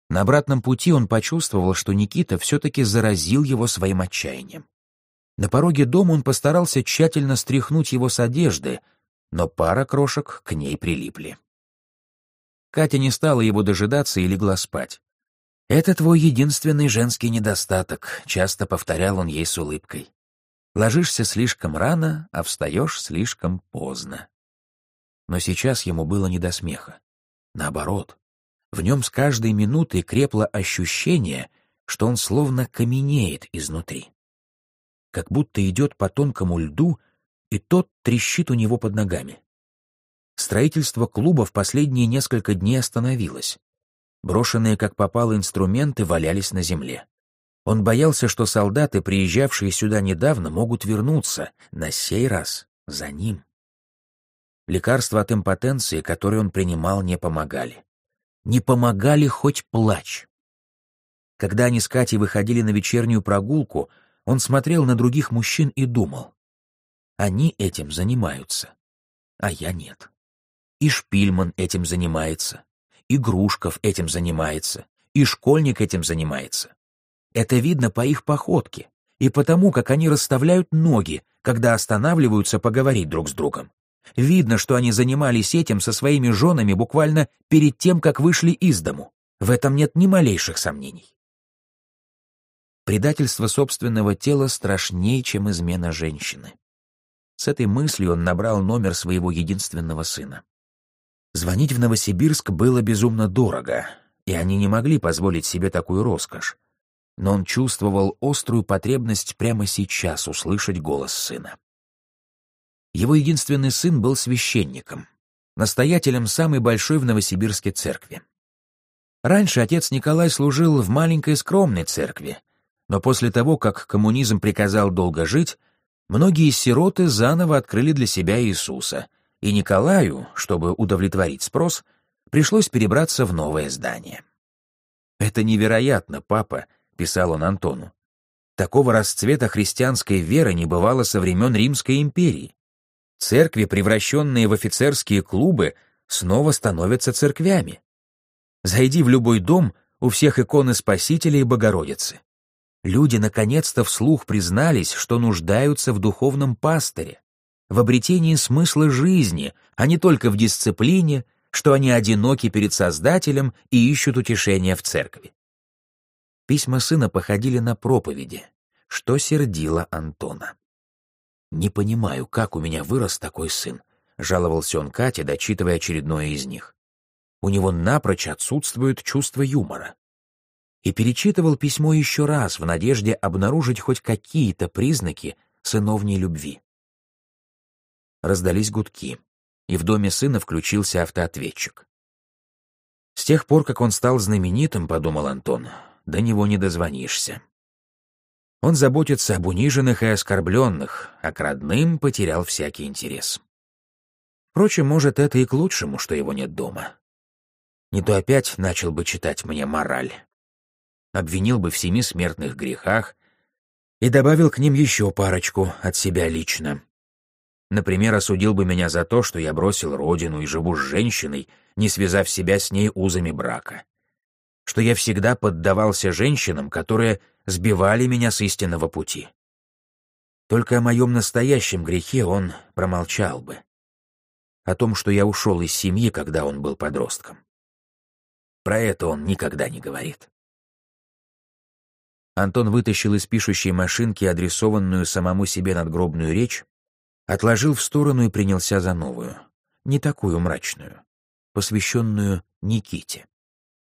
На обратном пути он почувствовал, что Никита все-таки заразил его своим отчаянием. На пороге дома он постарался тщательно стряхнуть его с одежды, но пара крошек к ней прилипли. Катя не стала его дожидаться и легла спать. «Это твой единственный женский недостаток», — часто повторял он ей с улыбкой. «Ложишься слишком рано, а встаешь слишком поздно». Но сейчас ему было не до смеха. Наоборот, в нем с каждой минутой крепло ощущение, что он словно каменеет изнутри. Как будто идет по тонкому льду — и тот трещит у него под ногами. Строительство клуба в последние несколько дней остановилось. Брошенные как попало инструменты валялись на земле. Он боялся, что солдаты, приезжавшие сюда недавно, могут вернуться, на сей раз, за ним. Лекарства от импотенции, которые он принимал, не помогали. Не помогали хоть плач. Когда они с Катей выходили на вечернюю прогулку, он смотрел на других мужчин и думал, они этим занимаются, а я нет. И Шпильман этим занимается, и Грушков этим занимается, и школьник этим занимается. Это видно по их походке и потому, как они расставляют ноги, когда останавливаются поговорить друг с другом. Видно, что они занимались этим со своими женами буквально перед тем, как вышли из дому. В этом нет ни малейших сомнений. Предательство собственного тела страшнее, чем измена женщины. С этой мыслью он набрал номер своего единственного сына. Звонить в Новосибирск было безумно дорого, и они не могли позволить себе такую роскошь. Но он чувствовал острую потребность прямо сейчас услышать голос сына. Его единственный сын был священником, настоятелем самой большой в Новосибирске церкви. Раньше отец Николай служил в маленькой скромной церкви, но после того, как коммунизм приказал долго жить, многие сироты заново открыли для себя Иисуса, и Николаю, чтобы удовлетворить спрос, пришлось перебраться в новое здание. «Это невероятно, папа», — писал он Антону. «Такого расцвета христианской веры не бывало со времен Римской империи. Церкви, превращенные в офицерские клубы, снова становятся церквями. Зайди в любой дом, у всех иконы Спасителя и Богородицы. Люди наконец-то вслух признались, что нуждаются в духовном пастыре, в обретении смысла жизни, а не только в дисциплине, что они одиноки перед Создателем и ищут утешения в церкви. Письма сына походили на проповеди, что сердило Антона. «Не понимаю, как у меня вырос такой сын», — жаловался он Кате, дочитывая очередное из них. «У него напрочь отсутствует чувство юмора». И перечитывал письмо еще раз в надежде обнаружить хоть какие-то признаки сыновней любви. Раздались гудки, и в доме сына включился автоответчик. С тех пор, как он стал знаменитым, подумал Антон, до него не дозвонишься. Он заботится об униженных и оскорбленных, а к родным потерял всякий интерес. Впрочем, может, это и к лучшему, что его нет дома. Не то опять начал бы читать мне мораль. Обвинил бы в семи смертных грехах и добавил к ним еще парочку от себя лично. Например, осудил бы меня за то, что я бросил родину и живу с женщиной, не связав себя с ней узами брака что я всегда поддавался женщинам, которые сбивали меня с истинного пути. Только о моем настоящем грехе он промолчал бы. О том, что я ушел из семьи, когда он был подростком. Про это он никогда не говорит. Антон вытащил из пишущей машинки адресованную самому себе надгробную речь, отложил в сторону и принялся за новую, не такую мрачную, посвященную Никите.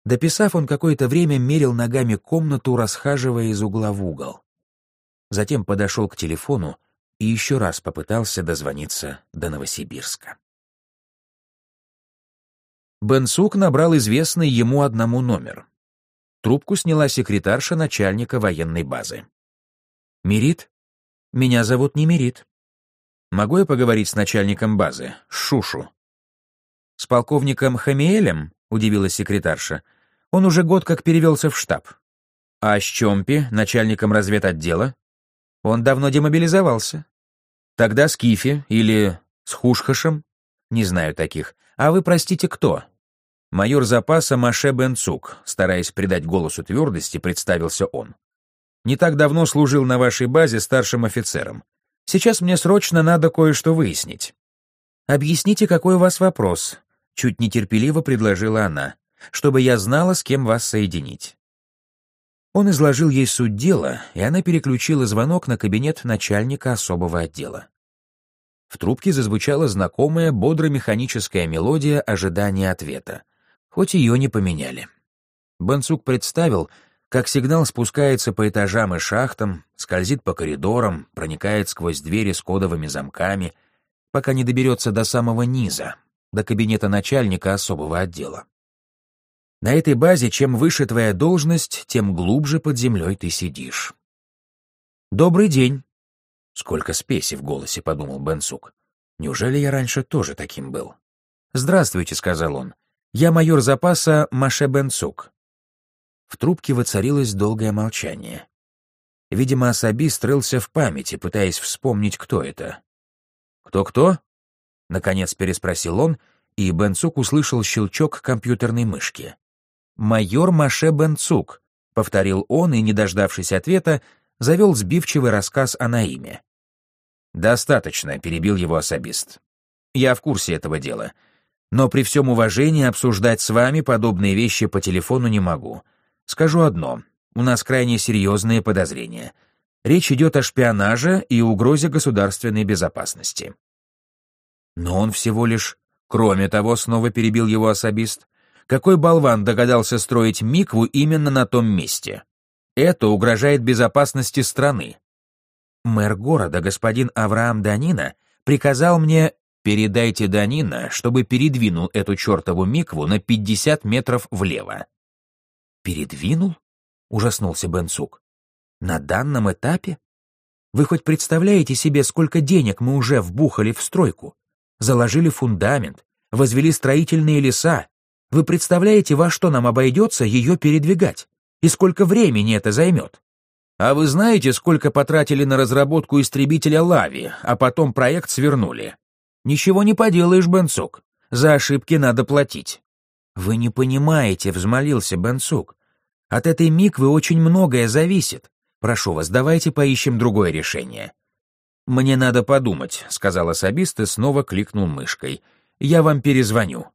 Дописав, он какое-то время мерил ногами комнату, расхаживая из угла в угол. Затем подошел к телефону и еще раз попытался дозвониться до Новосибирска. Бенсук набрал известный ему одному номер. Трубку сняла секретарша начальника военной базы. «Мирит? Меня зовут не Мирит. Могу я поговорить с начальником базы, Шушу?» «С полковником Хамиэлем?» — удивилась секретарша. Он уже год как перевелся в штаб. А с Чомпи, начальником разведотдела? Он давно демобилизовался. Тогда с Кифи или с Хушхашем? Не знаю таких. А вы, простите, кто? Майор запаса Маше Бенцук, стараясь придать голосу твердости, представился он. Не так давно служил на вашей базе старшим офицером. Сейчас мне срочно надо кое-что выяснить. Объясните, какой у вас вопрос, чуть нетерпеливо предложила она чтобы я знала, с кем вас соединить». Он изложил ей суть дела, и она переключила звонок на кабинет начальника особого отдела. В трубке зазвучала знакомая бодро-механическая мелодия ожидания ответа, хоть ее не поменяли. Бенцук представил, как сигнал спускается по этажам и шахтам, скользит по коридорам, проникает сквозь двери с кодовыми замками, пока не доберется до самого низа, до кабинета начальника особого отдела. На этой базе чем выше твоя должность, тем глубже под землей ты сидишь. «Добрый день!» Сколько спеси в голосе, подумал Бенсук. Неужели я раньше тоже таким был? «Здравствуйте», — сказал он. «Я майор запаса Маше Бенсук». В трубке воцарилось долгое молчание. Видимо, особист рылся в памяти, пытаясь вспомнить, кто это. «Кто-кто?» — наконец переспросил он, и Бенцук услышал щелчок компьютерной мышки. «Майор Маше Бенцук», — повторил он и, не дождавшись ответа, завел сбивчивый рассказ о Наиме. «Достаточно», — перебил его особист. «Я в курсе этого дела. Но при всем уважении обсуждать с вами подобные вещи по телефону не могу. Скажу одно. У нас крайне серьезные подозрения. Речь идет о шпионаже и угрозе государственной безопасности». Но он всего лишь... Кроме того, снова перебил его особист, какой болван догадался строить микву именно на том месте? Это угрожает безопасности страны. Мэр города, господин Авраам Данина, приказал мне «передайте Данина, чтобы передвинул эту чертову микву на 50 метров влево». «Передвинул?» — ужаснулся Бенцук. «На данном этапе? Вы хоть представляете себе, сколько денег мы уже вбухали в стройку? Заложили фундамент, возвели строительные леса. Вы представляете, во что нам обойдется ее передвигать? И сколько времени это займет? А вы знаете, сколько потратили на разработку истребителя Лави, а потом проект свернули? Ничего не поделаешь, Бенцук. За ошибки надо платить. Вы не понимаете, взмолился Бенцук. От этой миквы очень многое зависит. Прошу вас, давайте поищем другое решение. «Мне надо подумать», — сказал особист и снова кликнул мышкой. «Я вам перезвоню».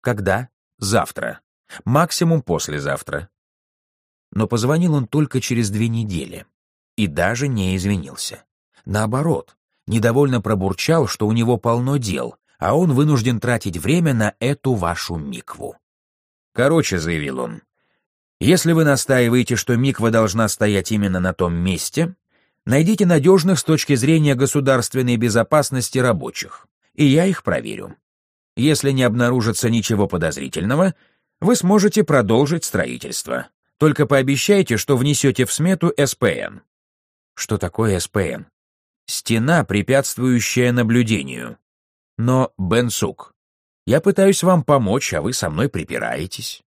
«Когда?» «Завтра. Максимум послезавтра». Но позвонил он только через две недели. И даже не извинился. Наоборот, недовольно пробурчал, что у него полно дел, а он вынужден тратить время на эту вашу микву. «Короче», — заявил он, — «если вы настаиваете, что миква должна стоять именно на том месте, Найдите надежных с точки зрения государственной безопасности рабочих, и я их проверю. Если не обнаружится ничего подозрительного, вы сможете продолжить строительство. Только пообещайте, что внесете в смету СПН. Что такое СПН? Стена, препятствующая наблюдению. Но, Бенсук, я пытаюсь вам помочь, а вы со мной припираетесь.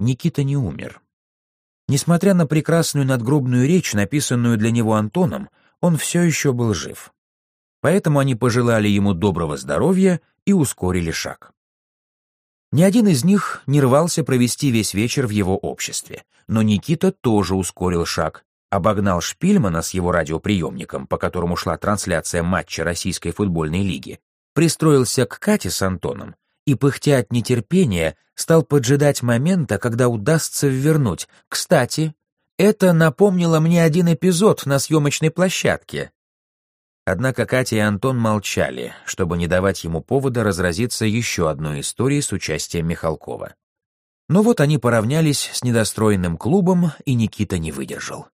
Никита не умер. Несмотря на прекрасную надгробную речь, написанную для него Антоном, он все еще был жив. Поэтому они пожелали ему доброго здоровья и ускорили шаг. Ни один из них не рвался провести весь вечер в его обществе, но Никита тоже ускорил шаг, обогнал Шпильмана с его радиоприемником, по которому шла трансляция матча Российской футбольной лиги, пристроился к Кате с Антоном и, пыхтя от нетерпения, стал поджидать момента, когда удастся вернуть. Кстати, это напомнило мне один эпизод на съемочной площадке. Однако Катя и Антон молчали, чтобы не давать ему повода разразиться еще одной историей с участием Михалкова. Но вот они поравнялись с недостроенным клубом, и Никита не выдержал.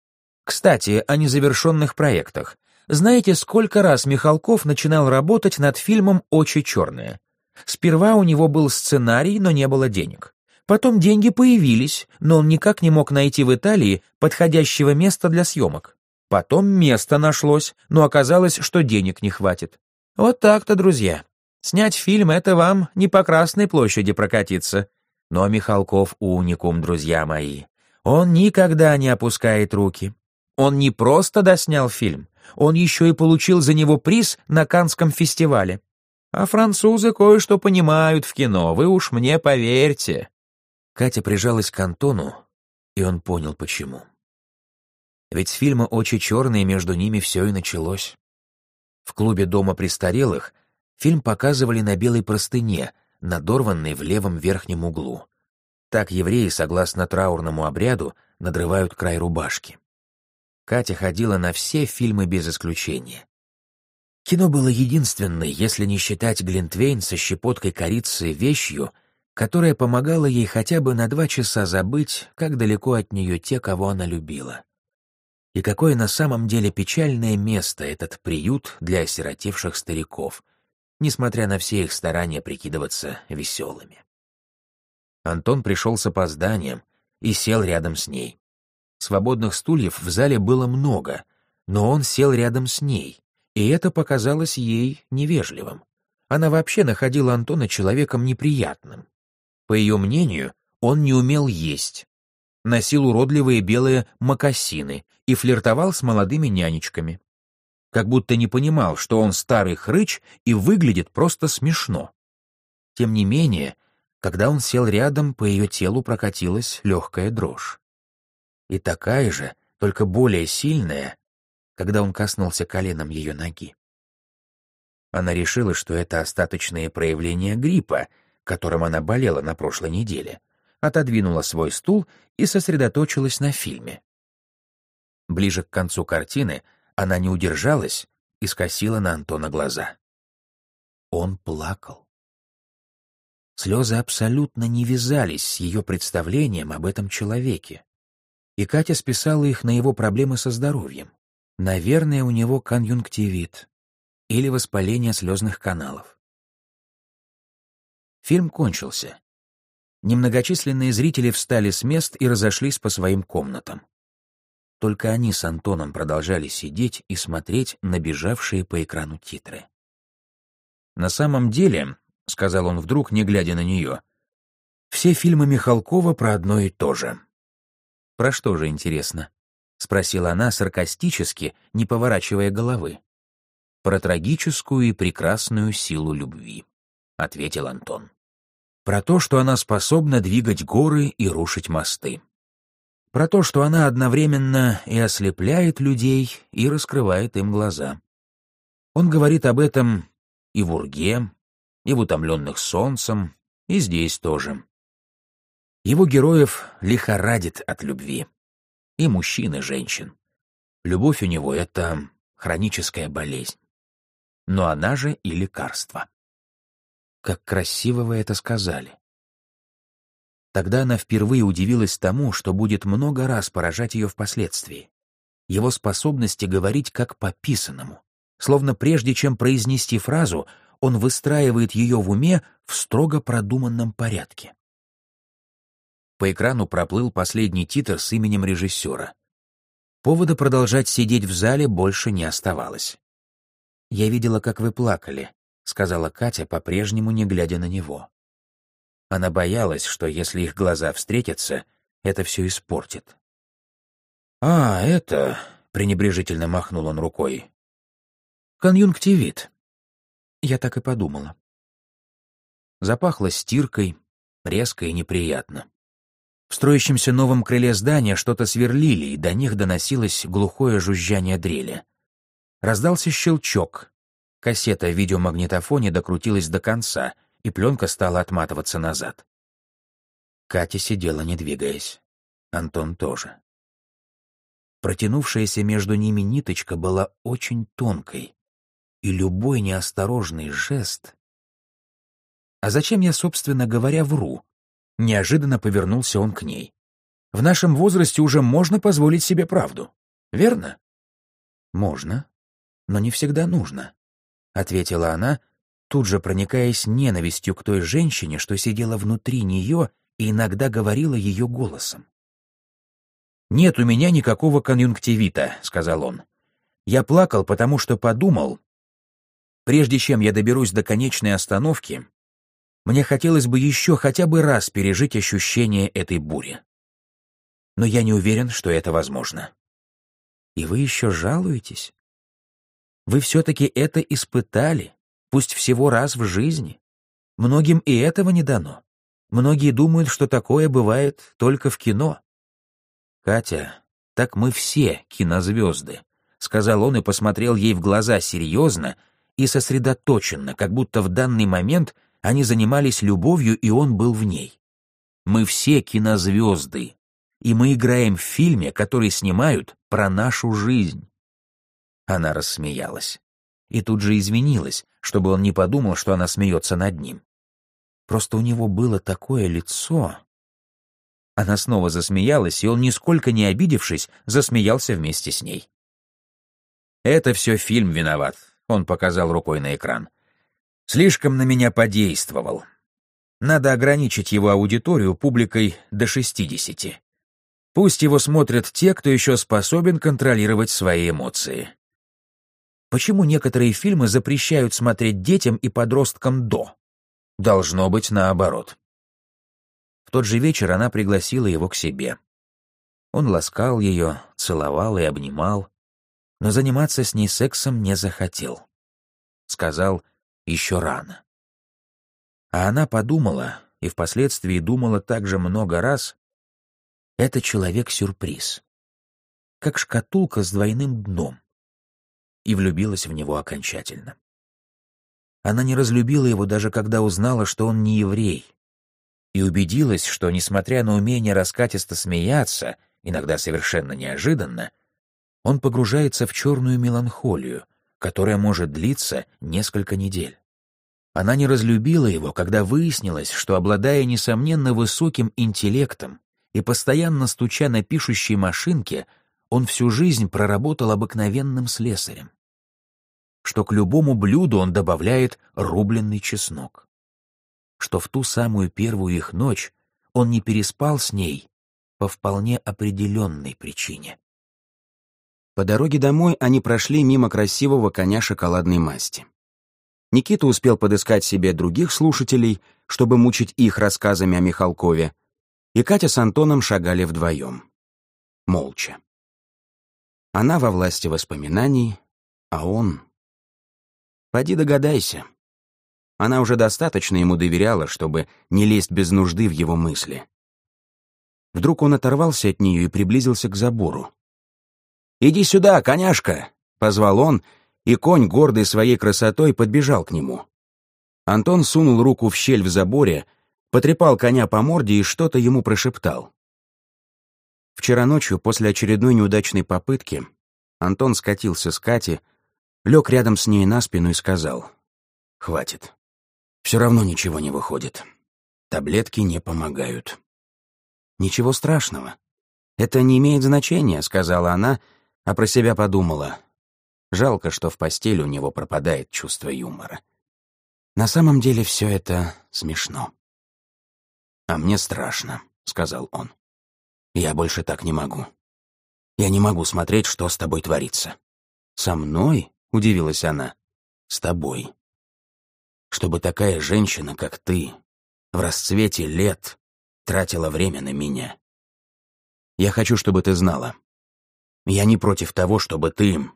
Кстати, о незавершенных проектах. Знаете, сколько раз Михалков начинал работать над фильмом «Очи черные»? Сперва у него был сценарий, но не было денег. Потом деньги появились, но он никак не мог найти в Италии подходящего места для съемок. Потом место нашлось, но оказалось, что денег не хватит. Вот так-то, друзья. Снять фильм — это вам не по Красной площади прокатиться. Но Михалков уникум, друзья мои. Он никогда не опускает руки. Он не просто доснял фильм, он еще и получил за него приз на Канском фестивале. А французы кое-что понимают в кино, вы уж мне поверьте». Катя прижалась к Антону, и он понял, почему. Ведь с фильма «Очи черные» между ними все и началось. В клубе дома престарелых фильм показывали на белой простыне, надорванной в левом верхнем углу. Так евреи, согласно траурному обряду, надрывают край рубашки. Катя ходила на все фильмы без исключения. Кино было единственной, если не считать Глинтвейн со щепоткой корицы вещью, которая помогала ей хотя бы на два часа забыть, как далеко от нее те, кого она любила. И какое на самом деле печальное место этот приют для осиротевших стариков, несмотря на все их старания прикидываться веселыми. Антон пришел с опозданием и сел рядом с ней. Свободных стульев в зале было много, но он сел рядом с ней, и это показалось ей невежливым. Она вообще находила Антона человеком неприятным. По ее мнению, он не умел есть, носил уродливые белые мокасины и флиртовал с молодыми нянечками. Как будто не понимал, что он старый хрыч и выглядит просто смешно. Тем не менее, когда он сел рядом, по ее телу прокатилась легкая дрожь. И такая же, только более сильная, когда он коснулся коленом ее ноги. Она решила, что это остаточные проявления гриппа, которым она болела на прошлой неделе, отодвинула свой стул и сосредоточилась на фильме. Ближе к концу картины она не удержалась и скосила на Антона глаза. Он плакал. Слезы абсолютно не вязались с ее представлением об этом человеке, и Катя списала их на его проблемы со здоровьем. Наверное, у него конъюнктивит или воспаление слезных каналов. Фильм кончился. Немногочисленные зрители встали с мест и разошлись по своим комнатам. Только они с Антоном продолжали сидеть и смотреть на бежавшие по экрану титры. «На самом деле», — сказал он вдруг, не глядя на нее, — «все фильмы Михалкова про одно и то же». «Про что же, интересно?» — спросила она саркастически, не поворачивая головы. «Про трагическую и прекрасную силу любви», — ответил Антон. «Про то, что она способна двигать горы и рушить мосты. Про то, что она одновременно и ослепляет людей, и раскрывает им глаза. Он говорит об этом и в Урге, и в «Утомленных солнцем», и здесь тоже. Его героев лихорадит от любви. И мужчин, и женщин. Любовь у него — это хроническая болезнь. Но она же и лекарство. Как красиво вы это сказали. Тогда она впервые удивилась тому, что будет много раз поражать ее впоследствии. Его способности говорить как по писанному словно прежде чем произнести фразу, он выстраивает ее в уме в строго продуманном порядке. По экрану проплыл последний титр с именем режиссера. Повода продолжать сидеть в зале больше не оставалось. «Я видела, как вы плакали», — сказала Катя, по-прежнему не глядя на него. Она боялась, что если их глаза встретятся, это все испортит. «А, это...» — пренебрежительно махнул он рукой. Конъюнктивит. Я так и подумала. Запахло стиркой, резко и неприятно. В строящемся новом крыле здания что-то сверлили, и до них доносилось глухое жужжание дрели. Раздался щелчок. Кассета в видеомагнитофоне докрутилась до конца, и пленка стала отматываться назад. Катя сидела, не двигаясь. Антон тоже. Протянувшаяся между ними ниточка была очень тонкой, и любой неосторожный жест... А зачем я, собственно говоря, вру? Неожиданно повернулся он к ней. В нашем возрасте уже можно позволить себе правду, верно? Можно, но не всегда нужно, ответила она, тут же проникаясь ненавистью к той женщине, что сидела внутри нее и иногда говорила ее голосом. «Нет у меня никакого конъюнктивита», — сказал он. «Я плакал, потому что подумал, Прежде чем я доберусь до конечной остановки, мне хотелось бы еще хотя бы раз пережить ощущение этой бури. Но я не уверен, что это возможно. И вы еще жалуетесь? Вы все-таки это испытали, пусть всего раз в жизни. Многим и этого не дано. Многие думают, что такое бывает только в кино. Катя, так мы все кинозвезды, — сказал он и посмотрел ей в глаза серьезно, и сосредоточенно, как будто в данный момент они занимались любовью, и он был в ней. Мы все кинозвезды, и мы играем в фильме, который снимают про нашу жизнь. Она рассмеялась. И тут же извинилась, чтобы он не подумал, что она смеется над ним. Просто у него было такое лицо. Она снова засмеялась, и он, нисколько не обидевшись, засмеялся вместе с ней. «Это все фильм виноват», он показал рукой на экран. Слишком на меня подействовал. Надо ограничить его аудиторию публикой до 60. Пусть его смотрят те, кто еще способен контролировать свои эмоции. Почему некоторые фильмы запрещают смотреть детям и подросткам до? Должно быть наоборот. В тот же вечер она пригласила его к себе. Он ласкал ее, целовал и обнимал, но заниматься с ней сексом не захотел. Сказал, еще рано. А она подумала, и впоследствии думала также много раз, это человек-сюрприз, как шкатулка с двойным дном, и влюбилась в него окончательно. Она не разлюбила его даже когда узнала, что он не еврей, и убедилась, что, несмотря на умение раскатисто смеяться, иногда совершенно неожиданно, он погружается в черную меланхолию, которая может длиться несколько недель. Она не разлюбила его, когда выяснилось, что, обладая несомненно высоким интеллектом и постоянно стуча на пишущей машинке, он всю жизнь проработал обыкновенным слесарем. Что к любому блюду он добавляет рубленный чеснок. Что в ту самую первую их ночь он не переспал с ней по вполне определенной причине. По дороге домой они прошли мимо красивого коня шоколадной масти. Никита успел подыскать себе других слушателей, чтобы мучить их рассказами о Михалкове, и Катя с Антоном шагали вдвоем. Молча. Она во власти воспоминаний, а он... Поди догадайся. Она уже достаточно ему доверяла, чтобы не лезть без нужды в его мысли. Вдруг он оторвался от нее и приблизился к забору. «Иди сюда, коняшка!» — позвал он, и конь, гордый своей красотой, подбежал к нему. Антон сунул руку в щель в заборе, потрепал коня по морде и что-то ему прошептал. Вчера ночью, после очередной неудачной попытки, Антон скатился с Кати, лег рядом с ней на спину и сказал, «Хватит. Все равно ничего не выходит. Таблетки не помогают». «Ничего страшного. Это не имеет значения», — сказала она, а про себя подумала. Жалко, что в постели у него пропадает чувство юмора. На самом деле все это смешно. «А мне страшно», — сказал он. «Я больше так не могу. Я не могу смотреть, что с тобой творится». «Со мной?» — удивилась она. «С тобой. Чтобы такая женщина, как ты, в расцвете лет тратила время на меня. Я хочу, чтобы ты знала. Я не против того, чтобы ты...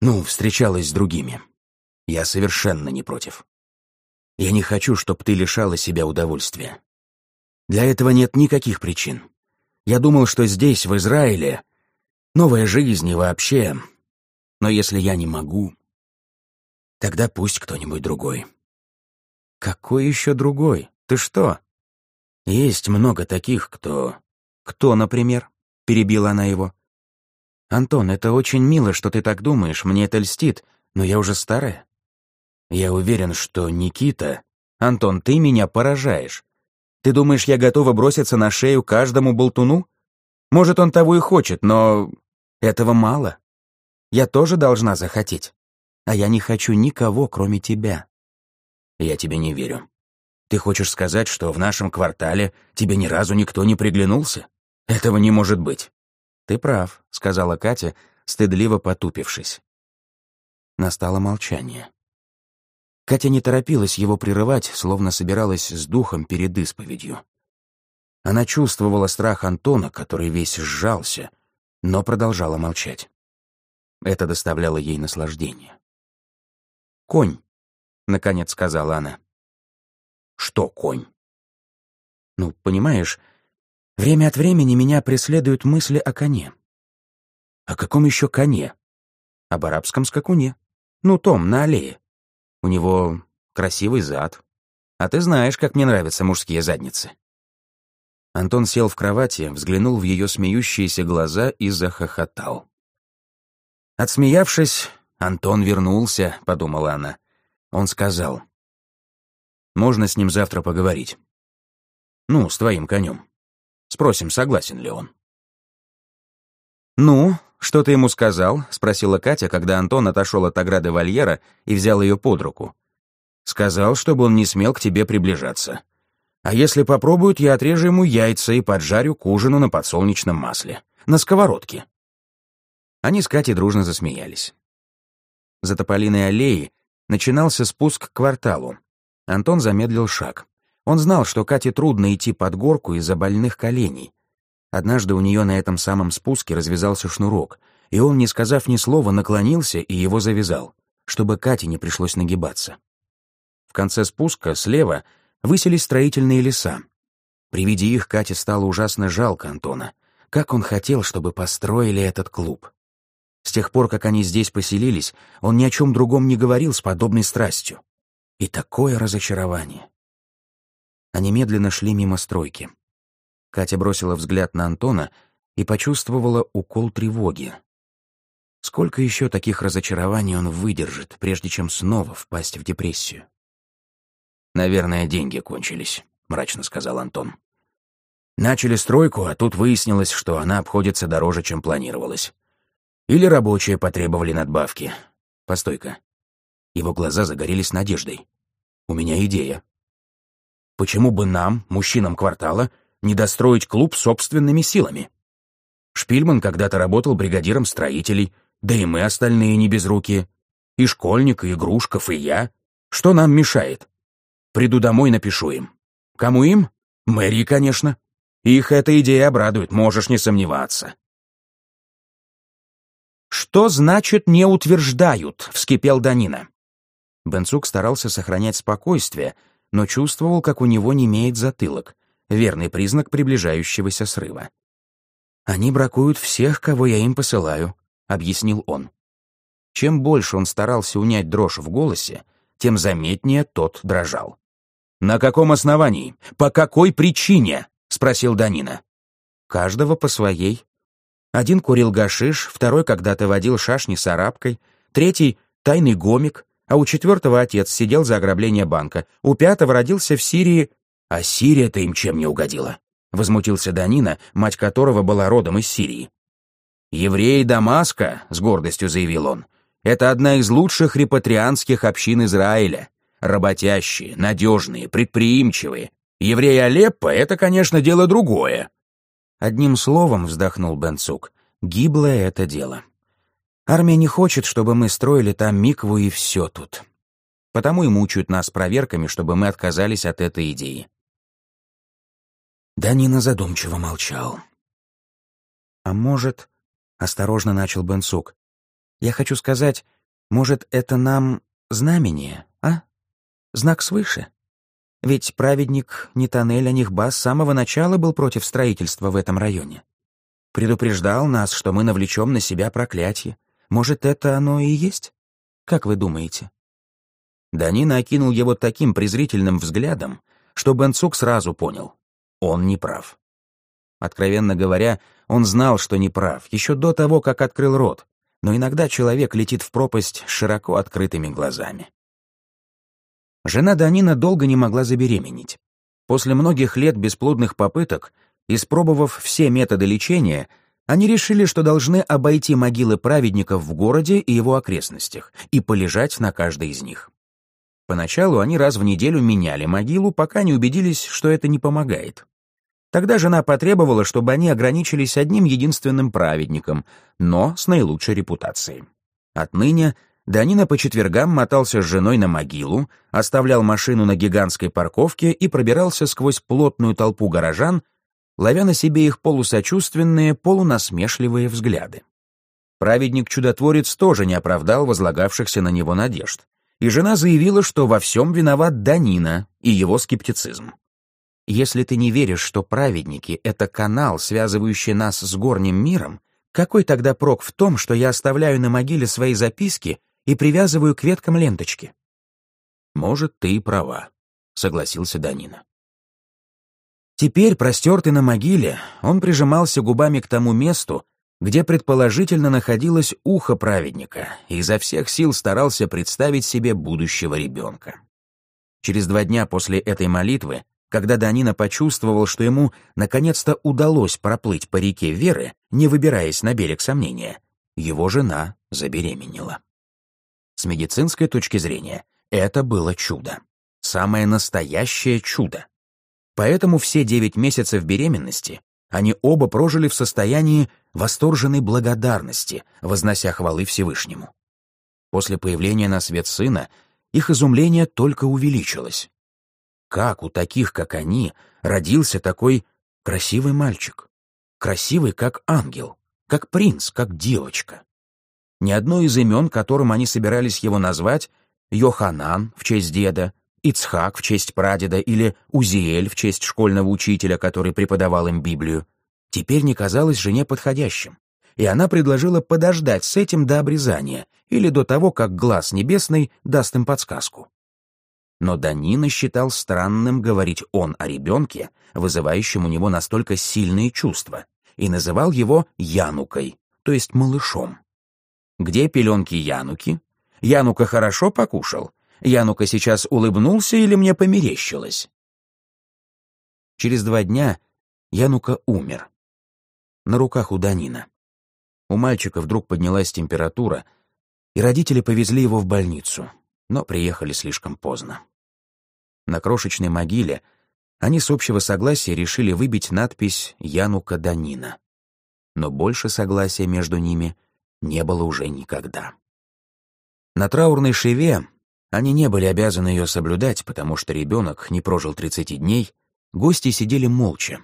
Ну, встречалась с другими. Я совершенно не против. Я не хочу, чтобы ты лишала себя удовольствия. Для этого нет никаких причин. Я думал, что здесь, в Израиле, новая жизнь и вообще... Но если я не могу, тогда пусть кто-нибудь другой. Какой еще другой? Ты что? Есть много таких, кто... Кто, например? Перебила она его. Антон, это очень мило, что ты так думаешь, мне это льстит, но я уже старая. Я уверен, что Никита... Антон, ты меня поражаешь. Ты думаешь, я готова броситься на шею каждому болтуну? Может, он того и хочет, но этого мало. Я тоже должна захотеть. А я не хочу никого, кроме тебя. Я тебе не верю. Ты хочешь сказать, что в нашем квартале тебе ни разу никто не приглянулся? Этого не может быть. Ты прав, сказала Катя, стыдливо потупившись. Настало молчание. Катя не торопилась его прерывать, словно собиралась с духом перед исповедью. Она чувствовала страх Антона, который весь сжался, но продолжала молчать. Это доставляло ей наслаждение. «Конь», — наконец сказала она. «Что конь?» «Ну, понимаешь, время от времени меня преследуют мысли о коне». «О каком еще коне?» «Об арабском скакуне. Ну, том, на аллее. У него красивый зад. А ты знаешь, как мне нравятся мужские задницы». Антон сел в кровати, взглянул в ее смеющиеся глаза и захохотал. Отсмеявшись, Антон вернулся, подумала она. Он сказал, «Можно с ним завтра поговорить. Ну, с твоим конем. Спросим, согласен ли он». «Ну, что ты ему сказал?» — спросила Катя, когда Антон отошел от ограды вольера и взял ее под руку. «Сказал, чтобы он не смел к тебе приближаться. А если попробует, я отрежу ему яйца и поджарю к ужину на подсолнечном масле. На сковородке». Они с Катей дружно засмеялись. За тополиной аллеей начинался спуск к кварталу. Антон замедлил шаг. Он знал, что Кате трудно идти под горку из-за больных коленей, Однажды у нее на этом самом спуске развязался шнурок, и он, не сказав ни слова, наклонился и его завязал, чтобы Кате не пришлось нагибаться. В конце спуска, слева, высились строительные леса. При виде их Кате стало ужасно жалко Антона. Как он хотел, чтобы построили этот клуб. С тех пор, как они здесь поселились, он ни о чем другом не говорил с подобной страстью. И такое разочарование. Они медленно шли мимо стройки. Катя бросила взгляд на Антона и почувствовала укол тревоги. Сколько еще таких разочарований он выдержит, прежде чем снова впасть в депрессию? «Наверное, деньги кончились», — мрачно сказал Антон. «Начали стройку, а тут выяснилось, что она обходится дороже, чем планировалось. Или рабочие потребовали надбавки. Постой-ка». Его глаза загорелись надеждой. «У меня идея. Почему бы нам, мужчинам квартала, не достроить клуб собственными силами. Шпильман когда-то работал бригадиром строителей, да и мы остальные не безрукие. И школьник, и Игрушков, и я. Что нам мешает? Приду домой, напишу им. Кому им? Мэри, конечно. Их эта идея обрадует, можешь не сомневаться. «Что значит «не утверждают»?» — вскипел Данина. Бенцук старался сохранять спокойствие, но чувствовал, как у него немеет затылок, верный признак приближающегося срыва. «Они бракуют всех, кого я им посылаю», — объяснил он. Чем больше он старался унять дрожь в голосе, тем заметнее тот дрожал. «На каком основании? По какой причине?» — спросил Данина. «Каждого по своей. Один курил гашиш, второй когда-то водил шашни с арабкой, третий — тайный гомик, а у четвертого отец сидел за ограбление банка, у пятого родился в Сирии... А Сирия-то им чем не угодила? Возмутился Данина, мать которого была родом из Сирии. «Евреи Дамаска», — с гордостью заявил он, — «это одна из лучших репатрианских общин Израиля. Работящие, надежные, предприимчивые. Евреи Алеппо — это, конечно, дело другое». Одним словом, вздохнул Бенцук, гиблое это дело. Армия не хочет, чтобы мы строили там микву и все тут. Потому и мучают нас проверками, чтобы мы отказались от этой идеи. Данина задумчиво молчал. «А может...» — осторожно начал Бенцук. «Я хочу сказать, может, это нам знамение, а? Знак свыше? Ведь праведник Нитанель Анихба с самого начала был против строительства в этом районе. Предупреждал нас, что мы навлечем на себя проклятие, может, это оно и есть? Как вы думаете?» Данина окинул его таким презрительным взглядом, что Бенцук сразу понял. Он не прав. Откровенно говоря, он знал, что не прав, еще до того, как открыл рот, но иногда человек летит в пропасть широко открытыми глазами. Жена Данина долго не могла забеременеть. После многих лет бесплодных попыток, испробовав все методы лечения, они решили, что должны обойти могилы праведников в городе и его окрестностях и полежать на каждой из них. Поначалу они раз в неделю меняли могилу, пока не убедились, что это не помогает. Тогда жена потребовала, чтобы они ограничились одним единственным праведником, но с наилучшей репутацией. Отныне Данина по четвергам мотался с женой на могилу, оставлял машину на гигантской парковке и пробирался сквозь плотную толпу горожан, ловя на себе их полусочувственные, полунасмешливые взгляды. Праведник-чудотворец тоже не оправдал возлагавшихся на него надежд, и жена заявила, что во всем виноват Данина и его скептицизм. Если ты не веришь, что праведники — это канал, связывающий нас с горним миром, какой тогда прок в том, что я оставляю на могиле свои записки и привязываю к веткам ленточки? Может, ты и права, — согласился Данина. Теперь, простертый на могиле, он прижимался губами к тому месту, где предположительно находилось ухо праведника, и изо всех сил старался представить себе будущего ребенка. Через два дня после этой молитвы, когда Данина почувствовал, что ему наконец-то удалось проплыть по реке Веры, не выбираясь на берег сомнения, его жена забеременела. С медицинской точки зрения, это было чудо. Самое настоящее чудо. Поэтому все девять месяцев беременности они оба прожили в состоянии восторженной благодарности, вознося хвалы Всевышнему. После появления на свет сына их изумление только увеличилось. Как у таких, как они, родился такой красивый мальчик? Красивый, как ангел, как принц, как девочка. Ни одно из имен, которым они собирались его назвать, Йоханан в честь деда, Ицхак в честь прадеда или Узиэль в честь школьного учителя, который преподавал им Библию, теперь не казалось жене подходящим, и она предложила подождать с этим до обрезания или до того, как глаз небесный даст им подсказку. Но Данина считал странным говорить он о ребенке, вызывающем у него настолько сильные чувства, и называл его Янукой, то есть малышом. Где пеленки Януки? Янука хорошо покушал, Янука сейчас улыбнулся или мне померещилось? Через два дня Янука умер. На руках у Данина. У мальчика вдруг поднялась температура, и родители повезли его в больницу, но приехали слишком поздно. На крошечной могиле они с общего согласия решили выбить надпись «Янука Данина». но больше согласия между ними не было уже никогда. На траурной шиве они не были обязаны ее соблюдать, потому что ребенок не прожил 30 дней, гости сидели молча.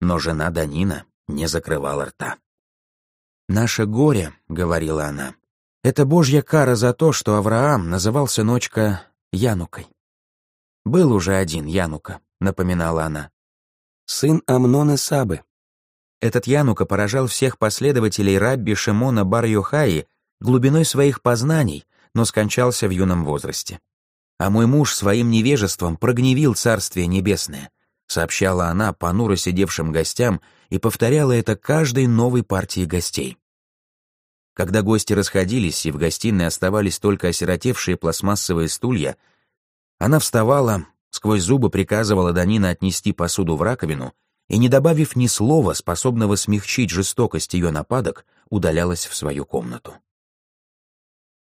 Но жена Данина не закрывала рта. «Наше горе», — говорила она, — «это божья кара за то, что Авраам называл сыночка Янукой». «Был уже один Янука», — напоминала она. «Сын Амнона Сабы». Этот Янука поражал всех последователей рабби Шимона Бар-Йохаи глубиной своих познаний, но скончался в юном возрасте. «А мой муж своим невежеством прогневил Царствие Небесное», сообщала она понуро сидевшим гостям и повторяла это каждой новой партии гостей. Когда гости расходились и в гостиной оставались только осиротевшие пластмассовые стулья, она вставала, сквозь зубы приказывала Данина отнести посуду в раковину и, не добавив ни слова, способного смягчить жестокость ее нападок, удалялась в свою комнату.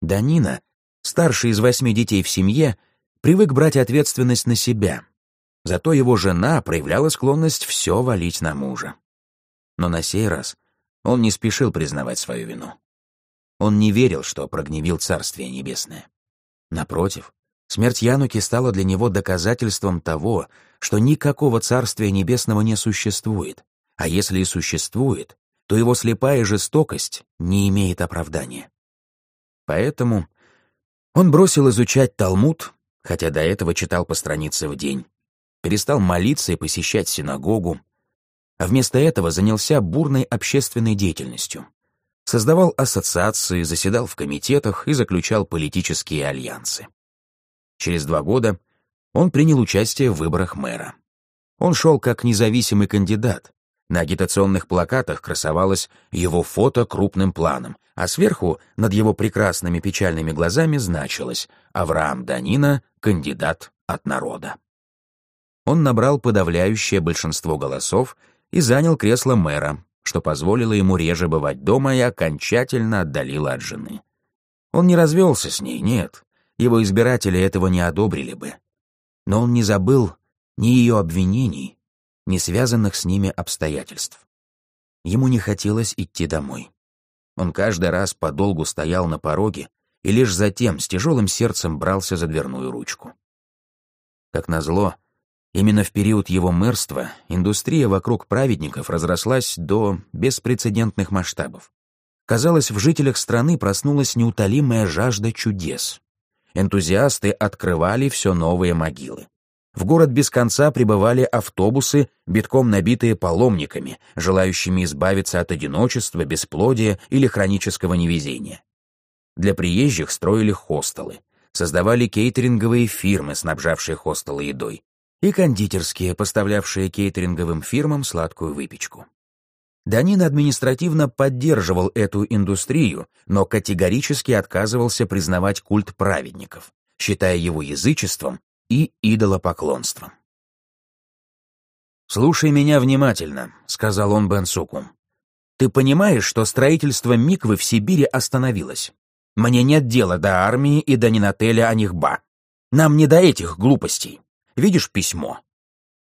Данина, старший из восьми детей в семье, привык брать ответственность на себя. Зато его жена проявляла склонность все валить на мужа. Но на сей раз он не спешил признавать свою вину. Он не верил, что прогневил Царствие Небесное. Напротив, смерть Януки стала для него доказательством того, что никакого Царствия Небесного не существует, а если и существует, то его слепая жестокость не имеет оправдания. Поэтому он бросил изучать Талмуд, хотя до этого читал по странице в день, перестал молиться и посещать синагогу, а вместо этого занялся бурной общественной деятельностью. Создавал ассоциации, заседал в комитетах и заключал политические альянсы. Через два года он принял участие в выборах мэра. Он шел как независимый кандидат. На агитационных плакатах красовалось его фото крупным планом, а сверху над его прекрасными печальными глазами значилось «Авраам Данина, кандидат от народа». Он набрал подавляющее большинство голосов и занял кресло мэра, что позволило ему реже бывать дома и окончательно отдалило от жены. Он не развелся с ней, нет, его избиратели этого не одобрили бы. Но он не забыл ни ее обвинений, ни связанных с ними обстоятельств. Ему не хотелось идти домой. Он каждый раз подолгу стоял на пороге и лишь затем с тяжелым сердцем брался за дверную ручку. Как назло, именно в период его мэрства индустрия вокруг праведников разрослась до беспрецедентных масштабов. Казалось, в жителях страны проснулась неутолимая жажда чудес. Энтузиасты открывали все новые могилы. В город без конца прибывали автобусы, битком набитые паломниками, желающими избавиться от одиночества, бесплодия или хронического невезения. Для приезжих строили хостелы, создавали кейтеринговые фирмы, снабжавшие хостелы едой, и кондитерские, поставлявшие кейтеринговым фирмам сладкую выпечку. Данин административно поддерживал эту индустрию, но категорически отказывался признавать культ праведников, считая его язычеством и идолопоклонством. «Слушай меня внимательно», — сказал он Бенсуку. «Ты понимаешь, что строительство Миквы в Сибири остановилось? Мне нет дела до армии и до Нинателя Анихба. Нам не до этих глупостей. Видишь письмо?»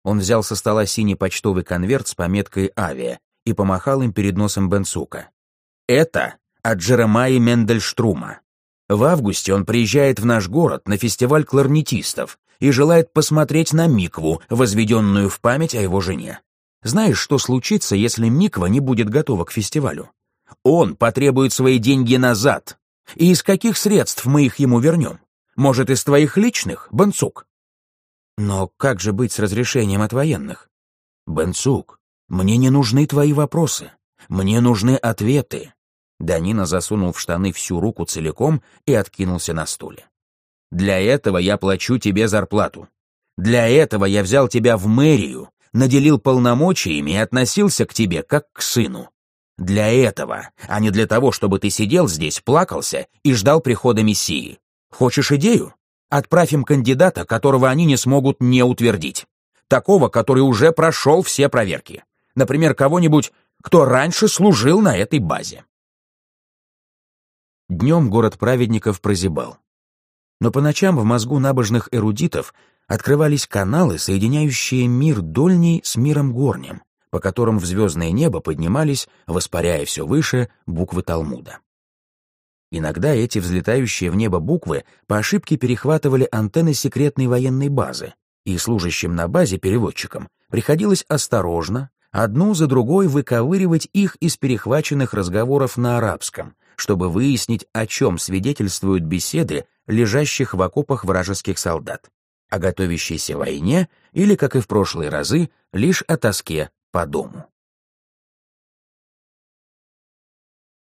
Он взял со стола синий почтовый конверт с пометкой «Авиа» и помахал им перед носом Бенсука. «Это от Джеремаи Мендельштрума. В августе он приезжает в наш город на фестиваль кларнетистов, и желает посмотреть на Микву, возведенную в память о его жене. Знаешь, что случится, если Миква не будет готова к фестивалю? Он потребует свои деньги назад. И из каких средств мы их ему вернем? Может, из твоих личных, Бенцук? Но как же быть с разрешением от военных? Бенцук, мне не нужны твои вопросы. Мне нужны ответы. Данина засунул в штаны всю руку целиком и откинулся на стуле. Для этого я плачу тебе зарплату. Для этого я взял тебя в мэрию, наделил полномочиями и относился к тебе как к сыну. Для этого, а не для того, чтобы ты сидел здесь, плакался и ждал прихода Мессии. Хочешь идею? Отправь им кандидата, которого они не смогут не утвердить. Такого, который уже прошел все проверки. Например, кого-нибудь, кто раньше служил на этой базе. Днем город праведников прозябал но по ночам в мозгу набожных эрудитов открывались каналы, соединяющие мир дольний с миром горним, по которым в звездное небо поднимались, воспаряя все выше, буквы Талмуда. Иногда эти взлетающие в небо буквы по ошибке перехватывали антенны секретной военной базы, и служащим на базе переводчикам приходилось осторожно, одну за другой выковыривать их из перехваченных разговоров на арабском, чтобы выяснить, о чем свидетельствуют беседы лежащих в окопах вражеских солдат, о готовящейся войне или, как и в прошлые разы, лишь о тоске по дому.